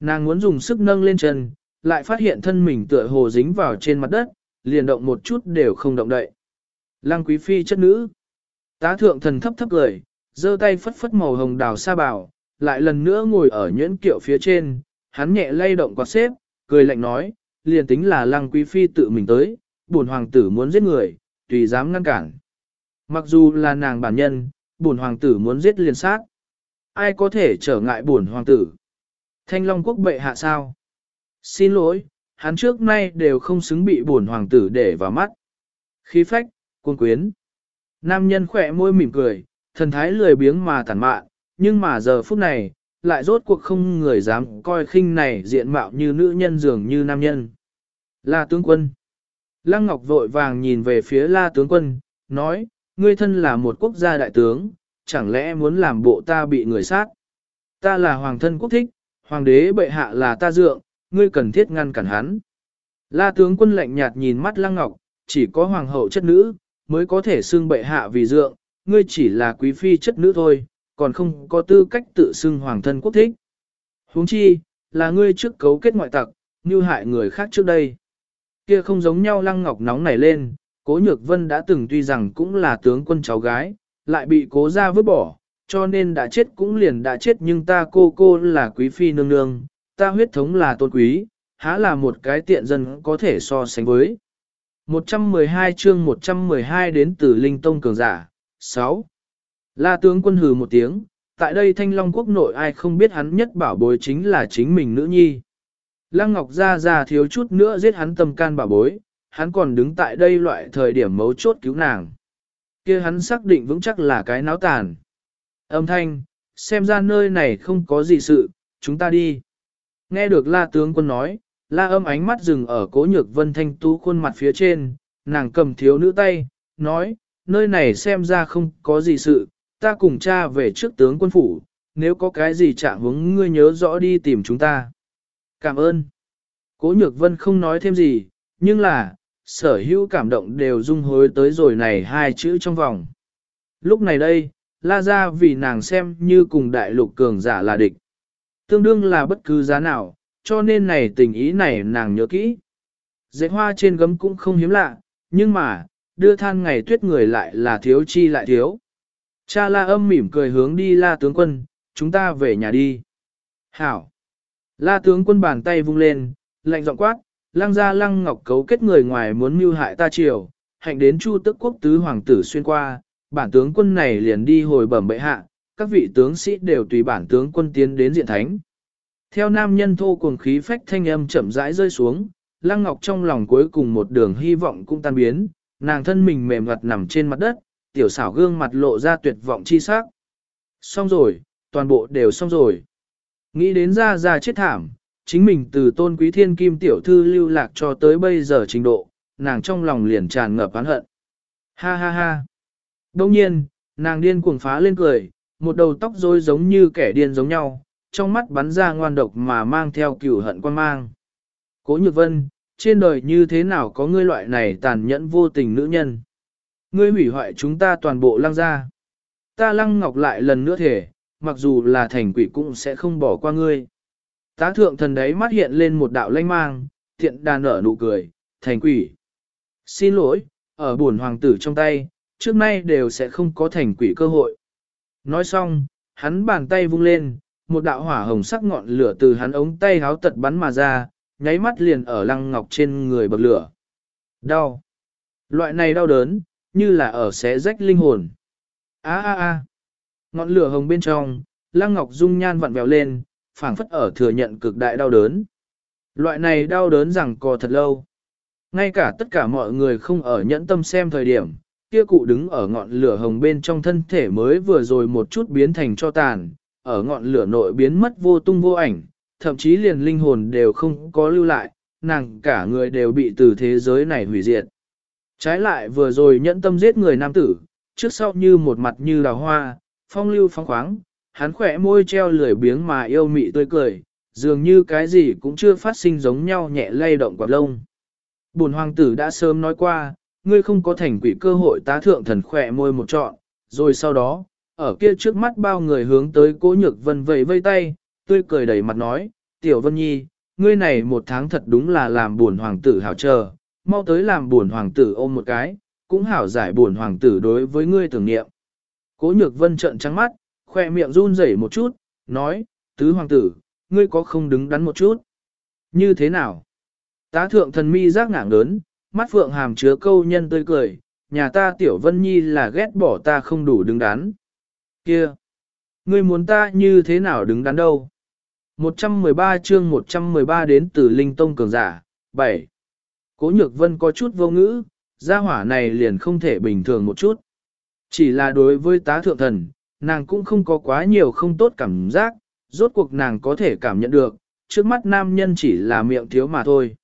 S1: Nàng muốn dùng sức nâng lên chân, lại phát hiện thân mình tựa hồ dính vào trên mặt đất, liền động một chút đều không động đậy. Lăng quý phi chất nữ. Tá thượng thần thấp thấp cười, giơ tay phất phất màu hồng đào sa bảo, lại lần nữa ngồi ở nhuyễn kiệu phía trên, hắn nhẹ lay động quạt xếp, cười lạnh nói, liền tính là lăng quý phi tự mình tới, bổn hoàng tử muốn giết người, tùy dám ngăn cản. Mặc dù là nàng bản nhân, bổn hoàng tử muốn giết liền sát. Ai có thể trở ngại bổn hoàng tử? Thanh Long quốc bệ hạ sao? Xin lỗi, hắn trước nay đều không xứng bị bổn hoàng tử để vào mắt. Khí phách, cuồng quyến. Nam nhân khỏe môi mỉm cười, thần thái lười biếng mà tàn mạn, nhưng mà giờ phút này, lại rốt cuộc không người dám coi khinh này diện mạo như nữ nhân dường như nam nhân. La tướng quân. Lăng Ngọc vội vàng nhìn về phía La tướng quân, nói, ngươi thân là một quốc gia đại tướng, chẳng lẽ muốn làm bộ ta bị người sát? Ta là hoàng thân quốc thích, hoàng đế bệ hạ là ta dượng, ngươi cần thiết ngăn cản hắn. La tướng quân lạnh nhạt nhìn mắt Lăng Ngọc, chỉ có hoàng hậu chất nữ, mới có thể xưng bệ hạ vì dượng, ngươi chỉ là quý phi chất nữ thôi, còn không có tư cách tự xưng hoàng thân quốc thích. huống chi, là ngươi trước cấu kết ngoại tặc, như hại người khác trước đây. Kia không giống nhau Lăng Ngọc nóng nảy lên, Cố Nhược Vân đã từng tuy rằng cũng là tướng quân cháu gái, lại bị cố ra vứt bỏ, cho nên đã chết cũng liền đã chết nhưng ta cô cô là quý phi nương nương, ta huyết thống là tôn quý, há là một cái tiện dân có thể so sánh với. 112 chương 112 đến từ Linh Tông Cường Giả 6. La tướng quân hừ một tiếng, tại đây thanh long quốc nội ai không biết hắn nhất bảo bối chính là chính mình nữ nhi. Lăng Ngọc ra ra thiếu chút nữa giết hắn tâm can bảo bối, hắn còn đứng tại đây loại thời điểm mấu chốt cứu nàng. kia hắn xác định vững chắc là cái náo tàn. Âm thanh, xem ra nơi này không có gì sự, chúng ta đi. Nghe được la tướng quân nói, la âm ánh mắt dừng ở cố nhược vân thanh tú khuôn mặt phía trên, nàng cầm thiếu nữ tay, nói, nơi này xem ra không có gì sự, ta cùng cha về trước tướng quân phủ, nếu có cái gì trạng hướng ngươi nhớ rõ đi tìm chúng ta. Cảm ơn. Cố nhược vân không nói thêm gì, nhưng là, sở hữu cảm động đều dung hối tới rồi này hai chữ trong vòng. Lúc này đây, la ra vì nàng xem như cùng đại lục cường giả là địch. Tương đương là bất cứ giá nào, cho nên này tình ý này nàng nhớ kỹ. Dạy hoa trên gấm cũng không hiếm lạ, nhưng mà, đưa than ngày tuyết người lại là thiếu chi lại thiếu. Cha la âm mỉm cười hướng đi la tướng quân, chúng ta về nhà đi. Hảo! La tướng quân bàn tay vung lên, lạnh giọng quát, lăng gia lăng ngọc cấu kết người ngoài muốn mưu hại ta triều, hạnh đến chu tức quốc tứ hoàng tử xuyên qua, bản tướng quân này liền đi hồi bẩm bệ hạ, các vị tướng sĩ đều tùy bản tướng quân tiến đến diện thánh. Theo nam nhân thô cuồng khí phách thanh âm chậm rãi rơi xuống, lăng ngọc trong lòng cuối cùng một đường hy vọng cũng tan biến, nàng thân mình mềm mặt nằm trên mặt đất, tiểu xảo gương mặt lộ ra tuyệt vọng chi sắc. Xong rồi, toàn bộ đều xong rồi. Nghĩ đến ra ra chết thảm, chính mình từ tôn quý thiên kim tiểu thư lưu lạc cho tới bây giờ trình độ, nàng trong lòng liền tràn ngập oán hận. Ha ha ha. Đông nhiên, nàng điên cuồng phá lên cười, một đầu tóc rối giống như kẻ điên giống nhau, trong mắt bắn ra ngoan độc mà mang theo cửu hận quan mang. Cố nhược vân, trên đời như thế nào có ngươi loại này tàn nhẫn vô tình nữ nhân? Ngươi hủy hoại chúng ta toàn bộ lăng ra. Ta lăng ngọc lại lần nữa thể, mặc dù là thành quỷ cũng sẽ không bỏ qua ngươi. Tá thượng thần đấy mắt hiện lên một đạo lanh mang, thiện đàn nở nụ cười, thành quỷ. Xin lỗi, ở buồn hoàng tử trong tay, trước nay đều sẽ không có thành quỷ cơ hội. Nói xong, hắn bàn tay vung lên, một đạo hỏa hồng sắc ngọn lửa từ hắn ống tay háo tật bắn mà ra, nháy mắt liền ở lăng ngọc trên người bậc lửa. Đau. Loại này đau đớn, như là ở xé rách linh hồn. A a a. Ngọn lửa hồng bên trong, lăng ngọc dung nhan vặn vẹo lên, phảng phất ở thừa nhận cực đại đau đớn. Loại này đau đớn rằng cò thật lâu. Ngay cả tất cả mọi người không ở nhẫn tâm xem thời điểm, kia cụ đứng ở ngọn lửa hồng bên trong thân thể mới vừa rồi một chút biến thành cho tàn, ở ngọn lửa nội biến mất vô tung vô ảnh, thậm chí liền linh hồn đều không có lưu lại, nàng cả người đều bị từ thế giới này hủy diệt. Trái lại vừa rồi nhẫn tâm giết người nam tử, trước sau như một mặt như đào hoa, phong lưu phong khoáng, hắn khỏe môi treo lười biếng mà yêu mị tươi cười, dường như cái gì cũng chưa phát sinh giống nhau nhẹ lay động quạt lông. Bùn hoàng tử đã sớm nói qua, ngươi không có thành quỷ cơ hội tá thượng thần khỏe môi một trọn, rồi sau đó, ở kia trước mắt bao người hướng tới cố nhược vân vẫy vây tay, tươi cười đầy mặt nói, tiểu vân nhi, ngươi này một tháng thật đúng là làm buồn hoàng tử hảo chờ, mau tới làm buồn hoàng tử ôm một cái, cũng hảo giải buồn hoàng tử đối với ngươi tưởng niệm. Cố nhược vân trợn trắng mắt, khoe miệng run rẩy một chút, nói, tứ hoàng tử, ngươi có không đứng đắn một chút? Như thế nào? Tá thượng thần mi giác ngảng lớn, mắt phượng hàm chứa câu nhân tươi cười, nhà ta tiểu vân nhi là ghét bỏ ta không đủ đứng đắn. Kia! Ngươi muốn ta như thế nào đứng đắn đâu? 113 chương 113 đến từ Linh Tông Cường Giả, 7. Cố nhược vân có chút vô ngữ, gia hỏa này liền không thể bình thường một chút. Chỉ là đối với tá thượng thần, nàng cũng không có quá nhiều không tốt cảm giác, rốt cuộc nàng có thể cảm nhận được, trước mắt nam nhân chỉ là miệng thiếu mà thôi.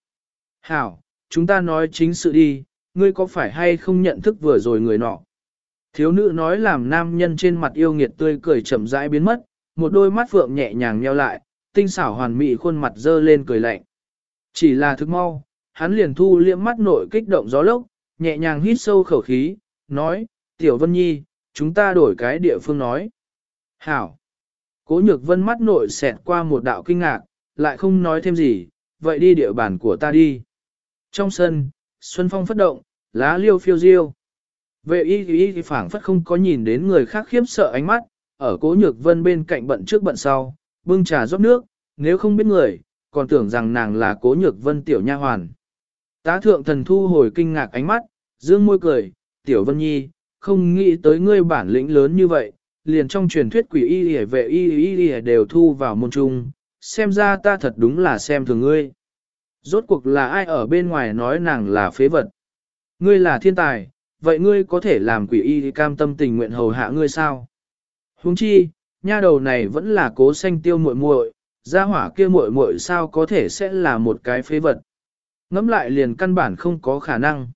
S1: Hảo, chúng ta nói chính sự đi, ngươi có phải hay không nhận thức vừa rồi người nọ? Thiếu nữ nói làm nam nhân trên mặt yêu nghiệt tươi cười chậm rãi biến mất, một đôi mắt phượng nhẹ nhàng nheo lại, tinh xảo hoàn mỹ khuôn mặt dơ lên cười lạnh. Chỉ là thức mau, hắn liền thu liễm mắt nội kích động gió lốc, nhẹ nhàng hít sâu khẩu khí, nói, Tiểu Vân Nhi, chúng ta đổi cái địa phương nói. Hảo. Cố nhược vân mắt nội xẹt qua một đạo kinh ngạc, lại không nói thêm gì, vậy đi địa bàn của ta đi. Trong sân, Xuân Phong phất động, lá liêu phiêu diêu. Vệ y y phảng phất không có nhìn đến người khác khiếp sợ ánh mắt, ở cố nhược vân bên cạnh bận trước bận sau, bưng trà rót nước, nếu không biết người, còn tưởng rằng nàng là cố nhược vân tiểu nha hoàn. Tá thượng thần thu hồi kinh ngạc ánh mắt, dương môi cười, tiểu vân nhi, không nghĩ tới ngươi bản lĩnh lớn như vậy, liền trong truyền thuyết quỷ y y vệ y y y đều thu vào môn trung, xem ra ta thật đúng là xem thường ngươi. Rốt cuộc là ai ở bên ngoài nói nàng là phế vật. Ngươi là thiên tài, vậy ngươi có thể làm quỷ y cam tâm tình nguyện hầu hạ ngươi sao? Huống chi, nha đầu này vẫn là cố sanh tiêu muội muội, gia hỏa kia muội muội sao có thể sẽ là một cái phế vật. Ngẫm lại liền căn bản không có khả năng.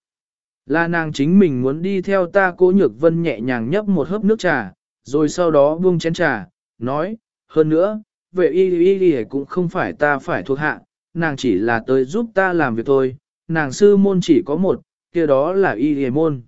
S1: Là nàng chính mình muốn đi theo ta cố nhược vân nhẹ nhàng nhấp một hớp nước trà, rồi sau đó buông chén trà, nói, hơn nữa, vệ y y y cũng không phải ta phải thuộc hạ, nàng chỉ là tới giúp ta làm việc thôi, nàng sư môn chỉ có một, kia đó là y y môn.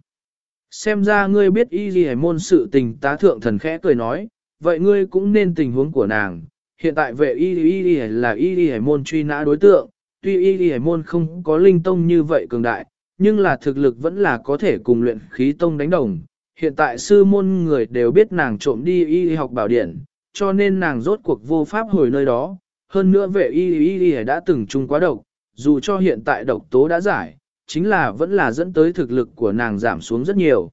S1: Xem ra ngươi biết y y môn sự tình tá thượng thần khẽ cười nói, vậy ngươi cũng nên tình huống của nàng. Hiện tại vệ y y y là y y môn truy nã đối tượng, tuy y y môn không có linh tông như vậy cường đại, nhưng là thực lực vẫn là có thể cùng luyện khí tông đánh đồng. Hiện tại sư môn người đều biết nàng trộm đi y học bảo điển, cho nên nàng rốt cuộc vô pháp hồi nơi đó. Hơn nữa vệ y y y đã từng chung quá độc, dù cho hiện tại độc tố đã giải, chính là vẫn là dẫn tới thực lực của nàng giảm xuống rất nhiều.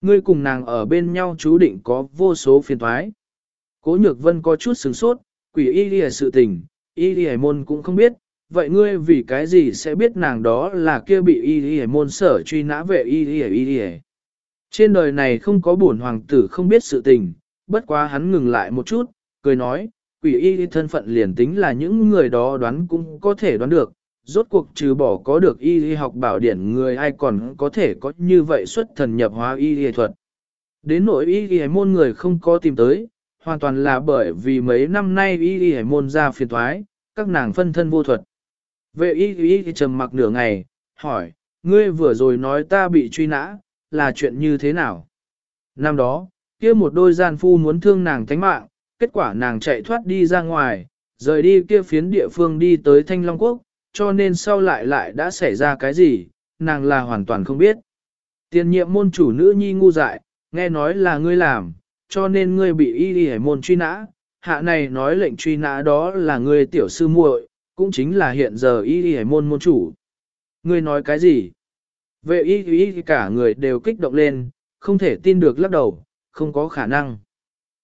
S1: Ngươi cùng nàng ở bên nhau chú định có vô số phiền thoái. Cố nhược vân có chút sừng sốt, quỷ y y sự tình, y y môn cũng không biết, vậy ngươi vì cái gì sẽ biết nàng đó là kia bị y y môn sở truy nã vệ y y y y Trên đời này không có bổn hoàng tử không biết sự tình, bất quá hắn ngừng lại một chút, cười nói, quỷ y thân phận liền tính là những người đó đoán cũng có thể đoán được, rốt cuộc trừ bỏ có được y y học bảo điển người ai còn có thể có như vậy xuất thần nhập hóa y y thuật. Đến nỗi y y môn người không có tìm tới, hoàn toàn là bởi vì mấy năm nay y y môn ra phiền thoái, các nàng phân thân vô thuật. Vệ y y trầm mặc nửa ngày, hỏi, ngươi vừa rồi nói ta bị truy nã, là chuyện như thế nào? Năm đó, kia một đôi gian phu muốn thương nàng tánh mạng, kết quả nàng chạy thoát đi ra ngoài, rời đi kia phiến địa phương đi tới Thanh Long Quốc, cho nên sau lại lại đã xảy ra cái gì, nàng là hoàn toàn không biết. Tiền nhiệm môn chủ nữ nhi ngu dại, nghe nói là ngươi làm, cho nên ngươi bị y y môn truy nã, hạ này nói lệnh truy nã đó là ngươi tiểu sư muội, cũng chính là hiện giờ y y môn môn chủ. Ngươi nói cái gì? Vệ y y cả người đều kích động lên, không thể tin được lắc đầu, không có khả năng.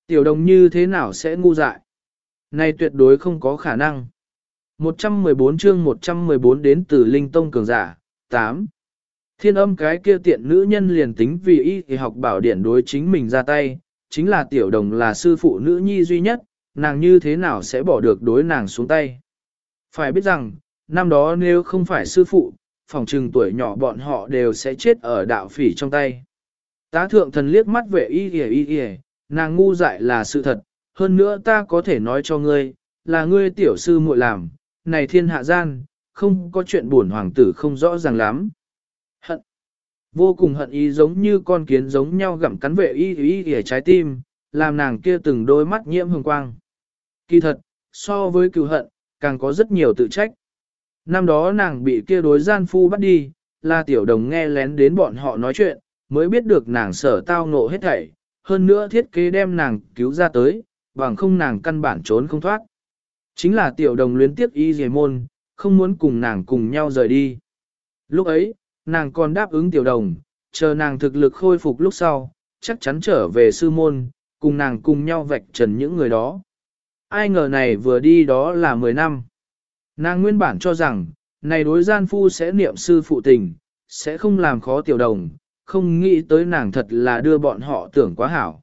S1: Tiểu đồng như thế nào sẽ ngu dại? Này tuyệt đối không có khả năng. 114 chương 114 đến từ Linh Tông Cường Giả, 8. Thiên âm cái kia tiện nữ nhân liền tính vì y thì học bảo điển đối chính mình ra tay, chính là tiểu đồng là sư phụ nữ nhi duy nhất, nàng như thế nào sẽ bỏ được đối nàng xuống tay. Phải biết rằng, năm đó nếu không phải sư phụ, phòng trừng tuổi nhỏ bọn họ đều sẽ chết ở đạo phỉ trong tay. Tá thượng thần liếc mắt về y y y y, nàng ngu dại là sự thật, hơn nữa ta có thể nói cho ngươi, là ngươi tiểu sư muội làm, này thiên hạ gian, không có chuyện buồn hoàng tử không rõ ràng lắm. Hận. Vô cùng hận ý giống như con kiến giống nhau gặm cắn vệ y y y trái tim, làm nàng kia từng đôi mắt nhiễm hồng quang. Kỳ thật, so với cựu hận, càng có rất nhiều tự trách. Năm đó nàng bị kia đối gian phu bắt đi, là tiểu đồng nghe lén đến bọn họ nói chuyện, mới biết được nàng sở tao ngộ hết thảy, hơn nữa thiết kế đem nàng cứu ra tới, bằng không nàng căn bản trốn không thoát. Chính là tiểu đồng luyến tiếp y dề môn, không muốn cùng nàng cùng nhau rời đi. Lúc ấy, nàng còn đáp ứng tiểu đồng, chờ nàng thực lực khôi phục lúc sau, chắc chắn trở về sư môn, cùng nàng cùng nhau vạch trần những người đó. Ai ngờ này vừa đi đó là 10 năm. Nàng nguyên bản cho rằng, này đối gian phu sẽ niệm sư phụ tình, sẽ không làm khó tiểu đồng, không nghĩ tới nàng thật là đưa bọn họ tưởng quá hảo.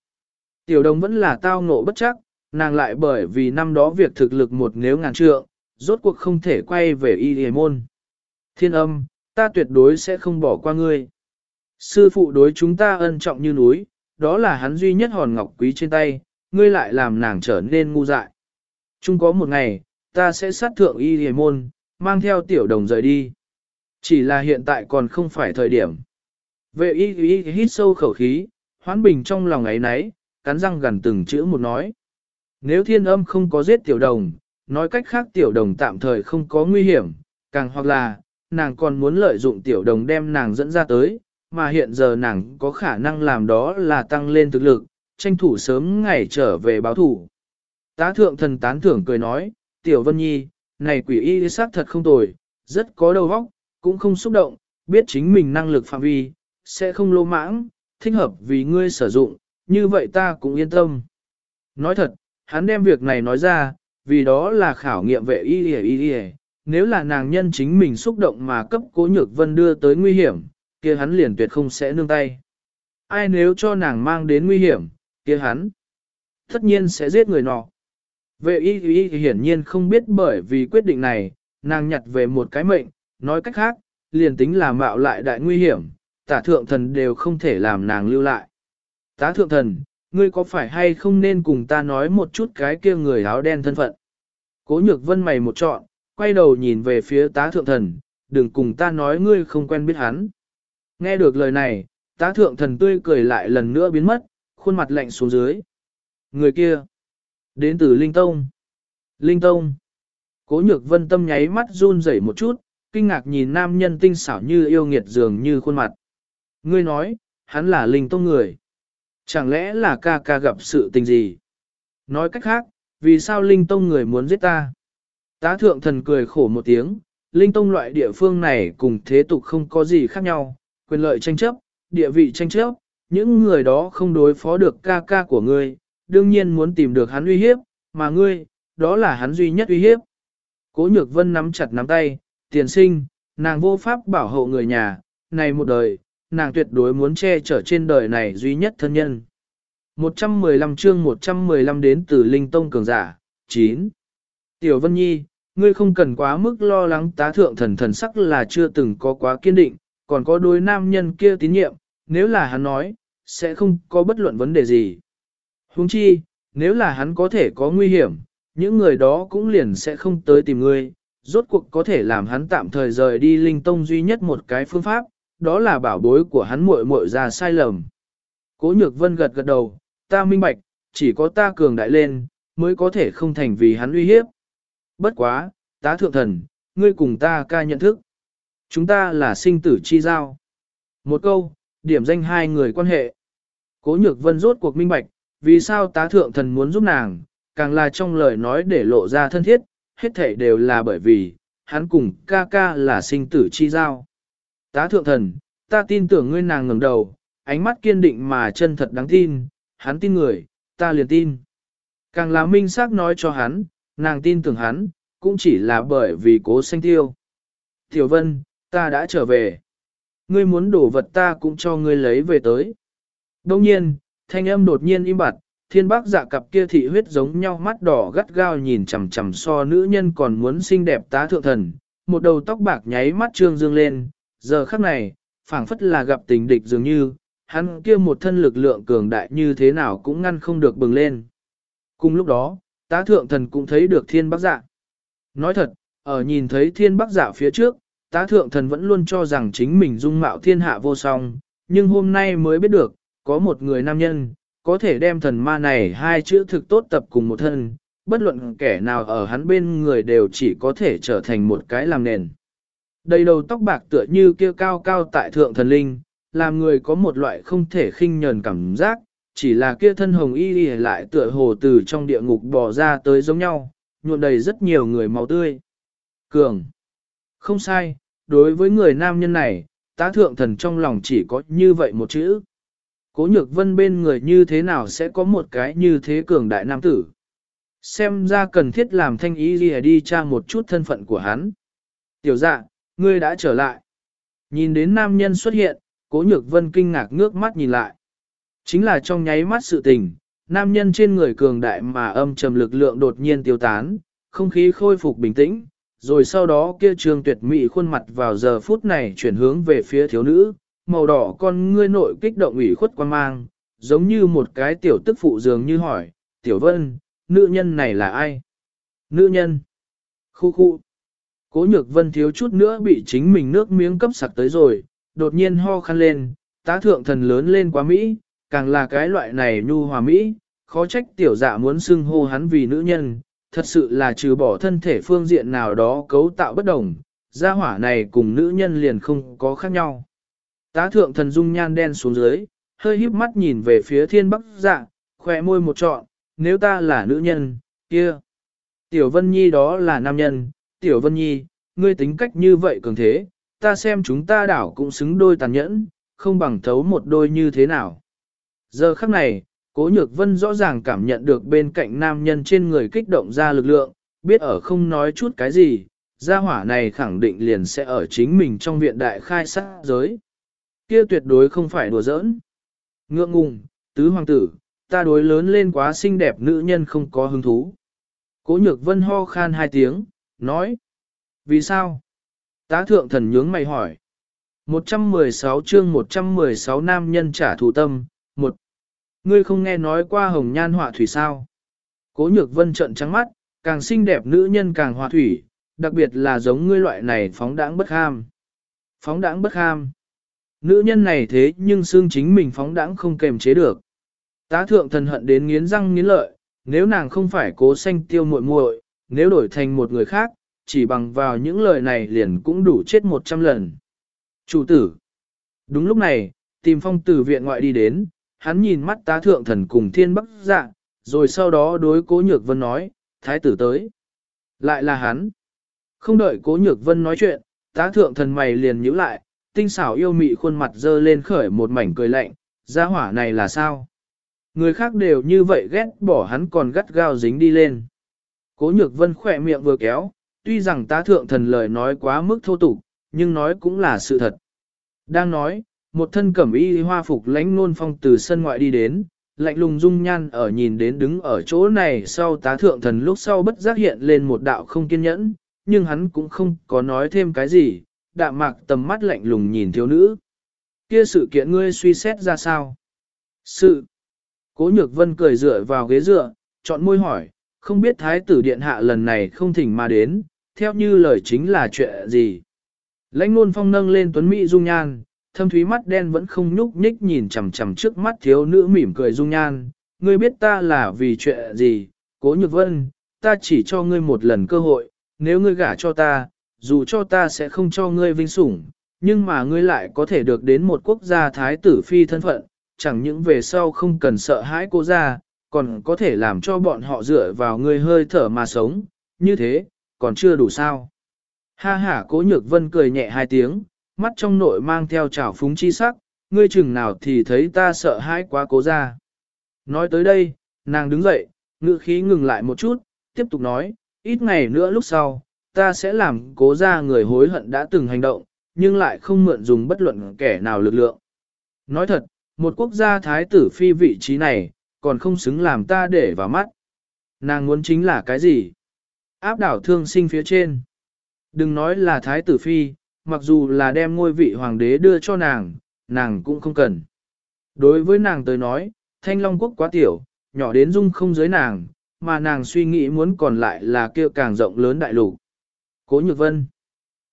S1: Tiểu đồng vẫn là tao ngộ bất chắc, nàng lại bởi vì năm đó việc thực lực một nếu ngàn trượng, rốt cuộc không thể quay về y hề môn. Thiên âm, ta tuyệt đối sẽ không bỏ qua ngươi. Sư phụ đối chúng ta ân trọng như núi, đó là hắn duy nhất hòn ngọc quý trên tay, ngươi lại làm nàng trở nên ngu dại. Chung có một ngày, ta sẽ sát thượng y hề môn, mang theo tiểu đồng rời đi. Chỉ là hiện tại còn không phải thời điểm. Vệ y y hít sâu khẩu khí, hoán bình trong lòng ấy nấy, cắn răng gần từng chữ một nói. Nếu thiên âm không có giết tiểu đồng, nói cách khác tiểu đồng tạm thời không có nguy hiểm, càng hoặc là, nàng còn muốn lợi dụng tiểu đồng đem nàng dẫn ra tới, mà hiện giờ nàng có khả năng làm đó là tăng lên thực lực, tranh thủ sớm ngày trở về báo thủ. Tá thượng thần tán thưởng cười nói, tiểu vân nhi, này quỷ y xác thật không tồi, rất có đầu óc, cũng không xúc động, biết chính mình năng lực phạm vi, sẽ không lô mãng, thích hợp vì ngươi sử dụng, như vậy ta cũng yên tâm. Nói thật, hắn đem việc này nói ra, vì đó là khảo nghiệm vệ y y y y, nếu là nàng nhân chính mình xúc động mà cấp cố nhược vân đưa tới nguy hiểm, kia hắn liền tuyệt không sẽ nương tay. Ai nếu cho nàng mang đến nguy hiểm, kia hắn, tất nhiên sẽ giết người nọ. Vệ y y hiển nhiên không biết bởi vì quyết định này, nàng nhặt về một cái mệnh, nói cách khác, liền tính là mạo lại đại nguy hiểm, tả thượng thần đều không thể làm nàng lưu lại. Tá thượng thần, ngươi có phải hay không nên cùng ta nói một chút cái kia người áo đen thân phận? Cố nhược vân mày một trọn, quay đầu nhìn về phía tá thượng thần, đừng cùng ta nói ngươi không quen biết hắn. Nghe được lời này, tá thượng thần tươi cười lại lần nữa biến mất, khuôn mặt lạnh xuống dưới. Người kia, đến từ Linh Tông. Linh Tông. Cố nhược vân tâm nháy mắt run rẩy một chút, kinh ngạc nhìn nam nhân tinh xảo như yêu nghiệt dường như khuôn mặt. Ngươi nói, hắn là Linh Tông người. Chẳng lẽ là ca ca gặp sự tình gì? Nói cách khác, vì sao Linh Tông người muốn giết ta? Tá thượng thần cười khổ một tiếng, Linh Tông loại địa phương này cùng thế tục không có gì khác nhau, quyền lợi tranh chấp, địa vị tranh chấp, những người đó không đối phó được ca ca của ngươi, đương nhiên muốn tìm được hắn uy hiếp, mà ngươi, đó là hắn duy nhất uy hiếp. Cố nhược vân nắm chặt nắm tay, tiền sinh, nàng vô pháp bảo hộ người nhà, này một đời, nàng tuyệt đối muốn che chở trên đời này duy nhất thân nhân. 115 chương 115 đến từ Linh Tông Cường Giả, 9. Tiểu Vân Nhi, ngươi không cần quá mức lo lắng tá thượng thần thần sắc là chưa từng có quá kiên định, còn có đối nam nhân kia tín nhiệm, nếu là hắn nói, sẽ không có bất luận vấn đề gì. Huống chi, nếu là hắn có thể có nguy hiểm, những người đó cũng liền sẽ không tới tìm ngươi, rốt cuộc có thể làm hắn tạm thời rời đi linh tông duy nhất một cái phương pháp, đó là bảo bối của hắn muội muội ra sai lầm. Cố nhược vân gật gật đầu, ta minh bạch, chỉ có ta cường đại lên, mới có thể không thành vì hắn uy hiếp. Bất quá, tá thượng thần, ngươi cùng ta ca nhận thức. Chúng ta là sinh tử chi giao. Một câu, điểm danh hai người quan hệ. Cố nhược vân rốt cuộc minh bạch, vì sao tá thượng thần muốn giúp nàng, càng là trong lời nói để lộ ra thân thiết, hết thảy đều là bởi vì, hắn cùng ca ca là sinh tử chi giao. Tá thượng thần, ta tin tưởng ngươi nàng ngẩng đầu, ánh mắt kiên định mà chân thật đáng tin, hắn tin người, ta liền tin. Càng là minh xác nói cho hắn, nàng tin tưởng hắn, cũng chỉ là bởi vì cố sanh tiêu. Tiểu Vân, ta đã trở về. Ngươi muốn đổ vật ta cũng cho ngươi lấy về tới. Đông nhiên, thanh âm đột nhiên im bặt, thiên bác dạ cặp kia thị huyết giống nhau mắt đỏ gắt gao nhìn chằm chằm so nữ nhân còn muốn xinh đẹp tá thượng thần, một đầu tóc bạc nháy mắt trương dương lên, giờ khắc này, phảng phất là gặp tình địch dường như, hắn kia một thân lực lượng cường đại như thế nào cũng ngăn không được bừng lên. Cùng lúc đó, tá thượng thần cũng thấy được thiên bác dạ. Nói thật, ở nhìn thấy thiên bác dạ phía trước, tá thượng thần vẫn luôn cho rằng chính mình dung mạo thiên hạ vô song, nhưng hôm nay mới biết được, có một người nam nhân, có thể đem thần ma này hai chữ thực tốt tập cùng một thân, bất luận kẻ nào ở hắn bên người đều chỉ có thể trở thành một cái làm nền. Đầy đầu tóc bạc tựa như kia cao cao tại thượng thần linh, làm người có một loại không thể khinh nhờn cảm giác, chỉ là kia thân hồng y y lại tựa hồ từ trong địa ngục bò ra tới giống nhau, nhuộn đầy rất nhiều người máu tươi. Cường. Không sai, đối với người nam nhân này, tá thượng thần trong lòng chỉ có như vậy một chữ. Cố nhược vân bên người như thế nào sẽ có một cái như thế cường đại nam tử. Xem ra cần thiết làm thanh ý gì đi tra một chút thân phận của hắn. Tiểu dạ, ngươi đã trở lại. Nhìn đến nam nhân xuất hiện, cố nhược vân kinh ngạc ngước mắt nhìn lại. Chính là trong nháy mắt sự tình, nam nhân trên người cường đại mà âm trầm lực lượng đột nhiên tiêu tán, không khí khôi phục bình tĩnh, rồi sau đó kia trường tuyệt mỹ khuôn mặt vào giờ phút này chuyển hướng về phía thiếu nữ, màu đỏ con ngươi nội kích động ủy khuất quan mang, giống như một cái tiểu tức phụ dường như hỏi, tiểu vân, nữ nhân này là ai? Nữ nhân. Khu khu. Cố nhược vân thiếu chút nữa bị chính mình nước miếng cấp sặc tới rồi, đột nhiên ho khăn lên, tá thượng thần lớn lên quá Mỹ, càng là cái loại này nhu hòa Mỹ, khó trách tiểu dạ muốn xưng hô hắn vì nữ nhân, thật sự là trừ bỏ thân thể phương diện nào đó cấu tạo bất đồng, gia hỏa này cùng nữ nhân liền không có khác nhau. Tá thượng thần dung nhan đen xuống dưới, hơi híp mắt nhìn về phía thiên bắc dạ, khoe môi một trọn, nếu ta là nữ nhân, kia. Tiểu Vân Nhi đó là nam nhân, Tiểu Vân Nhi, ngươi tính cách như vậy cường thế, ta xem chúng ta đảo cũng xứng đôi tàn nhẫn, không bằng thấu một đôi như thế nào. Giờ khắc này, Cố Nhược Vân rõ ràng cảm nhận được bên cạnh nam nhân trên người kích động ra lực lượng, biết ở không nói chút cái gì, gia hỏa này khẳng định liền sẽ ở chính mình trong viện đại khai sát giới. Kia tuyệt đối không phải đùa giỡn. Ngượng ngùng, tứ hoàng tử, ta đối lớn lên quá xinh đẹp nữ nhân không có hứng thú. Cố nhược vân ho khan hai tiếng, nói. Vì sao? Tá thượng thần nhướng mày hỏi. 116 chương 116 nam nhân trả thù tâm, một Ngươi không nghe nói qua hồng nhan họa thủy sao? Cố nhược vân trận trắng mắt, càng xinh đẹp nữ nhân càng họa thủy, đặc biệt là giống ngươi loại này phóng đãng bất ham. Phóng đãng bất ham. Nữ nhân này thế nhưng xương chính mình phóng đãng không kềm chế được. Tá thượng thần hận đến nghiến răng nghiến lợi, nếu nàng không phải cố sanh tiêu muội muội, nếu đổi thành một người khác, chỉ bằng vào những lời này liền cũng đủ chết một trăm lần. Chủ tử. Đúng lúc này, tìm phong từ viện ngoại đi đến, hắn nhìn mắt tá thượng thần cùng thiên bắc dạ, rồi sau đó đối cố nhược vân nói, thái tử tới. Lại là hắn. Không đợi cố nhược vân nói chuyện, tá thượng thần mày liền nhíu lại, tinh xảo yêu mị khuôn mặt dơ lên khởi một mảnh cười lạnh, gia hỏa này là sao? Người khác đều như vậy ghét bỏ hắn còn gắt gao dính đi lên. Cố nhược vân khỏe miệng vừa kéo, tuy rằng tá thượng thần lời nói quá mức thô tục, nhưng nói cũng là sự thật. Đang nói, một thân cẩm y hoa phục lãnh nôn phong từ sân ngoại đi đến, lạnh lùng dung nhan ở nhìn đến đứng ở chỗ này sau tá thượng thần lúc sau bất giác hiện lên một đạo không kiên nhẫn, nhưng hắn cũng không có nói thêm cái gì, đạm mạc tầm mắt lạnh lùng nhìn thiếu nữ. Kia sự kiện ngươi suy xét ra sao? Sự. Cố nhược vân cười dựa vào ghế dựa, chọn môi hỏi, không biết thái tử điện hạ lần này không thỉnh mà đến, theo như lời chính là chuyện gì? Lãnh nôn phong nâng lên tuấn mỹ dung nhan, thâm thúy mắt đen vẫn không nhúc nhích nhìn chằm chằm trước mắt thiếu nữ mỉm cười dung nhan. Ngươi biết ta là vì chuyện gì, cố nhược vân, ta chỉ cho ngươi một lần cơ hội, nếu ngươi gả cho ta, dù cho ta sẽ không cho ngươi vinh sủng, nhưng mà ngươi lại có thể được đến một quốc gia thái tử phi thân phận, chẳng những về sau không cần sợ hãi cô gia, còn có thể làm cho bọn họ dựa vào ngươi hơi thở mà sống, như thế, còn chưa đủ sao. Ha ha cố nhược vân cười nhẹ hai tiếng, mắt trong nội mang theo trào phúng chi sắc, ngươi chừng nào thì thấy ta sợ hãi quá cố gia. Nói tới đây, nàng đứng dậy, ngữ khí ngừng lại một chút, tiếp tục nói, ít ngày nữa lúc sau, ta sẽ làm cố ra người hối hận đã từng hành động, nhưng lại không mượn dùng bất luận kẻ nào lực lượng. Nói thật, một quốc gia thái tử phi vị trí này, còn không xứng làm ta để vào mắt. Nàng muốn chính là cái gì? Áp đảo thương sinh phía trên. Đừng nói là thái tử phi, mặc dù là đem ngôi vị hoàng đế đưa cho nàng, nàng cũng không cần. Đối với nàng tới nói, thanh long quốc quá tiểu, nhỏ đến dung không giới nàng, mà nàng suy nghĩ muốn còn lại là kia càng rộng lớn đại lục. Cố nhược vân.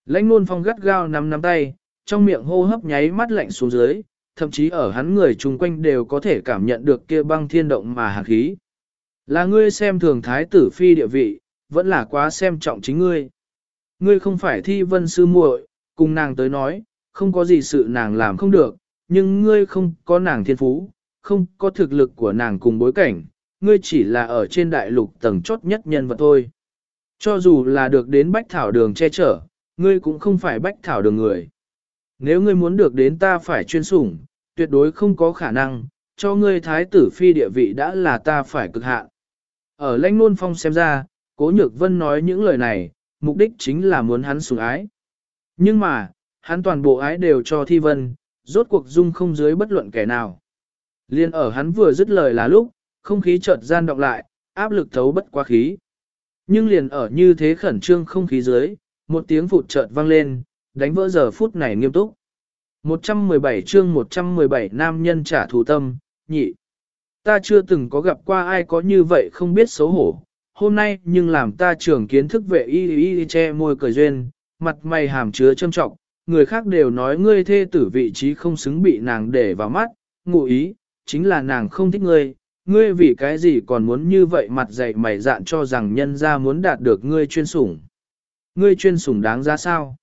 S1: Lãnh nôn phong gắt gao nắm nắm tay, trong miệng hô hấp nháy mắt lạnh xuống dưới, thậm chí ở hắn người chung quanh đều có thể cảm nhận được kia băng thiên động mà hạt khí. Là ngươi xem thường thái tử phi địa vị, vẫn là quá xem trọng chính ngươi. Ngươi không phải thi vân sư muội, cùng nàng tới nói, không có gì sự nàng làm không được, nhưng ngươi không có nàng thiên phú, không có thực lực của nàng cùng bối cảnh, ngươi chỉ là ở trên đại lục tầng chốt nhất nhân vật thôi. Cho dù là được đến bách thảo đường che chở, ngươi cũng không phải bách thảo đường người. Nếu ngươi muốn được đến ta phải chuyên sủng, tuyệt đối không có khả năng, cho ngươi thái tử phi địa vị đã là ta phải cực hạn. Ở lãnh nôn phong xem ra, cố nhược vân nói những lời này, mục đích chính là muốn hắn sủng ái. Nhưng mà, hắn toàn bộ ái đều cho thi vân, rốt cuộc dung không dưới bất luận kẻ nào. Liên ở hắn vừa dứt lời là lúc, không khí chợt gian động lại, áp lực thấu bất quá khí. Nhưng liền ở như thế khẩn trương không khí dưới, một tiếng phụt chợt vang lên, đánh vỡ giờ phút này nghiêm túc. 117 chương 117 nam nhân trả thù tâm, nhị. Ta chưa từng có gặp qua ai có như vậy không biết xấu hổ. Hôm nay nhưng làm ta trưởng kiến thức vệ y y, che môi cười duyên, mặt mày hàm chứa châm trọng, người khác đều nói ngươi thê tử vị trí không xứng bị nàng để vào mắt, ngụ ý, chính là nàng không thích ngươi, ngươi vì cái gì còn muốn như vậy mặt dày mày dạn cho rằng nhân ra muốn đạt được ngươi chuyên sủng. Ngươi chuyên sủng đáng ra sao?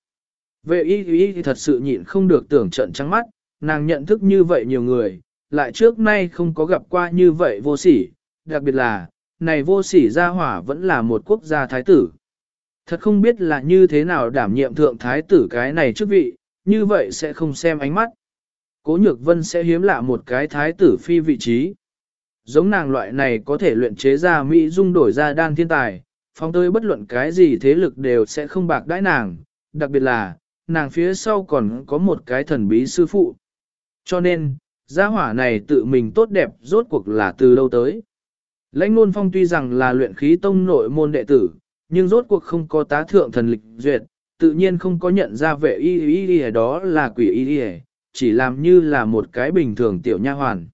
S1: Vệ y y thật sự nhịn không được tưởng trận trắng mắt, nàng nhận thức như vậy nhiều người, lại trước nay không có gặp qua như vậy vô sỉ, đặc biệt là, này vô sỉ gia hỏa vẫn là một quốc gia thái tử. Thật không biết là như thế nào đảm nhiệm thượng thái tử cái này chức vị, như vậy sẽ không xem ánh mắt. Cố nhược vân sẽ hiếm lạ một cái thái tử phi vị trí. Giống nàng loại này có thể luyện chế ra Mỹ dung đổi ra đan thiên tài, phong tới bất luận cái gì thế lực đều sẽ không bạc đãi nàng, đặc biệt là, nàng phía sau còn có một cái thần bí sư phụ. Cho nên, gia hỏa này tự mình tốt đẹp rốt cuộc là từ lâu tới. Lãnh Nôn Phong tuy rằng là luyện khí tông nội môn đệ tử, nhưng rốt cuộc không có tá thượng thần lịch duyệt, tự nhiên không có nhận ra vệ y y y đó là quỷ y y, chỉ làm như là một cái bình thường tiểu nha hoàn.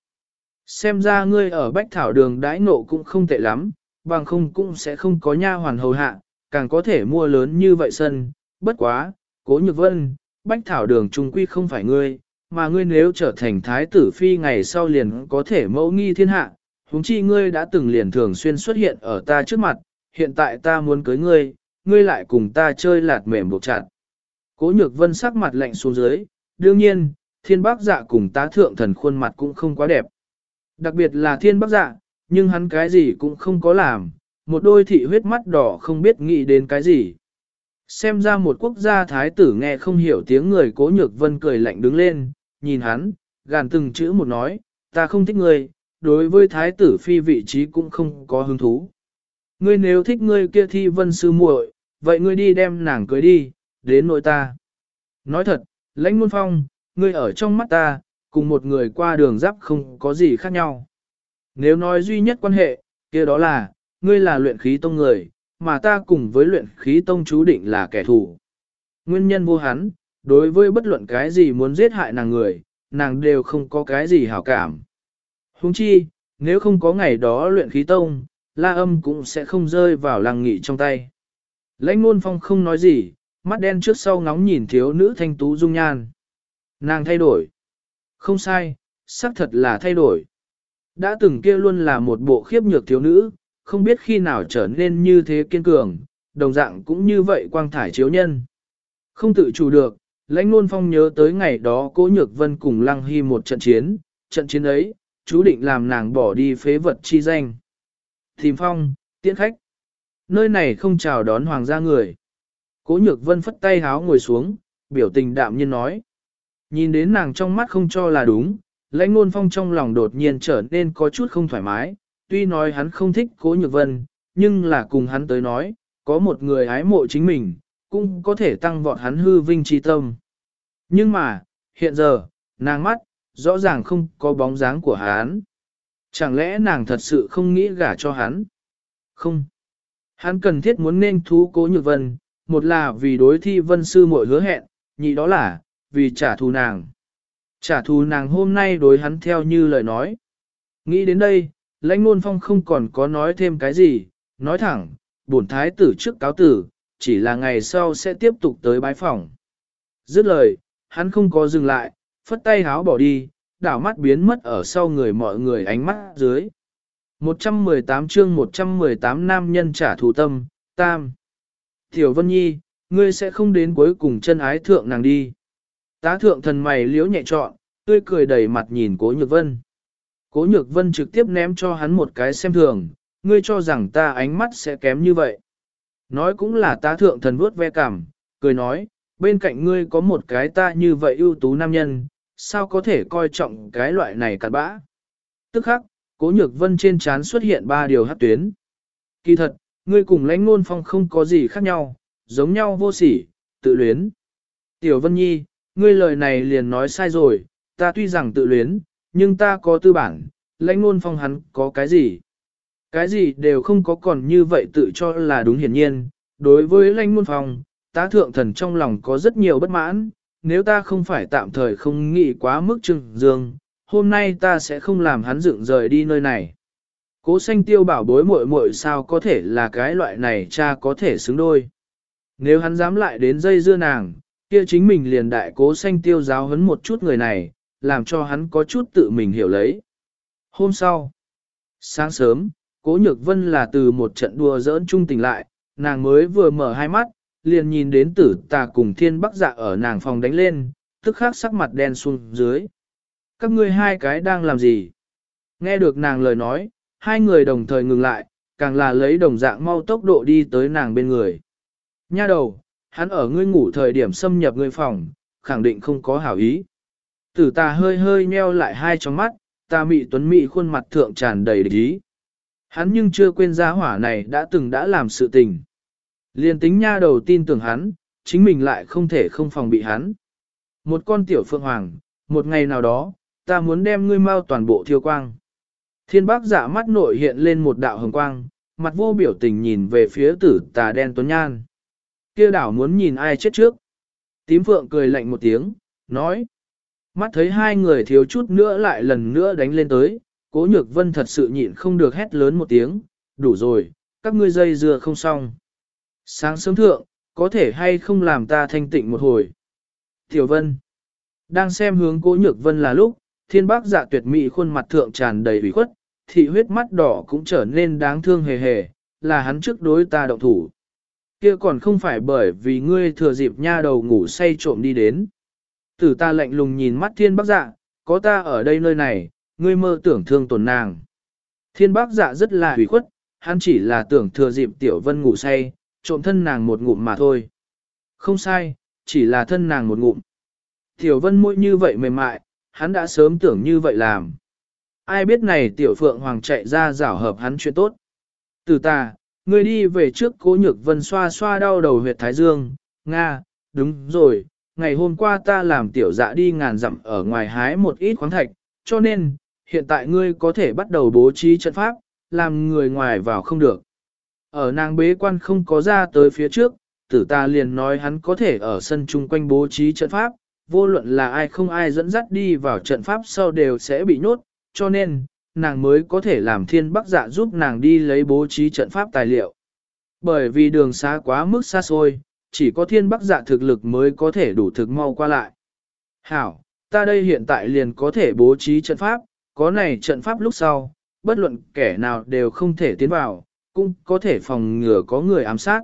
S1: Xem ra ngươi ở bách thảo đường đãi nộ cũng không tệ lắm, bằng không cũng sẽ không có nha hoàn hầu hạ, càng có thể mua lớn như vậy sân, bất quá, cố nhược vân, bách thảo đường trung quy không phải ngươi, mà ngươi nếu trở thành thái tử phi ngày sau liền có thể mẫu nghi thiên hạ, huống chi ngươi đã từng liền thường xuyên xuất hiện ở ta trước mặt, hiện tại ta muốn cưới ngươi, ngươi lại cùng ta chơi lạt mềm buộc chặt. Cố nhược vân sắc mặt lạnh xuống dưới, đương nhiên, thiên bác dạ cùng tá thượng thần khuôn mặt cũng không quá đẹp. Đặc biệt là thiên bác dạ, nhưng hắn cái gì cũng không có làm, một đôi thị huyết mắt đỏ không biết nghĩ đến cái gì. Xem ra một quốc gia thái tử nghe không hiểu tiếng người cố nhược vân cười lạnh đứng lên, nhìn hắn, gàn từng chữ một nói, ta không thích ngươi, đối với thái tử phi vị trí cũng không có hứng thú. Ngươi nếu thích ngươi kia thi vân sư muội, vậy ngươi đi đem nàng cưới đi, đến nội ta. Nói thật, lãnh môn phong, ngươi ở trong mắt ta, cùng một người qua đường giáp không có gì khác nhau. Nếu nói duy nhất quan hệ, kia đó là, ngươi là luyện khí tông người, mà ta cùng với luyện khí tông chú định là kẻ thù. Nguyên nhân vô hắn, đối với bất luận cái gì muốn giết hại nàng người, nàng đều không có cái gì hảo cảm. Huống chi, nếu không có ngày đó luyện khí tông, la âm cũng sẽ không rơi vào làng nghị trong tay. Lãnh ngôn phong không nói gì, mắt đen trước sau ngóng nhìn thiếu nữ thanh tú dung nhan. Nàng thay đổi. Không sai, xác thật là thay đổi. Đã từng kia luôn là một bộ khiếp nhược thiếu nữ, không biết khi nào trở nên như thế kiên cường, đồng dạng cũng như vậy quang thải chiếu nhân. Không tự chủ được, lãnh nôn phong nhớ tới ngày đó cố nhược vân cùng lăng hy một trận chiến, trận chiến ấy, chú định làm nàng bỏ đi phế vật chi danh. Tìm phong, tiễn khách. Nơi này không chào đón hoàng gia người. Cố nhược vân phất tay háo ngồi xuống, biểu tình đạm nhiên nói. Nhìn đến nàng trong mắt không cho là đúng, lãnh ngôn phong trong lòng đột nhiên trở nên có chút không thoải mái, tuy nói hắn không thích cố nhược vân, nhưng là cùng hắn tới nói, có một người ái mộ chính mình, cũng có thể tăng vọt hắn hư vinh trí tâm. Nhưng mà, hiện giờ, nàng mắt, rõ ràng không có bóng dáng của hắn. Chẳng lẽ nàng thật sự không nghĩ gả cho hắn? Không. Hắn cần thiết muốn nên thú cố nhược vân, một là vì đối thi vân sư muội hứa hẹn, nhị đó là, vì trả thù nàng. Trả thù nàng hôm nay đối hắn theo như lời nói. Nghĩ đến đây, lãnh nôn phong không còn có nói thêm cái gì, nói thẳng, bổn thái tử trước cáo tử, chỉ là ngày sau sẽ tiếp tục tới bái phòng. Dứt lời, hắn không có dừng lại, phất tay háo bỏ đi, đảo mắt biến mất ở sau người mọi người ánh mắt dưới. 118 chương 118 nam nhân trả thù tâm, tam. Tiểu Vân Nhi, ngươi sẽ không đến cuối cùng chân ái thượng nàng đi. Tá thượng thần mày liếu nhẹ trọn, tươi cười đầy mặt nhìn cố nhược vân. Cố nhược vân trực tiếp ném cho hắn một cái xem thường, ngươi cho rằng ta ánh mắt sẽ kém như vậy. Nói cũng là tá thượng thần vuốt ve cảm, cười nói, bên cạnh ngươi có một cái ta như vậy ưu tú nam nhân, sao có thể coi trọng cái loại này cặn bã. Tức khắc, cố nhược vân trên trán xuất hiện ba điều hát tuyến. Kỳ thật, ngươi cùng lãnh ngôn phong không có gì khác nhau, giống nhau vô sỉ, tự luyến. Tiểu Vân Nhi, ngươi lời này liền nói sai rồi, ta tuy rằng tự luyến, nhưng ta có tư bản, lãnh ngôn phong hắn có cái gì? Cái gì đều không có còn như vậy tự cho là đúng hiển nhiên, đối với lãnh ngôn phong, ta thượng thần trong lòng có rất nhiều bất mãn, nếu ta không phải tạm thời không nghĩ quá mức trừng dương, hôm nay ta sẽ không làm hắn dựng rời đi nơi này. Cố xanh tiêu bảo bối muội muội sao có thể là cái loại này cha có thể xứng đôi. Nếu hắn dám lại đến dây dưa nàng, kia chính mình liền đại cố sanh tiêu giáo hấn một chút người này, làm cho hắn có chút tự mình hiểu lấy. Hôm sau, sáng sớm, cố nhược vân là từ một trận đùa giỡn trung tỉnh lại, nàng mới vừa mở hai mắt, liền nhìn đến tử tà cùng thiên bắc dạ ở nàng phòng đánh lên, tức khắc sắc mặt đen xuống dưới. Các ngươi hai cái đang làm gì? Nghe được nàng lời nói, hai người đồng thời ngừng lại, càng là lấy đồng dạng mau tốc độ đi tới nàng bên người. Nha đầu, hắn ở ngươi ngủ thời điểm xâm nhập ngươi phòng, khẳng định không có hảo ý. Tử ta hơi hơi nheo lại hai tròng mắt, ta mị tuấn mị khuôn mặt thượng tràn đầy địch ý. Hắn nhưng chưa quên giá hỏa này đã từng đã làm sự tình. Liên tính nha đầu tin tưởng hắn, chính mình lại không thể không phòng bị hắn. Một con tiểu phượng hoàng, một ngày nào đó, ta muốn đem ngươi mau toàn bộ thiêu quang. Thiên bác giả mắt nội hiện lên một đạo hồng quang, mặt vô biểu tình nhìn về phía tử tà đen tuấn nhan. Kia đảo muốn nhìn ai chết trước. Tím phượng cười lạnh một tiếng, nói. Mắt thấy hai người thiếu chút nữa lại lần nữa đánh lên tới, cố nhược vân thật sự nhịn không được hét lớn một tiếng, đủ rồi, các ngươi dây dưa không xong. Sáng sớm thượng, có thể hay không làm ta thanh tịnh một hồi. Tiểu vân, đang xem hướng cố nhược vân là lúc, thiên bác dạ tuyệt mỹ khuôn mặt thượng tràn đầy ủy khuất, thị huyết mắt đỏ cũng trở nên đáng thương hề hề, là hắn trước đối ta động thủ. Kia còn không phải bởi vì ngươi thừa dịp nha đầu ngủ say trộm đi đến. Tử ta lạnh lùng nhìn mắt thiên bác dạ, có ta ở đây nơi này, ngươi mơ tưởng thương tổn nàng. Thiên bác dạ rất là hủy khuất, hắn chỉ là tưởng thừa dịp tiểu vân ngủ say, trộm thân nàng một ngụm mà thôi. Không sai, chỉ là thân nàng một ngụm. Tiểu vân mũi như vậy mềm mại, hắn đã sớm tưởng như vậy làm. Ai biết này tiểu phượng hoàng chạy ra rảo hợp hắn chuyện tốt. Từ ta, ngươi đi về trước cố nhược vân xoa xoa đau đầu huyệt thái dương, Nga, đúng rồi, ngày hôm qua ta làm tiểu dạ đi ngàn dặm ở ngoài hái một ít khoáng thạch, cho nên, hiện tại ngươi có thể bắt đầu bố trí trận pháp, làm người ngoài vào không được. Ở nàng bế quan không có ra tới phía trước, tử ta liền nói hắn có thể ở sân chung quanh bố trí trận pháp, vô luận là ai không ai dẫn dắt đi vào trận pháp sau đều sẽ bị nhốt, cho nên, nàng mới có thể làm thiên bắc dạ giúp nàng đi lấy bố trí trận pháp tài liệu. Bởi vì đường xa quá mức xa xôi, chỉ có thiên bắc dạ thực lực mới có thể đủ thực mau qua lại. Hảo, ta đây hiện tại liền có thể bố trí trận pháp, có này trận pháp lúc sau, bất luận kẻ nào đều không thể tiến vào, cũng có thể phòng ngừa có người ám sát.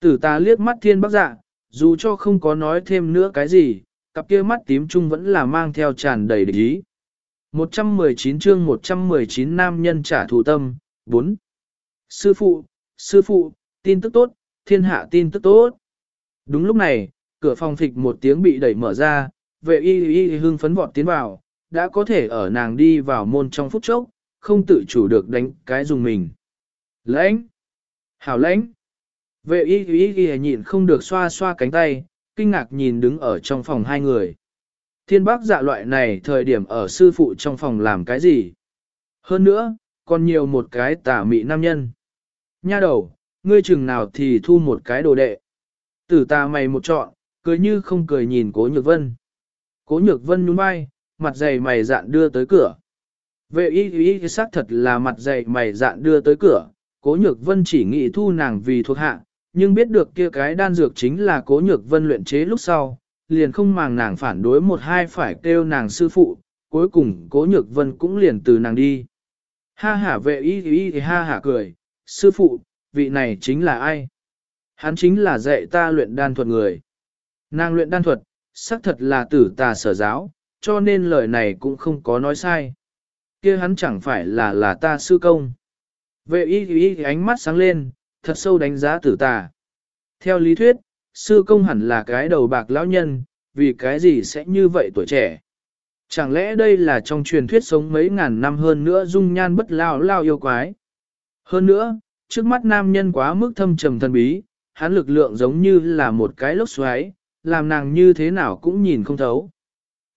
S1: Tử ta liếc mắt thiên bắc dạ, dù cho không có nói thêm nữa cái gì, cặp kia mắt tím trung vẫn là mang theo tràn đầy địch ý. 119 chương 119 nam nhân trả thù tâm, 4. Sư phụ, sư phụ, tin tức tốt, thiên hạ tin tức tốt. Đúng lúc này, cửa phòng phịch một tiếng bị đẩy mở ra, vệ y y hưng phấn vọt tiến vào, đã có thể ở nàng đi vào môn trong phút chốc, không tự chủ được đánh cái dùng mình. Lãnh! Hảo lãnh! Vệ y y y nhịn không được xoa xoa cánh tay, kinh ngạc nhìn đứng ở trong phòng hai người. Thiên bác dạ loại này thời điểm ở sư phụ trong phòng làm cái gì? Hơn nữa, còn nhiều một cái tả mị nam nhân. Nha đầu, ngươi chừng nào thì thu một cái đồ đệ. Tử ta mày một trọn, cười như không cười nhìn cố nhược vân. Cố nhược vân nhún vai, mặt dày mày dạn đưa tới cửa. Vệ y y xác thật là mặt dày mày dạn đưa tới cửa, cố nhược vân chỉ nghĩ thu nàng vì thuộc hạ, nhưng biết được kia cái đan dược chính là cố nhược vân luyện chế lúc sau, liền không màng nàng phản đối một hai phải kêu nàng sư phụ, cuối cùng cố nhược vân cũng liền từ nàng đi. Ha hả vệ y y thì ha hả cười, sư phụ, vị này chính là ai? Hắn chính là dạy ta luyện đan thuật người. Nàng luyện đan thuật, xác thật là tử tà sở giáo, cho nên lời này cũng không có nói sai. kia hắn chẳng phải là là ta sư công. Vệ y y ánh mắt sáng lên, thật sâu đánh giá tử tà. Theo lý thuyết, sư công hẳn là cái đầu bạc lão nhân, vì cái gì sẽ như vậy tuổi trẻ. Chẳng lẽ đây là trong truyền thuyết sống mấy ngàn năm hơn nữa dung nhan bất lao lao yêu quái. Hơn nữa, trước mắt nam nhân quá mức thâm trầm thần bí, hắn lực lượng giống như là một cái lốc xoáy, làm nàng như thế nào cũng nhìn không thấu.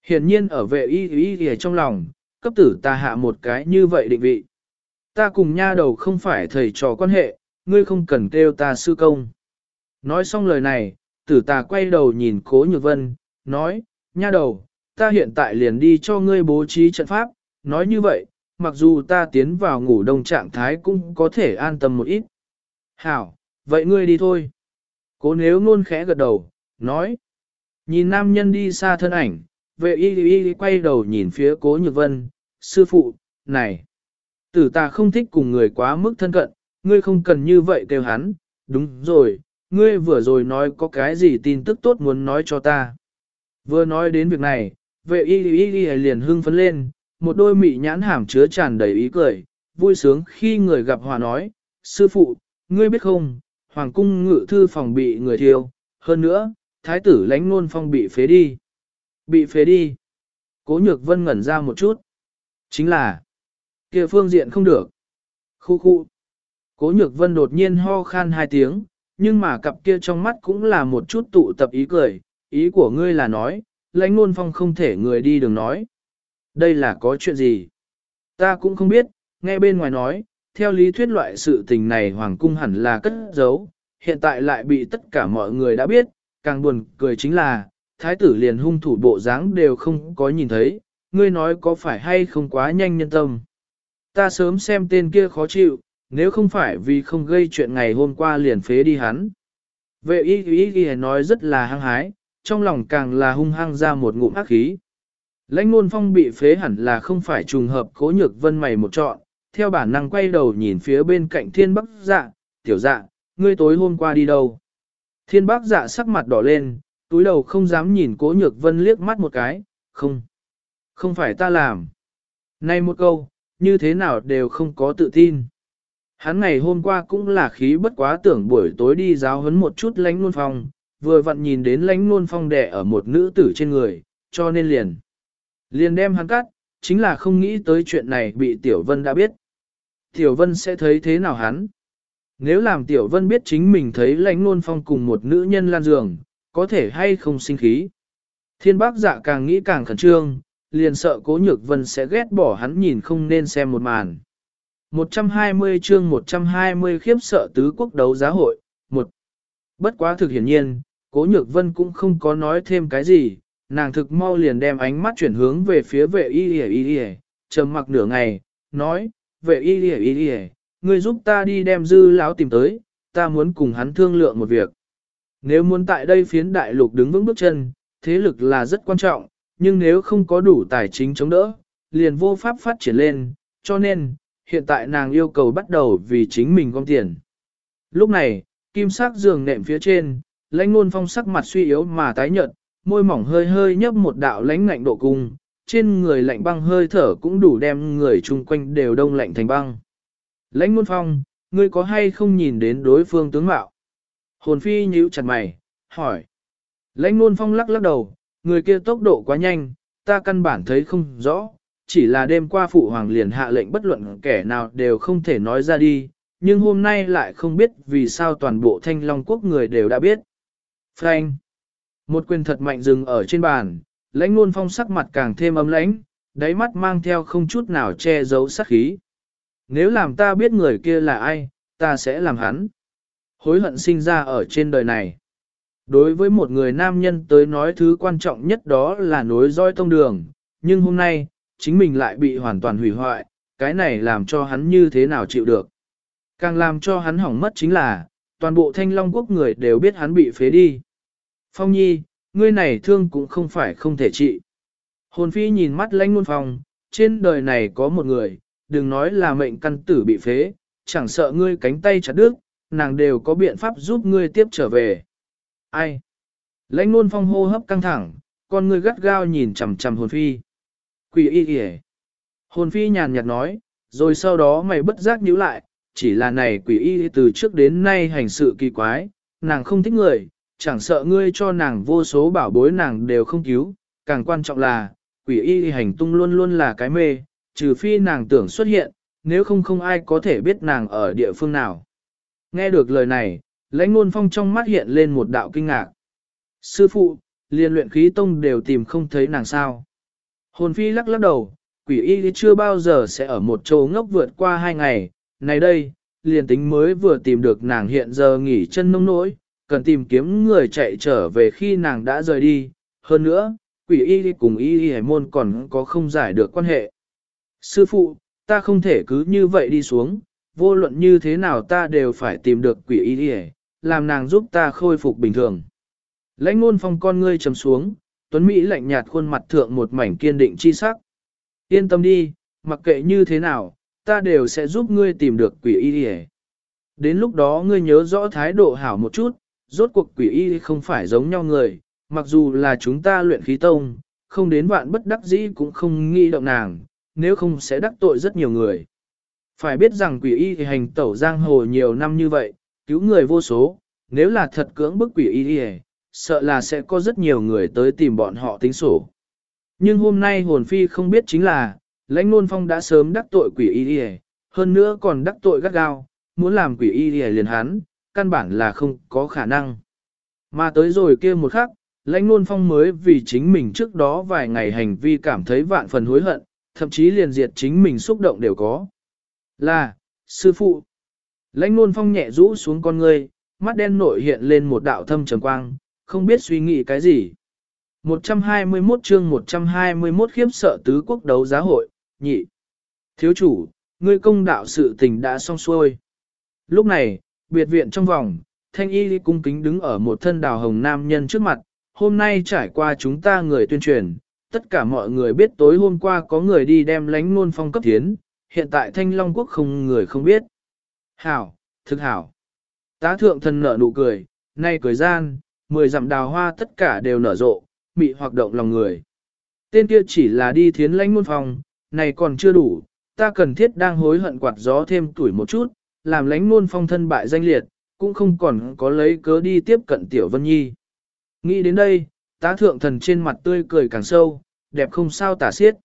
S1: Hiển nhiên ở vệ y y y trong lòng, cấp tử ta hạ một cái như vậy định vị. Ta cùng nha đầu không phải thầy trò quan hệ, ngươi không cần kêu ta sư công. Nói xong lời này, tử tà quay đầu nhìn cố nhược vân, nói, nha đầu, ta hiện tại liền đi cho ngươi bố trí trận pháp, nói như vậy, mặc dù ta tiến vào ngủ đông trạng thái cũng có thể an tâm một ít. Hảo, vậy ngươi đi thôi. Cố nếu ngôn khẽ gật đầu, nói. Nhìn nam nhân đi xa thân ảnh, vệ y y quay đầu nhìn phía cố nhược vân, sư phụ, này. Tử ta không thích cùng người quá mức thân cận, ngươi không cần như vậy kêu hắn, đúng rồi, ngươi vừa rồi nói có cái gì tin tức tốt muốn nói cho ta. Vừa nói đến việc này, vệ y y y liền hưng phấn lên, một đôi mị nhãn hàm chứa tràn đầy ý cười, vui sướng khi người gặp hòa nói, sư phụ, ngươi biết không, hoàng cung ngự thư phòng bị người thiêu, hơn nữa, thái tử lãnh nôn phong bị phế đi. Bị phế đi. Cố nhược vân ngẩn ra một chút. Chính là, kia phương diện không được. Khu khu. Cố nhược vân đột nhiên ho khan hai tiếng, nhưng mà cặp kia trong mắt cũng là một chút tụ tập ý cười, ý của ngươi là nói, lãnh nôn phong không thể người đi đường nói. Đây là có chuyện gì? Ta cũng không biết, nghe bên ngoài nói, theo lý thuyết loại sự tình này hoàng cung hẳn là cất giấu, hiện tại lại bị tất cả mọi người đã biết, càng buồn cười chính là, thái tử liền hung thủ bộ dáng đều không có nhìn thấy, ngươi nói có phải hay không quá nhanh nhân tâm. Ta sớm xem tên kia khó chịu, nếu không phải vì không gây chuyện ngày hôm qua liền phế đi hắn. Vệ y y y nói rất là hăng hái, trong lòng càng là hung hăng ra một ngụm ác khí. Lãnh ngôn phong bị phế hẳn là không phải trùng hợp cố nhược vân mày một trọn, theo bản năng quay đầu nhìn phía bên cạnh thiên bắc dạ, tiểu dạ, ngươi tối hôm qua đi đâu? Thiên bắc dạ sắc mặt đỏ lên, túi đầu không dám nhìn cố nhược vân liếc mắt một cái, không, không phải ta làm. Nay một câu, như thế nào đều không có tự tin. Hắn ngày hôm qua cũng là khí bất quá tưởng buổi tối đi giáo huấn một chút lánh nôn phong, vừa vặn nhìn đến lánh nôn phong đẻ ở một nữ tử trên người, cho nên liền. Liền đem hắn cắt, chính là không nghĩ tới chuyện này bị Tiểu Vân đã biết. Tiểu Vân sẽ thấy thế nào hắn? Nếu làm Tiểu Vân biết chính mình thấy lãnh nôn phong cùng một nữ nhân lan giường, có thể hay không sinh khí. Thiên bác dạ càng nghĩ càng khẩn trương, liền sợ cố nhược vân sẽ ghét bỏ hắn nhìn không nên xem một màn. 120 chương 120 khiếp sợ tứ quốc đấu giá hội, một Bất quá thực hiển nhiên, cố nhược vân cũng không có nói thêm cái gì, nàng thực mau liền đem ánh mắt chuyển hướng về phía vệ y y y y, trầm mặc nửa ngày, nói, vệ y y y y, ngươi giúp ta đi đem dư lão tìm tới, ta muốn cùng hắn thương lượng một việc. Nếu muốn tại đây phiến đại lục đứng vững bước chân, thế lực là rất quan trọng, nhưng nếu không có đủ tài chính chống đỡ, liền vô pháp phát triển lên, cho nên, hiện tại nàng yêu cầu bắt đầu vì chính mình gom tiền. Lúc này, kim sắc giường nệm phía trên, lãnh ngôn phong sắc mặt suy yếu mà tái nhợt, môi mỏng hơi hơi nhấp một đạo lãnh ngạnh độ cung, trên người lạnh băng hơi thở cũng đủ đem người chung quanh đều đông lạnh thành băng. Lãnh ngôn phong, ngươi có hay không nhìn đến đối phương tướng mạo? Hồn phi nhíu chặt mày, hỏi. Lãnh ngôn phong lắc lắc đầu, người kia tốc độ quá nhanh, ta căn bản thấy không rõ, chỉ là đêm qua phụ hoàng liền hạ lệnh bất luận kẻ nào đều không thể nói ra đi, nhưng hôm nay lại không biết vì sao toàn bộ thanh long quốc người đều đã biết. Frank. Một quyền thật mạnh dừng ở trên bàn, lãnh luôn phong sắc mặt càng thêm ấm lãnh, đáy mắt mang theo không chút nào che giấu sắc khí. Nếu làm ta biết người kia là ai, ta sẽ làm hắn. Hối hận sinh ra ở trên đời này. Đối với một người nam nhân tới nói thứ quan trọng nhất đó là nối roi tông đường, nhưng hôm nay, chính mình lại bị hoàn toàn hủy hoại, cái này làm cho hắn như thế nào chịu được. Càng làm cho hắn hỏng mất chính là, toàn bộ thanh long quốc người đều biết hắn bị phế đi. Phong nhi, ngươi này thương cũng không phải không thể trị. Hồn phi nhìn mắt lãnh nguồn phong, trên đời này có một người, đừng nói là mệnh căn tử bị phế, chẳng sợ ngươi cánh tay chặt đứt, nàng đều có biện pháp giúp ngươi tiếp trở về. Ai? Lãnh nguồn phong hô hấp căng thẳng, con ngươi gắt gao nhìn chằm chằm hồn phi. Quỷ y kìa. Hồn phi nhàn nhạt nói, rồi sau đó mày bất giác nhíu lại, chỉ là này quỷ y từ trước đến nay hành sự kỳ quái, nàng không thích người, chẳng sợ ngươi cho nàng vô số bảo bối nàng đều không cứu, càng quan trọng là, quỷ y hành tung luôn luôn là cái mê, trừ phi nàng tưởng xuất hiện, nếu không không ai có thể biết nàng ở địa phương nào. Nghe được lời này, lãnh ngôn phong trong mắt hiện lên một đạo kinh ngạc. Sư phụ, liên luyện khí tông đều tìm không thấy nàng sao. Hồn phi lắc lắc đầu, quỷ y chưa bao giờ sẽ ở một chỗ ngốc vượt qua hai ngày, này đây, liền tính mới vừa tìm được nàng hiện giờ nghỉ chân nông nỗi, cần tìm kiếm người chạy trở về khi nàng đã rời đi. Hơn nữa, quỷ y cùng y y hải môn còn có không giải được quan hệ. Sư phụ, ta không thể cứ như vậy đi xuống, vô luận như thế nào ta đều phải tìm được quỷ y y làm nàng giúp ta khôi phục bình thường. Lãnh ngôn phong con ngươi trầm xuống, Tuấn Mỹ lạnh nhạt khuôn mặt thượng một mảnh kiên định chi sắc. Yên tâm đi, mặc kệ như thế nào, ta đều sẽ giúp ngươi tìm được quỷ y đi Đến lúc đó ngươi nhớ rõ thái độ hảo một chút, rốt cuộc quỷ y không phải giống nhau người, mặc dù là chúng ta luyện khí tông, không đến vạn bất đắc dĩ cũng không nghĩ động nàng, nếu không sẽ đắc tội rất nhiều người. Phải biết rằng quỷ y hành tẩu giang hồ nhiều năm như vậy, cứu người vô số, nếu là thật cưỡng bức quỷ y sợ là sẽ có rất nhiều người tới tìm bọn họ tính sổ. Nhưng hôm nay hồn phi không biết chính là, lãnh nôn phong đã sớm đắc tội quỷ y hơn nữa còn đắc tội gắt gao, muốn làm quỷ y liền hắn, căn bản là không có khả năng. Mà tới rồi kia một khắc, lãnh nôn phong mới vì chính mình trước đó vài ngày hành vi cảm thấy vạn phần hối hận, thậm chí liền diệt chính mình xúc động đều có. Là, sư phụ. Lãnh nôn phong nhẹ rũ xuống con ngươi, mắt đen nội hiện lên một đạo thâm trầm quang, không biết suy nghĩ cái gì. 121 chương 121 khiếp sợ tứ quốc đấu giá hội, nhị. Thiếu chủ, ngươi công đạo sự tình đã xong xuôi. Lúc này, biệt viện trong vòng, thanh y cung kính đứng ở một thân đào hồng nam nhân trước mặt, hôm nay trải qua chúng ta người tuyên truyền, tất cả mọi người biết tối hôm qua có người đi đem lánh ngôn phong cấp tiến, hiện tại thanh long quốc không người không biết. Hảo, thực hảo. Tá thượng thần nở nụ cười, nay cười gian, mười dặm đào hoa tất cả đều nở rộ, mị hoạt động lòng người. Tên kia chỉ là đi thiến lãnh môn phong, này còn chưa đủ, ta cần thiết đang hối hận quạt gió thêm tuổi một chút, làm lãnh môn phong thân bại danh liệt, cũng không còn có lấy cớ đi tiếp cận Tiểu Vân Nhi. Nghĩ đến đây, tá thượng thần trên mặt tươi cười càng sâu, đẹp không sao tả xiết.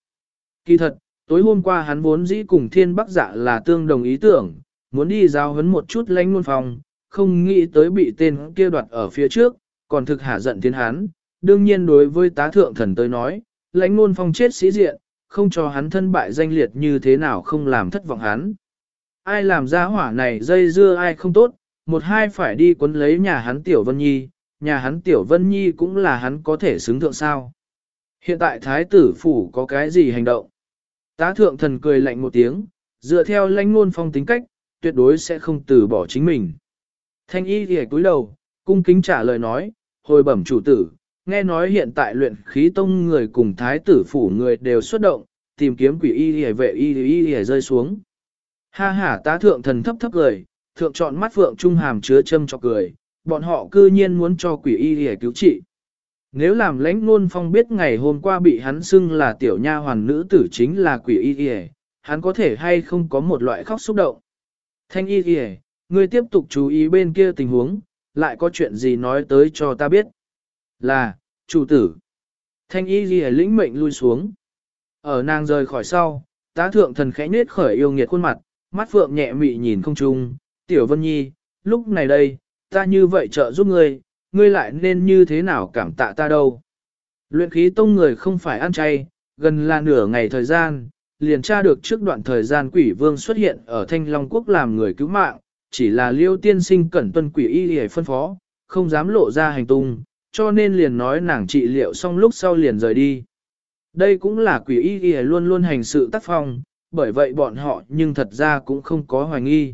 S1: Kỳ thật, tối hôm qua hắn vốn dĩ cùng thiên bắc giả là tương đồng ý tưởng, muốn đi giao hấn một chút lãnh môn phong, không nghĩ tới bị tên kia đoạt ở phía trước, còn thực hạ giận thiên hán, Đương nhiên đối với tá thượng thần tới nói, lãnh ngôn phong chết sĩ diện, không cho hắn thân bại danh liệt như thế nào không làm thất vọng hắn. Ai làm ra hỏa này dây dưa ai không tốt, một hai phải đi quấn lấy nhà hắn Tiểu Vân Nhi, nhà hắn Tiểu Vân Nhi cũng là hắn có thể xứng thượng sao. Hiện tại Thái tử phủ có cái gì hành động? Tá thượng thần cười lạnh một tiếng, dựa theo lãnh ngôn phong tính cách, tuyệt đối sẽ không từ bỏ chính mình. Thanh y thì cúi đầu, cung kính trả lời nói, hồi bẩm chủ tử, nghe nói hiện tại luyện khí tông người cùng thái tử phủ người đều xuất động, tìm kiếm quỷ y hề vệ y y hề rơi xuống. Ha ha tá thượng thần thấp thấp cười, thượng chọn mắt phượng trung hàm chứa châm cho cười, bọn họ cư nhiên muốn cho quỷ y hề cứu trị. Nếu làm lãnh nôn phong biết ngày hôm qua bị hắn xưng là tiểu nha hoàn nữ tử chính là quỷ y hề, hắn có thể hay không có một loại khóc xúc động. Thanh y hề, ngươi tiếp tục chú ý bên kia tình huống, lại có chuyện gì nói tới cho ta biết. Là, chủ tử. Thanh y ghi lĩnh mệnh lui xuống. Ở nàng rời khỏi sau, tá thượng thần khẽ nết khởi yêu nghiệt khuôn mặt, mắt phượng nhẹ mị nhìn không trung, tiểu vân nhi, lúc này đây, ta như vậy trợ giúp ngươi, ngươi lại nên như thế nào cảm tạ ta đâu. Luyện khí tông người không phải ăn chay, gần là nửa ngày thời gian, liền tra được trước đoạn thời gian quỷ vương xuất hiện ở Thanh Long Quốc làm người cứu mạng, chỉ là liêu tiên sinh cẩn tuân quỷ y để phân phó, không dám lộ ra hành tung, cho nên liền nói nàng trị liệu xong lúc sau liền rời đi. Đây cũng là quỷ y y luôn luôn hành sự tác phong, bởi vậy bọn họ nhưng thật ra cũng không có hoài nghi.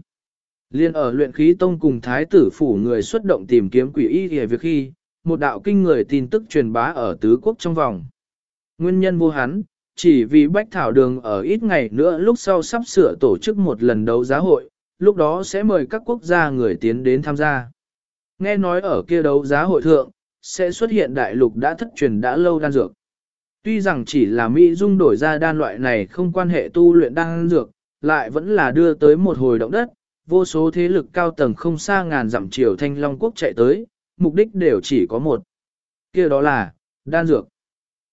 S1: Liên ở luyện khí tông cùng thái tử phủ người xuất động tìm kiếm quỷ y y việc khi, một đạo kinh người tin tức truyền bá ở tứ quốc trong vòng. Nguyên nhân vô hắn, chỉ vì Bách Thảo Đường ở ít ngày nữa lúc sau sắp sửa tổ chức một lần đấu giá hội, lúc đó sẽ mời các quốc gia người tiến đến tham gia. Nghe nói ở kia đấu giá hội thượng, sẽ xuất hiện đại lục đã thất truyền đã lâu đan dược. Tuy rằng chỉ là Mỹ dung đổi ra đan loại này không quan hệ tu luyện đan dược, lại vẫn là đưa tới một hồi động đất, vô số thế lực cao tầng không xa ngàn dặm chiều thanh long quốc chạy tới, mục đích đều chỉ có một. kia đó là, đan dược.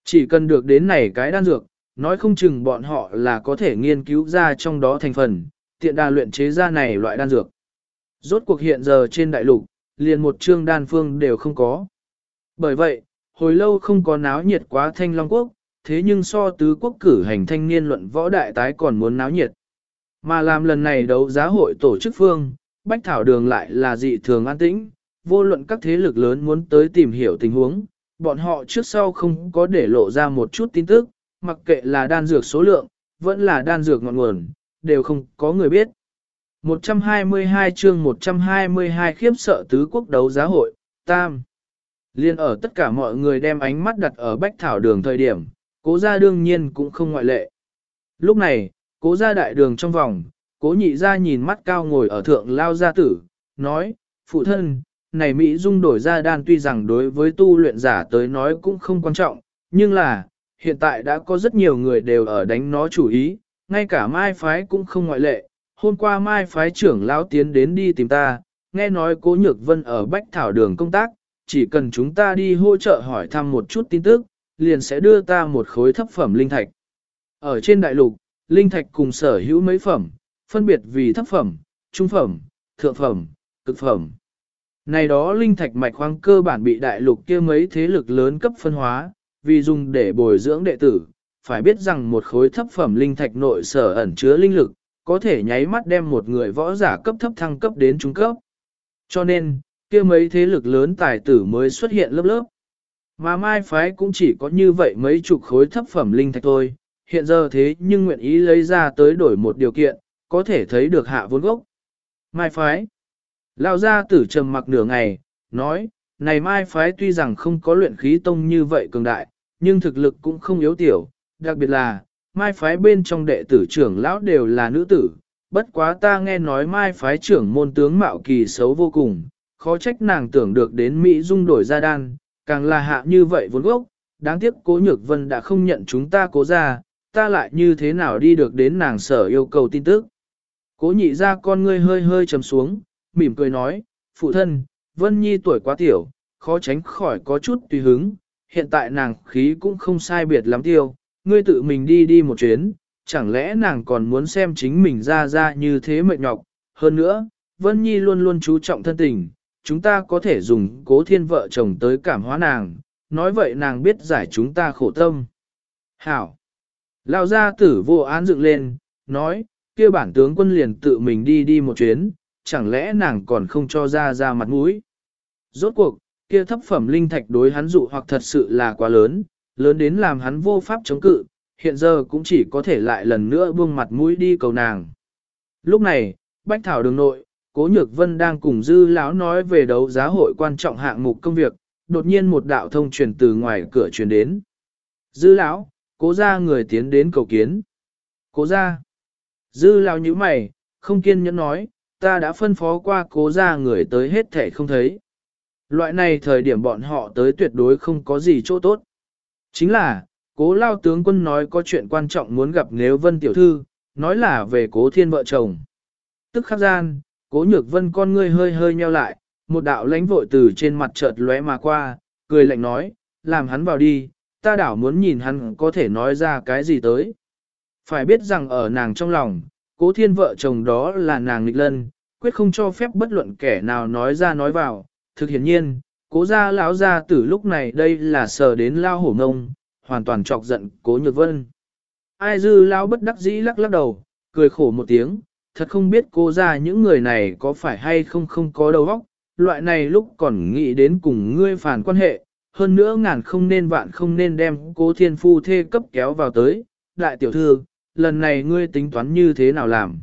S1: Chỉ cần được đến này cái đan dược, nói không chừng bọn họ là có thể nghiên cứu ra trong đó thành phần, tiện đà luyện chế ra này loại đan dược. Rốt cuộc hiện giờ trên đại lục, liền một chương đan phương đều không có. Bởi vậy, hồi lâu không có náo nhiệt quá thanh long quốc, thế nhưng so tứ quốc cử hành thanh niên luận võ đại tái còn muốn náo nhiệt. Mà làm lần này đấu giá hội tổ chức phương, Bách Thảo Đường lại là dị thường an tĩnh, vô luận các thế lực lớn muốn tới tìm hiểu tình huống, bọn họ trước sau không có để lộ ra một chút tin tức, mặc kệ là đan dược số lượng, vẫn là đan dược ngọn nguồn, đều không có người biết. 122 chương 122 khiếp sợ tứ quốc đấu giá hội, Tam. Liên ở tất cả mọi người đem ánh mắt đặt ở bách thảo đường thời điểm, cố gia đương nhiên cũng không ngoại lệ. Lúc này, cố gia đại đường trong vòng, cố nhị gia nhìn mắt cao ngồi ở thượng lao gia tử, nói, phụ thân, này Mỹ dung đổi ra đan tuy rằng đối với tu luyện giả tới nói cũng không quan trọng, nhưng là, hiện tại đã có rất nhiều người đều ở đánh nó chủ ý, ngay cả Mai Phái cũng không ngoại lệ. Hôm qua Mai Phái trưởng lão tiến đến đi tìm ta, nghe nói Cố Nhược Vân ở Bách Thảo đường công tác, chỉ cần chúng ta đi hỗ trợ hỏi thăm một chút tin tức, liền sẽ đưa ta một khối thấp phẩm linh thạch. Ở trên đại lục, linh thạch cùng sở hữu mấy phẩm, phân biệt vì thấp phẩm, trung phẩm, thượng phẩm, cực phẩm. Này đó linh thạch mạch khoáng cơ bản bị đại lục kia mấy thế lực lớn cấp phân hóa, vì dùng để bồi dưỡng đệ tử, phải biết rằng một khối thấp phẩm linh thạch nội sở ẩn chứa linh lực, có thể nháy mắt đem một người võ giả cấp thấp thăng cấp đến trung cấp. Cho nên, kia mấy thế lực lớn tài tử mới xuất hiện lớp lớp. Mà mai phái cũng chỉ có như vậy mấy chục khối thấp phẩm linh thạch thôi, hiện giờ thế nhưng nguyện ý lấy ra tới đổi một điều kiện, có thể thấy được hạ vốn gốc. Mai phái. Lao ra tử trầm mặc nửa ngày, nói, này mai phái tuy rằng không có luyện khí tông như vậy cường đại, nhưng thực lực cũng không yếu tiểu, đặc biệt là, mai phái bên trong đệ tử trưởng lão đều là nữ tử, bất quá ta nghe nói mai phái trưởng môn tướng mạo kỳ xấu vô cùng, khó trách nàng tưởng được đến Mỹ dung đổi ra đan, càng là hạ như vậy vốn gốc, đáng tiếc cố nhược vân đã không nhận chúng ta cố ra, ta lại như thế nào đi được đến nàng sở yêu cầu tin tức. Cố nhị ra con ngươi hơi hơi trầm xuống, mỉm cười nói, phụ thân, Vân Nhi tuổi quá tiểu, khó tránh khỏi có chút tùy hứng, hiện tại nàng khí cũng không sai biệt lắm tiêu, ngươi tự mình đi đi một chuyến, chẳng lẽ nàng còn muốn xem chính mình ra ra như thế mệt nhọc, hơn nữa, Vân Nhi luôn luôn chú trọng thân tình, chúng ta có thể dùng cố thiên vợ chồng tới cảm hóa nàng, nói vậy nàng biết giải chúng ta khổ tâm. Hảo! Lao gia tử vô án dựng lên, nói, kia bản tướng quân liền tự mình đi đi một chuyến, chẳng lẽ nàng còn không cho ra ra mặt mũi. Rốt cuộc, kia thấp phẩm linh thạch đối hắn dụ hoặc thật sự là quá lớn, lớn đến làm hắn vô pháp chống cự, hiện giờ cũng chỉ có thể lại lần nữa buông mặt mũi đi cầu nàng. Lúc này, Bách Thảo đường nội, Cố Nhược Vân đang cùng Dư lão nói về đấu giá hội quan trọng hạng mục công việc, đột nhiên một đạo thông truyền từ ngoài cửa truyền đến. Dư lão, cố Gia người tiến đến cầu kiến. Cố Gia, Dư lão nhíu mày, không kiên nhẫn nói, ta đã phân phó qua cố Gia người tới hết thể không thấy. Loại này thời điểm bọn họ tới tuyệt đối không có gì chỗ tốt. Chính là, cố lao tướng quân nói có chuyện quan trọng muốn gặp nếu vân tiểu thư, nói là về cố thiên vợ chồng. Tức khắc gian, cố nhược vân con ngươi hơi hơi nheo lại, một đạo lãnh vội từ trên mặt chợt lóe mà qua, cười lạnh nói, làm hắn vào đi, ta đảo muốn nhìn hắn có thể nói ra cái gì tới. Phải biết rằng ở nàng trong lòng, cố thiên vợ chồng đó là nàng nghịch lân, quyết không cho phép bất luận kẻ nào nói ra nói vào. Thực hiện nhiên, cố gia lão gia tử lúc này đây là sờ đến lao hổ ngông, hoàn toàn chọc giận cố nhược vân. Ai dư lao bất đắc dĩ lắc lắc đầu, cười khổ một tiếng, thật không biết cô ra những người này có phải hay không không có đầu óc, loại này lúc còn nghĩ đến cùng ngươi phản quan hệ, hơn nữa ngàn không nên vạn không nên đem cố thiên phu thê cấp kéo vào tới, đại tiểu thư, lần này ngươi tính toán như thế nào làm?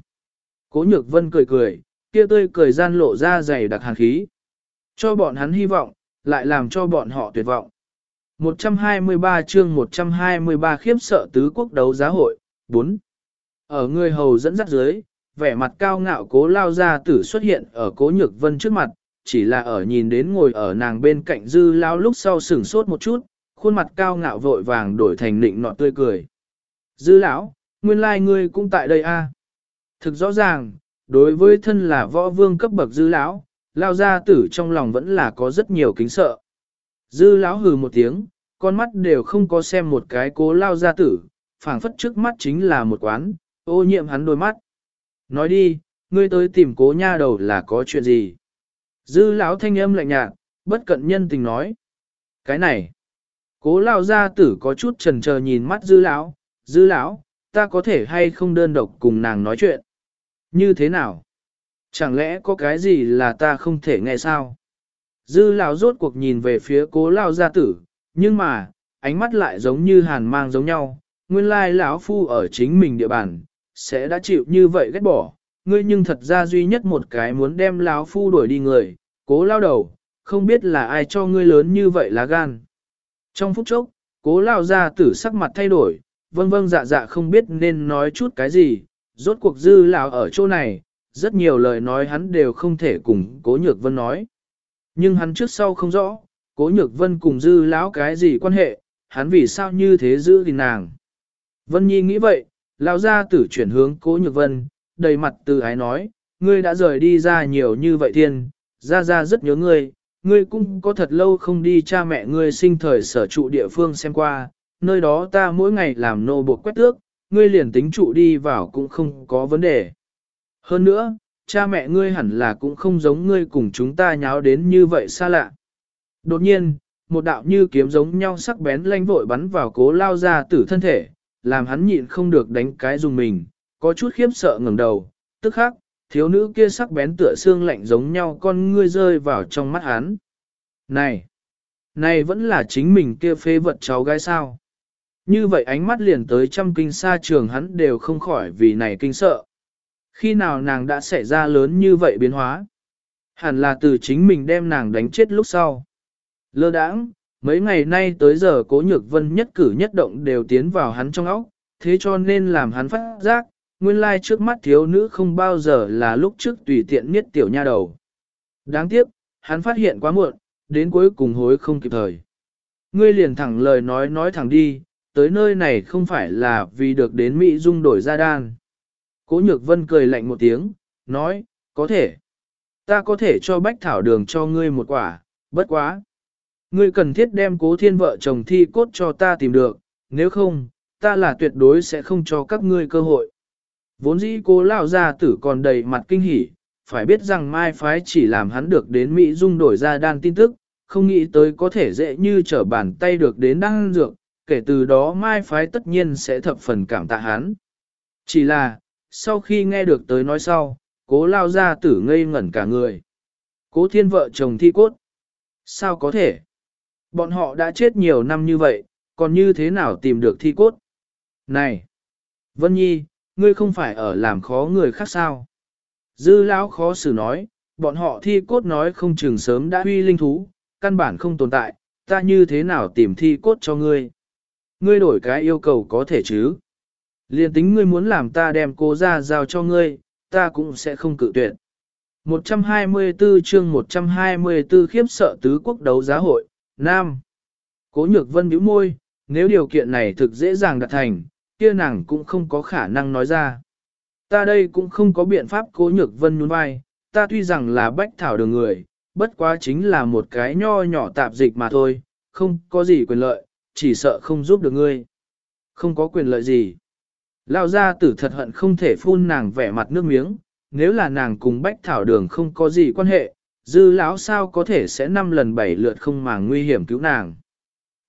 S1: Cố nhược vân cười cười, kia tươi cười gian lộ ra dày đặc hàn khí. Cho bọn hắn hy vọng, lại làm cho bọn họ tuyệt vọng. 123 chương 123 khiếp sợ tứ quốc đấu giá hội, 4. Ở người hầu dẫn dắt dưới, vẻ mặt cao ngạo cố lao ra tử xuất hiện ở cố nhược vân trước mặt, chỉ là ở nhìn đến ngồi ở nàng bên cạnh dư lao lúc sau sửng sốt một chút, khuôn mặt cao ngạo vội vàng đổi thành nịnh nọ tươi cười. Dư lão, nguyên lai like ngươi cũng tại đây a. Thực rõ ràng, đối với thân là võ vương cấp bậc dư lão, lao gia tử trong lòng vẫn là có rất nhiều kính sợ. Dư lão hừ một tiếng, con mắt đều không có xem một cái cố lao gia tử, phảng phất trước mắt chính là một quán, ô nhiễm hắn đôi mắt. Nói đi, ngươi tới tìm cố nha đầu là có chuyện gì? Dư lão thanh âm lạnh nhạt, bất cận nhân tình nói. Cái này, cố lao gia tử có chút trần chờ nhìn mắt dư lão, dư lão, ta có thể hay không đơn độc cùng nàng nói chuyện? Như thế nào? Chẳng lẽ có cái gì là ta không thể nghe sao? Dư lão rốt cuộc nhìn về phía cố lao gia tử, nhưng mà, ánh mắt lại giống như hàn mang giống nhau, nguyên lai lão phu ở chính mình địa bàn, sẽ đã chịu như vậy ghét bỏ, ngươi nhưng thật ra duy nhất một cái muốn đem lão phu đuổi đi người, cố lao đầu, không biết là ai cho ngươi lớn như vậy lá gan. Trong phút chốc, cố lao gia tử sắc mặt thay đổi, vâng vâng dạ dạ không biết nên nói chút cái gì, rốt cuộc dư lão ở chỗ này, rất nhiều lời nói hắn đều không thể cùng cố nhược vân nói. Nhưng hắn trước sau không rõ, cố nhược vân cùng dư lão cái gì quan hệ, hắn vì sao như thế giữ gìn nàng. Vân Nhi nghĩ vậy, lão ra tử chuyển hướng cố nhược vân, đầy mặt từ ái nói, ngươi đã rời đi ra nhiều như vậy thiên, ra ra rất nhớ ngươi, ngươi cũng có thật lâu không đi cha mẹ ngươi sinh thời sở trụ địa phương xem qua, nơi đó ta mỗi ngày làm nô buộc quét tước, ngươi liền tính trụ đi vào cũng không có vấn đề. Hơn nữa, cha mẹ ngươi hẳn là cũng không giống ngươi cùng chúng ta nháo đến như vậy xa lạ. Đột nhiên, một đạo như kiếm giống nhau sắc bén lanh vội bắn vào cố lao ra tử thân thể, làm hắn nhịn không được đánh cái dùng mình, có chút khiếp sợ ngẩng đầu, tức khắc, thiếu nữ kia sắc bén tựa xương lạnh giống nhau con ngươi rơi vào trong mắt hắn. Này! Này vẫn là chính mình kia phê vật cháu gái sao? Như vậy ánh mắt liền tới trăm kinh xa trường hắn đều không khỏi vì này kinh sợ. Khi nào nàng đã xảy ra lớn như vậy biến hóa? Hẳn là từ chính mình đem nàng đánh chết lúc sau. Lơ đãng, mấy ngày nay tới giờ cố nhược vân nhất cử nhất động đều tiến vào hắn trong óc, thế cho nên làm hắn phát giác, nguyên lai trước mắt thiếu nữ không bao giờ là lúc trước tùy tiện miết tiểu nha đầu. Đáng tiếc, hắn phát hiện quá muộn, đến cuối cùng hối không kịp thời. Ngươi liền thẳng lời nói nói thẳng đi, tới nơi này không phải là vì được đến Mỹ Dung đổi ra đan. Cố nhược vân cười lạnh một tiếng, nói, có thể. Ta có thể cho bách thảo đường cho ngươi một quả, bất quá. Ngươi cần thiết đem cố thiên vợ chồng thi cốt cho ta tìm được, nếu không, ta là tuyệt đối sẽ không cho các ngươi cơ hội. Vốn dĩ cố lao gia tử còn đầy mặt kinh hỉ, phải biết rằng mai phái chỉ làm hắn được đến Mỹ Dung đổi ra đan tin tức, không nghĩ tới có thể dễ như trở bàn tay được đến đan dược, kể từ đó mai phái tất nhiên sẽ thập phần cảm tạ hắn. Chỉ là, sau khi nghe được tới nói sau, cố lao ra tử ngây ngẩn cả người. Cố thiên vợ chồng thi cốt. Sao có thể? Bọn họ đã chết nhiều năm như vậy, còn như thế nào tìm được thi cốt? Này! Vân Nhi, ngươi không phải ở làm khó người khác sao? Dư lão khó xử nói, bọn họ thi cốt nói không chừng sớm đã huy linh thú, căn bản không tồn tại, ta như thế nào tìm thi cốt cho ngươi? Ngươi đổi cái yêu cầu có thể chứ? Liên tính ngươi muốn làm ta đem cô ra giao cho ngươi, ta cũng sẽ không cự tuyệt. 124 chương 124 khiếp sợ tứ quốc đấu giá hội, Nam. Cố nhược vân bĩu môi, nếu điều kiện này thực dễ dàng đạt thành, kia nàng cũng không có khả năng nói ra. Ta đây cũng không có biện pháp cố nhược vân nhún vai, ta tuy rằng là bách thảo đường người, bất quá chính là một cái nho nhỏ tạp dịch mà thôi, không có gì quyền lợi, chỉ sợ không giúp được ngươi. Không có quyền lợi gì. Lao ra tử thật hận không thể phun nàng vẻ mặt nước miếng, nếu là nàng cùng bách thảo đường không có gì quan hệ, dư lão sao có thể sẽ năm lần bảy lượt không màng nguy hiểm cứu nàng.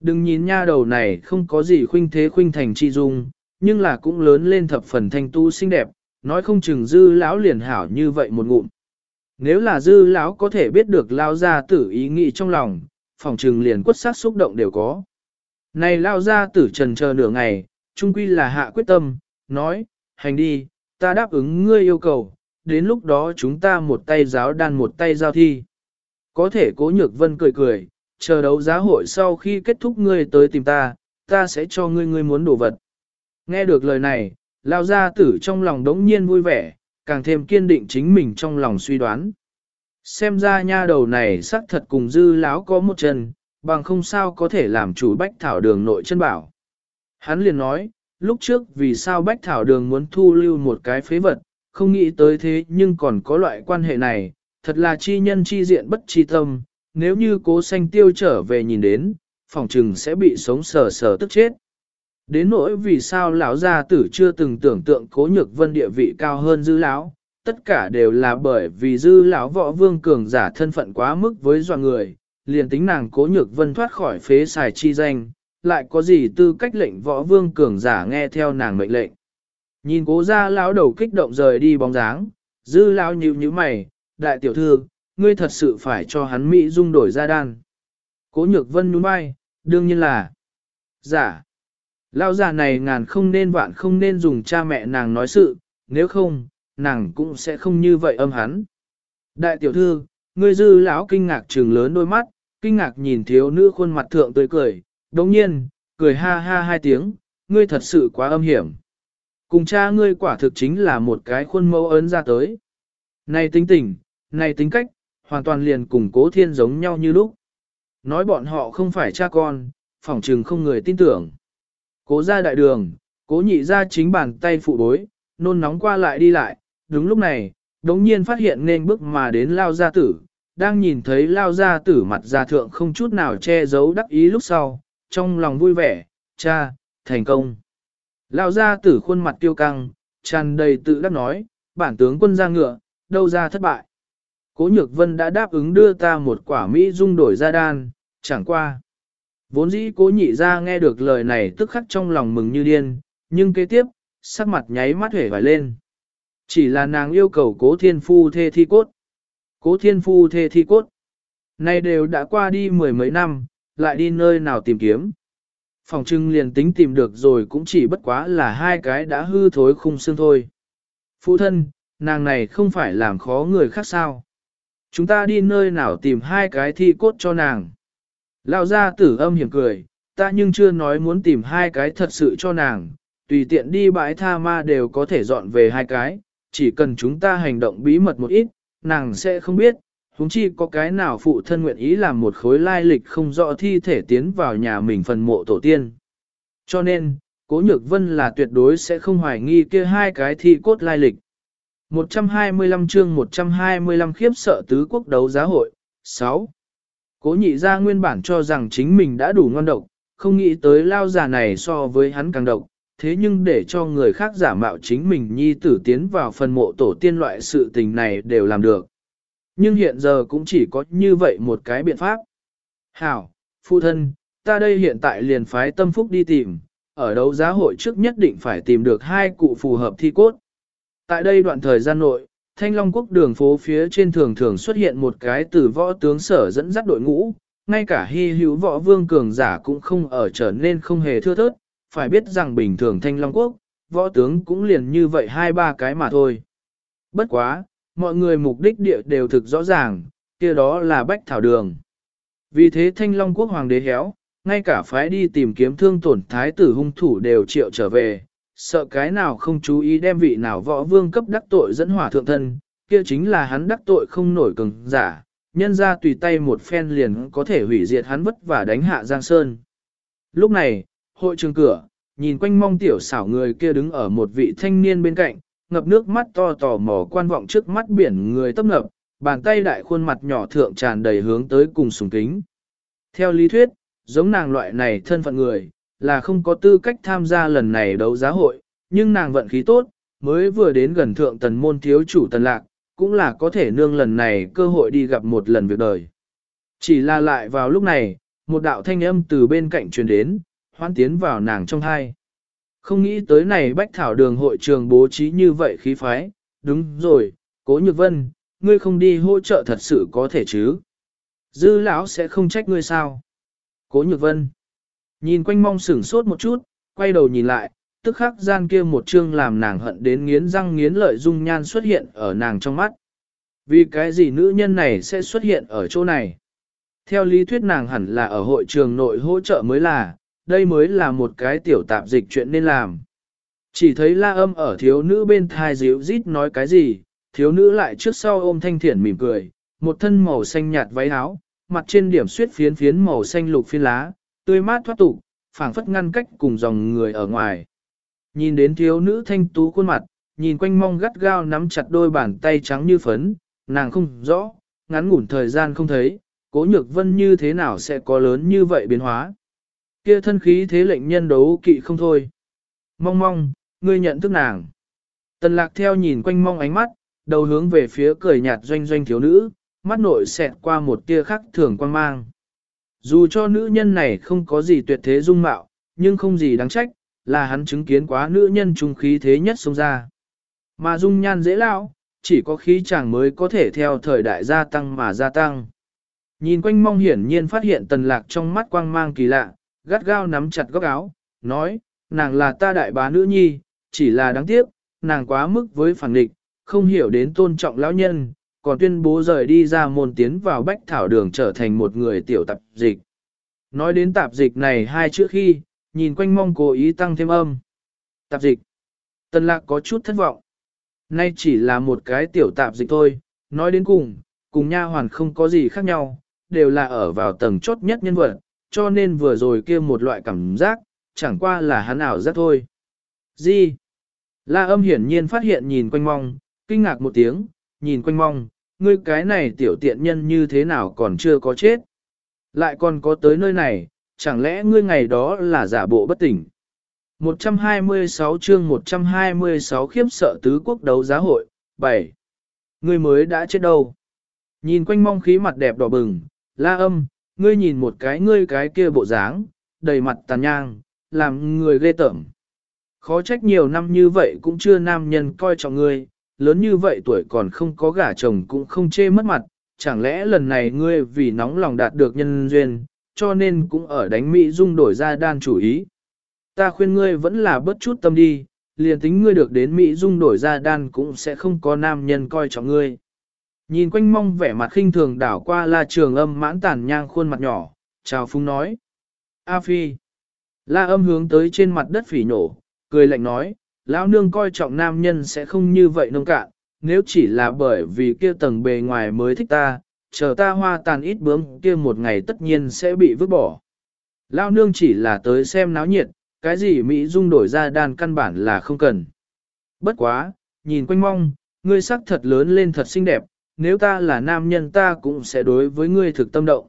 S1: Đừng nhìn nha đầu này không có gì khuynh thế khuynh thành chi dung, nhưng là cũng lớn lên thập phần thanh tu xinh đẹp, nói không chừng dư lão liền hảo như vậy một ngụm. Nếu là dư lão có thể biết được lao ra tử ý nghĩ trong lòng, phòng trừng liền quất sát xúc động đều có. Này lao ra tử trần chờ nửa ngày, trung quy là hạ quyết tâm, nói, hành đi, ta đáp ứng ngươi yêu cầu, đến lúc đó chúng ta một tay giáo đan một tay giao thi. Có thể cố nhược vân cười cười, chờ đấu giá hội sau khi kết thúc ngươi tới tìm ta, ta sẽ cho ngươi ngươi muốn đồ vật. Nghe được lời này, lao gia tử trong lòng đống nhiên vui vẻ, càng thêm kiên định chính mình trong lòng suy đoán. Xem ra nha đầu này xác thật cùng dư láo có một chân, bằng không sao có thể làm chủ bách thảo đường nội chân bảo. Hắn liền nói, lúc trước vì sao bách thảo đường muốn thu lưu một cái phế vật, không nghĩ tới thế nhưng còn có loại quan hệ này, thật là chi nhân chi diện bất chi tâm, nếu như cố sanh tiêu trở về nhìn đến, phòng trừng sẽ bị sống sờ sờ tức chết. Đến nỗi vì sao lão gia tử chưa từng tưởng tượng cố nhược vân địa vị cao hơn dư lão, tất cả đều là bởi vì dư lão võ vương cường giả thân phận quá mức với dọa người, liền tính nàng cố nhược vân thoát khỏi phế xài chi danh, lại có gì tư cách lệnh võ vương cường giả nghe theo nàng mệnh lệnh. Nhìn cố gia lão đầu kích động rời đi bóng dáng, dư lão nhíu nhíu mày, đại tiểu thư, ngươi thật sự phải cho hắn Mỹ dung đổi ra đan. Cố nhược vân nhún vai, đương nhiên là giả. Lão già này ngàn không nên vạn không nên dùng cha mẹ nàng nói sự, nếu không, nàng cũng sẽ không như vậy âm hắn. Đại tiểu thư, ngươi dư lão kinh ngạc trừng lớn đôi mắt, kinh ngạc nhìn thiếu nữ khuôn mặt thượng tươi cười, đồng nhiên, cười ha ha hai tiếng, ngươi thật sự quá âm hiểm. Cùng cha ngươi quả thực chính là một cái khuôn mẫu ấn ra tới. Này tính tình, này tính cách, hoàn toàn liền cùng cố thiên giống nhau như lúc. Nói bọn họ không phải cha con, phỏng trừng không người tin tưởng. Cố ra đại đường, cố nhị ra chính bàn tay phụ bối, nôn nóng qua lại đi lại, đúng lúc này, đống nhiên phát hiện nên bước mà đến lao gia tử, đang nhìn thấy lao gia tử mặt gia thượng không chút nào che giấu đắc ý lúc sau, trong lòng vui vẻ, cha, thành công. Lao gia tử khuôn mặt tiêu căng, tràn đầy tự đắc nói, bản tướng quân ra ngựa, đâu ra thất bại. Cố Nhược Vân đã đáp ứng đưa ta một quả Mỹ dung đổi ra đan, chẳng qua. Vốn dĩ cố nhị ra nghe được lời này tức khắc trong lòng mừng như điên, nhưng kế tiếp, sắc mặt nháy mắt hể vải lên. Chỉ là nàng yêu cầu cố thiên phu thê thi cốt. Cố thiên phu thê thi cốt. nay đều đã qua đi mười mấy năm, lại đi nơi nào tìm kiếm. Phòng trưng liền tính tìm được rồi cũng chỉ bất quá là hai cái đã hư thối khung xương thôi. Phụ thân, nàng này không phải làm khó người khác sao. Chúng ta đi nơi nào tìm hai cái thi cốt cho nàng. Lão gia tử âm hiểm cười, ta nhưng chưa nói muốn tìm hai cái thật sự cho nàng, tùy tiện đi bãi tha ma đều có thể dọn về hai cái, chỉ cần chúng ta hành động bí mật một ít, nàng sẽ không biết, huống chi có cái nào phụ thân nguyện ý làm một khối lai lịch không rõ thi thể tiến vào nhà mình phần mộ tổ tiên. Cho nên, Cố Nhược Vân là tuyệt đối sẽ không hoài nghi kia hai cái thi cốt lai lịch. 125 chương 125 khiếp sợ tứ quốc đấu giá hội. 6. Cố nhị ra nguyên bản cho rằng chính mình đã đủ ngon độc, không nghĩ tới lao già này so với hắn càng độc, thế nhưng để cho người khác giả mạo chính mình nhi tử tiến vào phần mộ tổ tiên loại sự tình này đều làm được. Nhưng hiện giờ cũng chỉ có như vậy một cái biện pháp. Hảo, phụ thân, ta đây hiện tại liền phái tâm phúc đi tìm, ở đấu giá hội trước nhất định phải tìm được hai cụ phù hợp thi cốt. Tại đây đoạn thời gian nội, Thanh Long Quốc đường phố phía trên thường thường xuất hiện một cái từ võ tướng sở dẫn dắt đội ngũ, ngay cả hy hữu võ vương cường giả cũng không ở trở nên không hề thưa thớt, phải biết rằng bình thường Thanh Long Quốc, võ tướng cũng liền như vậy hai ba cái mà thôi. Bất quá, mọi người mục đích địa đều thực rõ ràng, kia đó là bách thảo đường. Vì thế Thanh Long Quốc Hoàng đế héo, ngay cả phái đi tìm kiếm thương tổn thái tử hung thủ đều triệu trở về, sợ cái nào không chú ý đem vị nào võ vương cấp đắc tội dẫn hỏa thượng thân, kia chính là hắn đắc tội không nổi cường giả, nhân ra tùy tay một phen liền có thể hủy diệt hắn vất và đánh hạ Giang Sơn. Lúc này, hội trường cửa, nhìn quanh mong tiểu xảo người kia đứng ở một vị thanh niên bên cạnh, ngập nước mắt to tò mò quan vọng trước mắt biển người tấp nập, bàn tay đại khuôn mặt nhỏ thượng tràn đầy hướng tới cùng sùng kính. Theo lý thuyết, giống nàng loại này thân phận người, là không có tư cách tham gia lần này đấu giá hội, nhưng nàng vận khí tốt, mới vừa đến gần thượng tần môn thiếu chủ tần lạc, cũng là có thể nương lần này cơ hội đi gặp một lần việc đời. Chỉ là lại vào lúc này, một đạo thanh âm từ bên cạnh truyền đến, hoan tiến vào nàng trong hai. Không nghĩ tới này bách thảo đường hội trường bố trí như vậy khí phái, đúng rồi, cố nhược vân, ngươi không đi hỗ trợ thật sự có thể chứ. Dư lão sẽ không trách ngươi sao. Cố nhược vân. Nhìn quanh mong sửng sốt một chút, quay đầu nhìn lại, tức khắc gian kia một chương làm nàng hận đến nghiến răng nghiến lợi dung nhan xuất hiện ở nàng trong mắt. Vì cái gì nữ nhân này sẽ xuất hiện ở chỗ này? Theo lý thuyết nàng hẳn là ở hội trường nội hỗ trợ mới là, đây mới là một cái tiểu tạp dịch chuyện nên làm. Chỉ thấy la âm ở thiếu nữ bên thai díu rít nói cái gì, thiếu nữ lại trước sau ôm thanh thiển mỉm cười, một thân màu xanh nhạt váy áo, mặt trên điểm suyết phiến phiến màu xanh lục phiến lá, tươi mát thoát tục, phảng phất ngăn cách cùng dòng người ở ngoài. Nhìn đến thiếu nữ thanh tú khuôn mặt, nhìn quanh mong gắt gao nắm chặt đôi bàn tay trắng như phấn, nàng không rõ, ngắn ngủn thời gian không thấy, cố nhược vân như thế nào sẽ có lớn như vậy biến hóa. Kia thân khí thế lệnh nhân đấu kỵ không thôi. Mong mong, ngươi nhận thức nàng. Tần lạc theo nhìn quanh mong ánh mắt, đầu hướng về phía cười nhạt doanh doanh thiếu nữ, mắt nội xẹt qua một tia khắc thường quan mang. Dù cho nữ nhân này không có gì tuyệt thế dung mạo, nhưng không gì đáng trách, là hắn chứng kiến quá nữ nhân trung khí thế nhất sống ra. Mà dung nhan dễ lão, chỉ có khí chàng mới có thể theo thời đại gia tăng mà gia tăng. Nhìn quanh mong hiển nhiên phát hiện tần lạc trong mắt quang mang kỳ lạ, gắt gao nắm chặt góc áo, nói, nàng là ta đại bá nữ nhi, chỉ là đáng tiếc, nàng quá mức với phản địch, không hiểu đến tôn trọng lão nhân, còn tuyên bố rời đi ra môn tiến vào bách thảo đường trở thành một người tiểu tạp dịch. Nói đến tạp dịch này hai chữ khi, nhìn quanh mong cố ý tăng thêm âm. Tạp dịch. Tân lạc có chút thất vọng. Nay chỉ là một cái tiểu tạp dịch thôi, nói đến cùng, cùng nha hoàn không có gì khác nhau, đều là ở vào tầng chốt nhất nhân vật, cho nên vừa rồi kia một loại cảm giác, chẳng qua là hắn ảo giác thôi. Gì? La âm hiển nhiên phát hiện nhìn quanh mong, kinh ngạc một tiếng, nhìn quanh mong, ngươi cái này tiểu tiện nhân như thế nào còn chưa có chết. Lại còn có tới nơi này, chẳng lẽ ngươi ngày đó là giả bộ bất tỉnh. 126 chương 126 khiếp sợ tứ quốc đấu giá hội, 7. Ngươi mới đã chết đâu? Nhìn quanh mong khí mặt đẹp đỏ bừng, la âm, ngươi nhìn một cái ngươi cái kia bộ dáng, đầy mặt tàn nhang, làm người ghê tởm. Khó trách nhiều năm như vậy cũng chưa nam nhân coi trọng ngươi, lớn như vậy tuổi còn không có gả chồng cũng không chê mất mặt, chẳng lẽ lần này ngươi vì nóng lòng đạt được nhân duyên, cho nên cũng ở đánh Mỹ dung đổi ra đan chủ ý. Ta khuyên ngươi vẫn là bớt chút tâm đi, liền tính ngươi được đến Mỹ dung đổi ra đan cũng sẽ không có nam nhân coi trọng ngươi. Nhìn quanh mong vẻ mặt khinh thường đảo qua la trường âm mãn tàn nhang khuôn mặt nhỏ, chào phung nói. A Phi. La âm hướng tới trên mặt đất phỉ nổ, cười lạnh nói, lão nương coi trọng nam nhân sẽ không như vậy nông cạn, nếu chỉ là bởi vì kia tầng bề ngoài mới thích ta, chờ ta hoa tàn ít bướm kia một ngày tất nhiên sẽ bị vứt bỏ. Lão nương chỉ là tới xem náo nhiệt, cái gì Mỹ dung đổi ra đàn căn bản là không cần. Bất quá, nhìn quanh mong, ngươi sắc thật lớn lên thật xinh đẹp, nếu ta là nam nhân ta cũng sẽ đối với ngươi thực tâm động.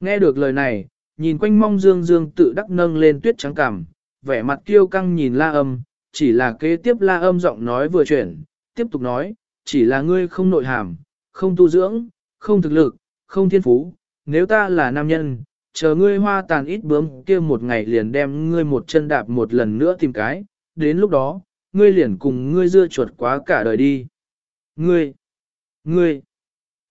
S1: Nghe được lời này, nhìn quanh mong dương dương tự đắc nâng lên tuyết trắng cằm, vẻ mặt kiêu căng nhìn la âm, chỉ là kế tiếp la âm giọng nói vừa chuyển, tiếp tục nói, chỉ là ngươi không nội hàm, không tu dưỡng, không thực lực, không thiên phú, nếu ta là nam nhân, chờ ngươi hoa tàn ít bướm kia một ngày liền đem ngươi một chân đạp một lần nữa tìm cái, đến lúc đó, ngươi liền cùng ngươi dưa chuột quá cả đời đi. Ngươi, ngươi,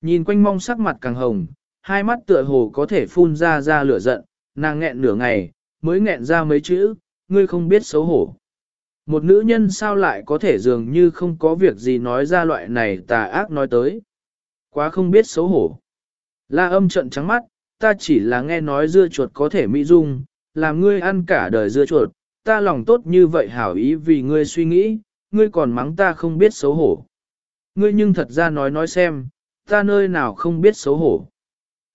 S1: nhìn quanh mong sắc mặt càng hồng, hai mắt tựa hồ có thể phun ra ra lửa giận, nàng nghẹn nửa ngày, mới nghẹn ra mấy chữ, ngươi không biết xấu hổ. Một nữ nhân sao lại có thể dường như không có việc gì nói ra loại này tà ác nói tới. Quá không biết xấu hổ. La âm trận trắng mắt, ta chỉ là nghe nói dưa chuột có thể mỹ dung, làm ngươi ăn cả đời dưa chuột, ta lòng tốt như vậy hảo ý vì ngươi suy nghĩ, ngươi còn mắng ta không biết xấu hổ. Ngươi nhưng thật ra nói nói xem, ta nơi nào không biết xấu hổ.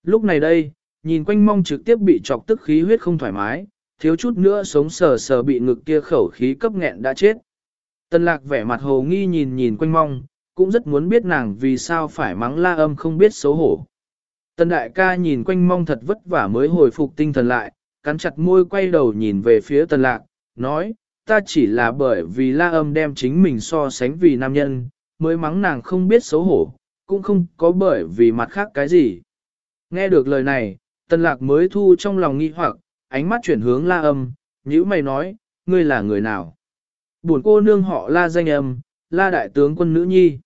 S1: Lúc này đây, nhìn quanh mong trực tiếp bị chọc tức khí huyết không thoải mái, thiếu chút nữa sống sờ sờ bị ngực kia khẩu khí cấp nghẹn đã chết. Tân lạc vẻ mặt hồ nghi nhìn nhìn quanh mong, cũng rất muốn biết nàng vì sao phải mắng la âm không biết xấu hổ. Tân đại ca nhìn quanh mong thật vất vả mới hồi phục tinh thần lại, cắn chặt môi quay đầu nhìn về phía tân lạc, nói, ta chỉ là bởi vì la âm đem chính mình so sánh vì nam nhân, mới mắng nàng không biết xấu hổ, cũng không có bởi vì mặt khác cái gì. Nghe được lời này, tân lạc mới thu trong lòng nghi hoặc, ánh mắt chuyển hướng la âm, nhữ mày nói, ngươi là người nào? Buồn cô nương họ la danh âm, la đại tướng quân nữ nhi.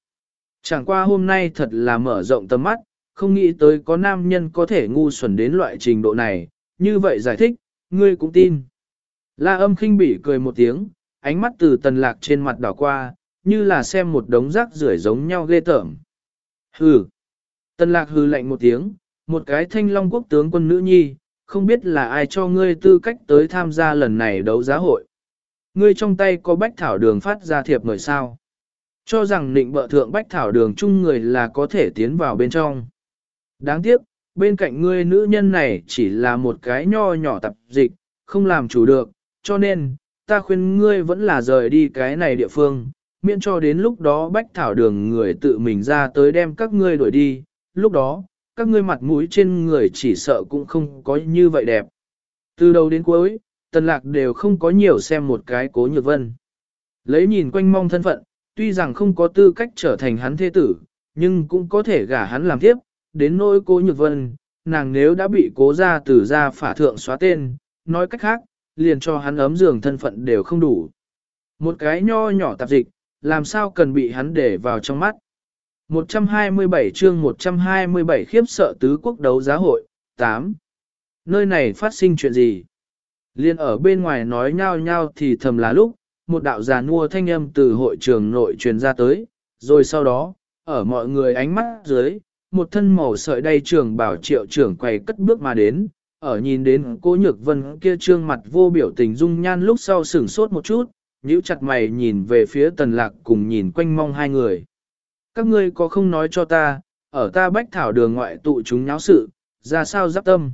S1: Chẳng qua hôm nay thật là mở rộng tầm mắt, không nghĩ tới có nam nhân có thể ngu xuẩn đến loại trình độ này, như vậy giải thích, ngươi cũng tin. La âm khinh bỉ cười một tiếng, ánh mắt từ tần lạc trên mặt đảo qua, như là xem một đống rác rưởi giống nhau ghê tởm. Hừ. Tần lạc hừ lạnh một tiếng, một cái thanh long quốc tướng quân nữ nhi, không biết là ai cho ngươi tư cách tới tham gia lần này đấu giá hội. Ngươi trong tay có bách thảo đường phát ra thiệp mời sao. Cho rằng định bợ thượng bách thảo đường chung người là có thể tiến vào bên trong. Đáng tiếc, bên cạnh ngươi nữ nhân này chỉ là một cái nho nhỏ tập dịch, không làm chủ được, cho nên, ta khuyên ngươi vẫn là rời đi cái này địa phương, miễn cho đến lúc đó bách thảo đường người tự mình ra tới đem các ngươi đuổi đi, lúc đó, các ngươi mặt mũi trên người chỉ sợ cũng không có như vậy đẹp. Từ đầu đến cuối, tần lạc đều không có nhiều xem một cái cố nhược vân. Lấy nhìn quanh mong thân phận, tuy rằng không có tư cách trở thành hắn thế tử, nhưng cũng có thể gả hắn làm tiếp, đến nỗi cố nhược vân, nàng nếu đã bị cố ra từ ra phả thượng xóa tên, nói cách khác, liền cho hắn ấm giường thân phận đều không đủ. Một cái nho nhỏ tạp dịch, làm sao cần bị hắn để vào trong mắt. 127 chương 127 khiếp sợ tứ quốc đấu giá hội, 8. Nơi này phát sinh chuyện gì? Liên ở bên ngoài nói nhao nhao thì thầm là lúc, một đạo già nua thanh âm từ hội trường nội truyền ra tới, rồi sau đó, ở mọi người ánh mắt dưới, một thân màu sợi đay trường bảo triệu trưởng quay cất bước mà đến, ở nhìn đến cô nhược vân kia trương mặt vô biểu tình dung nhan lúc sau sửng sốt một chút, nhíu chặt mày nhìn về phía tần lạc cùng nhìn quanh mong hai người. Các ngươi có không nói cho ta, ở ta bách thảo đường ngoại tụ chúng nháo sự, ra sao giáp tâm.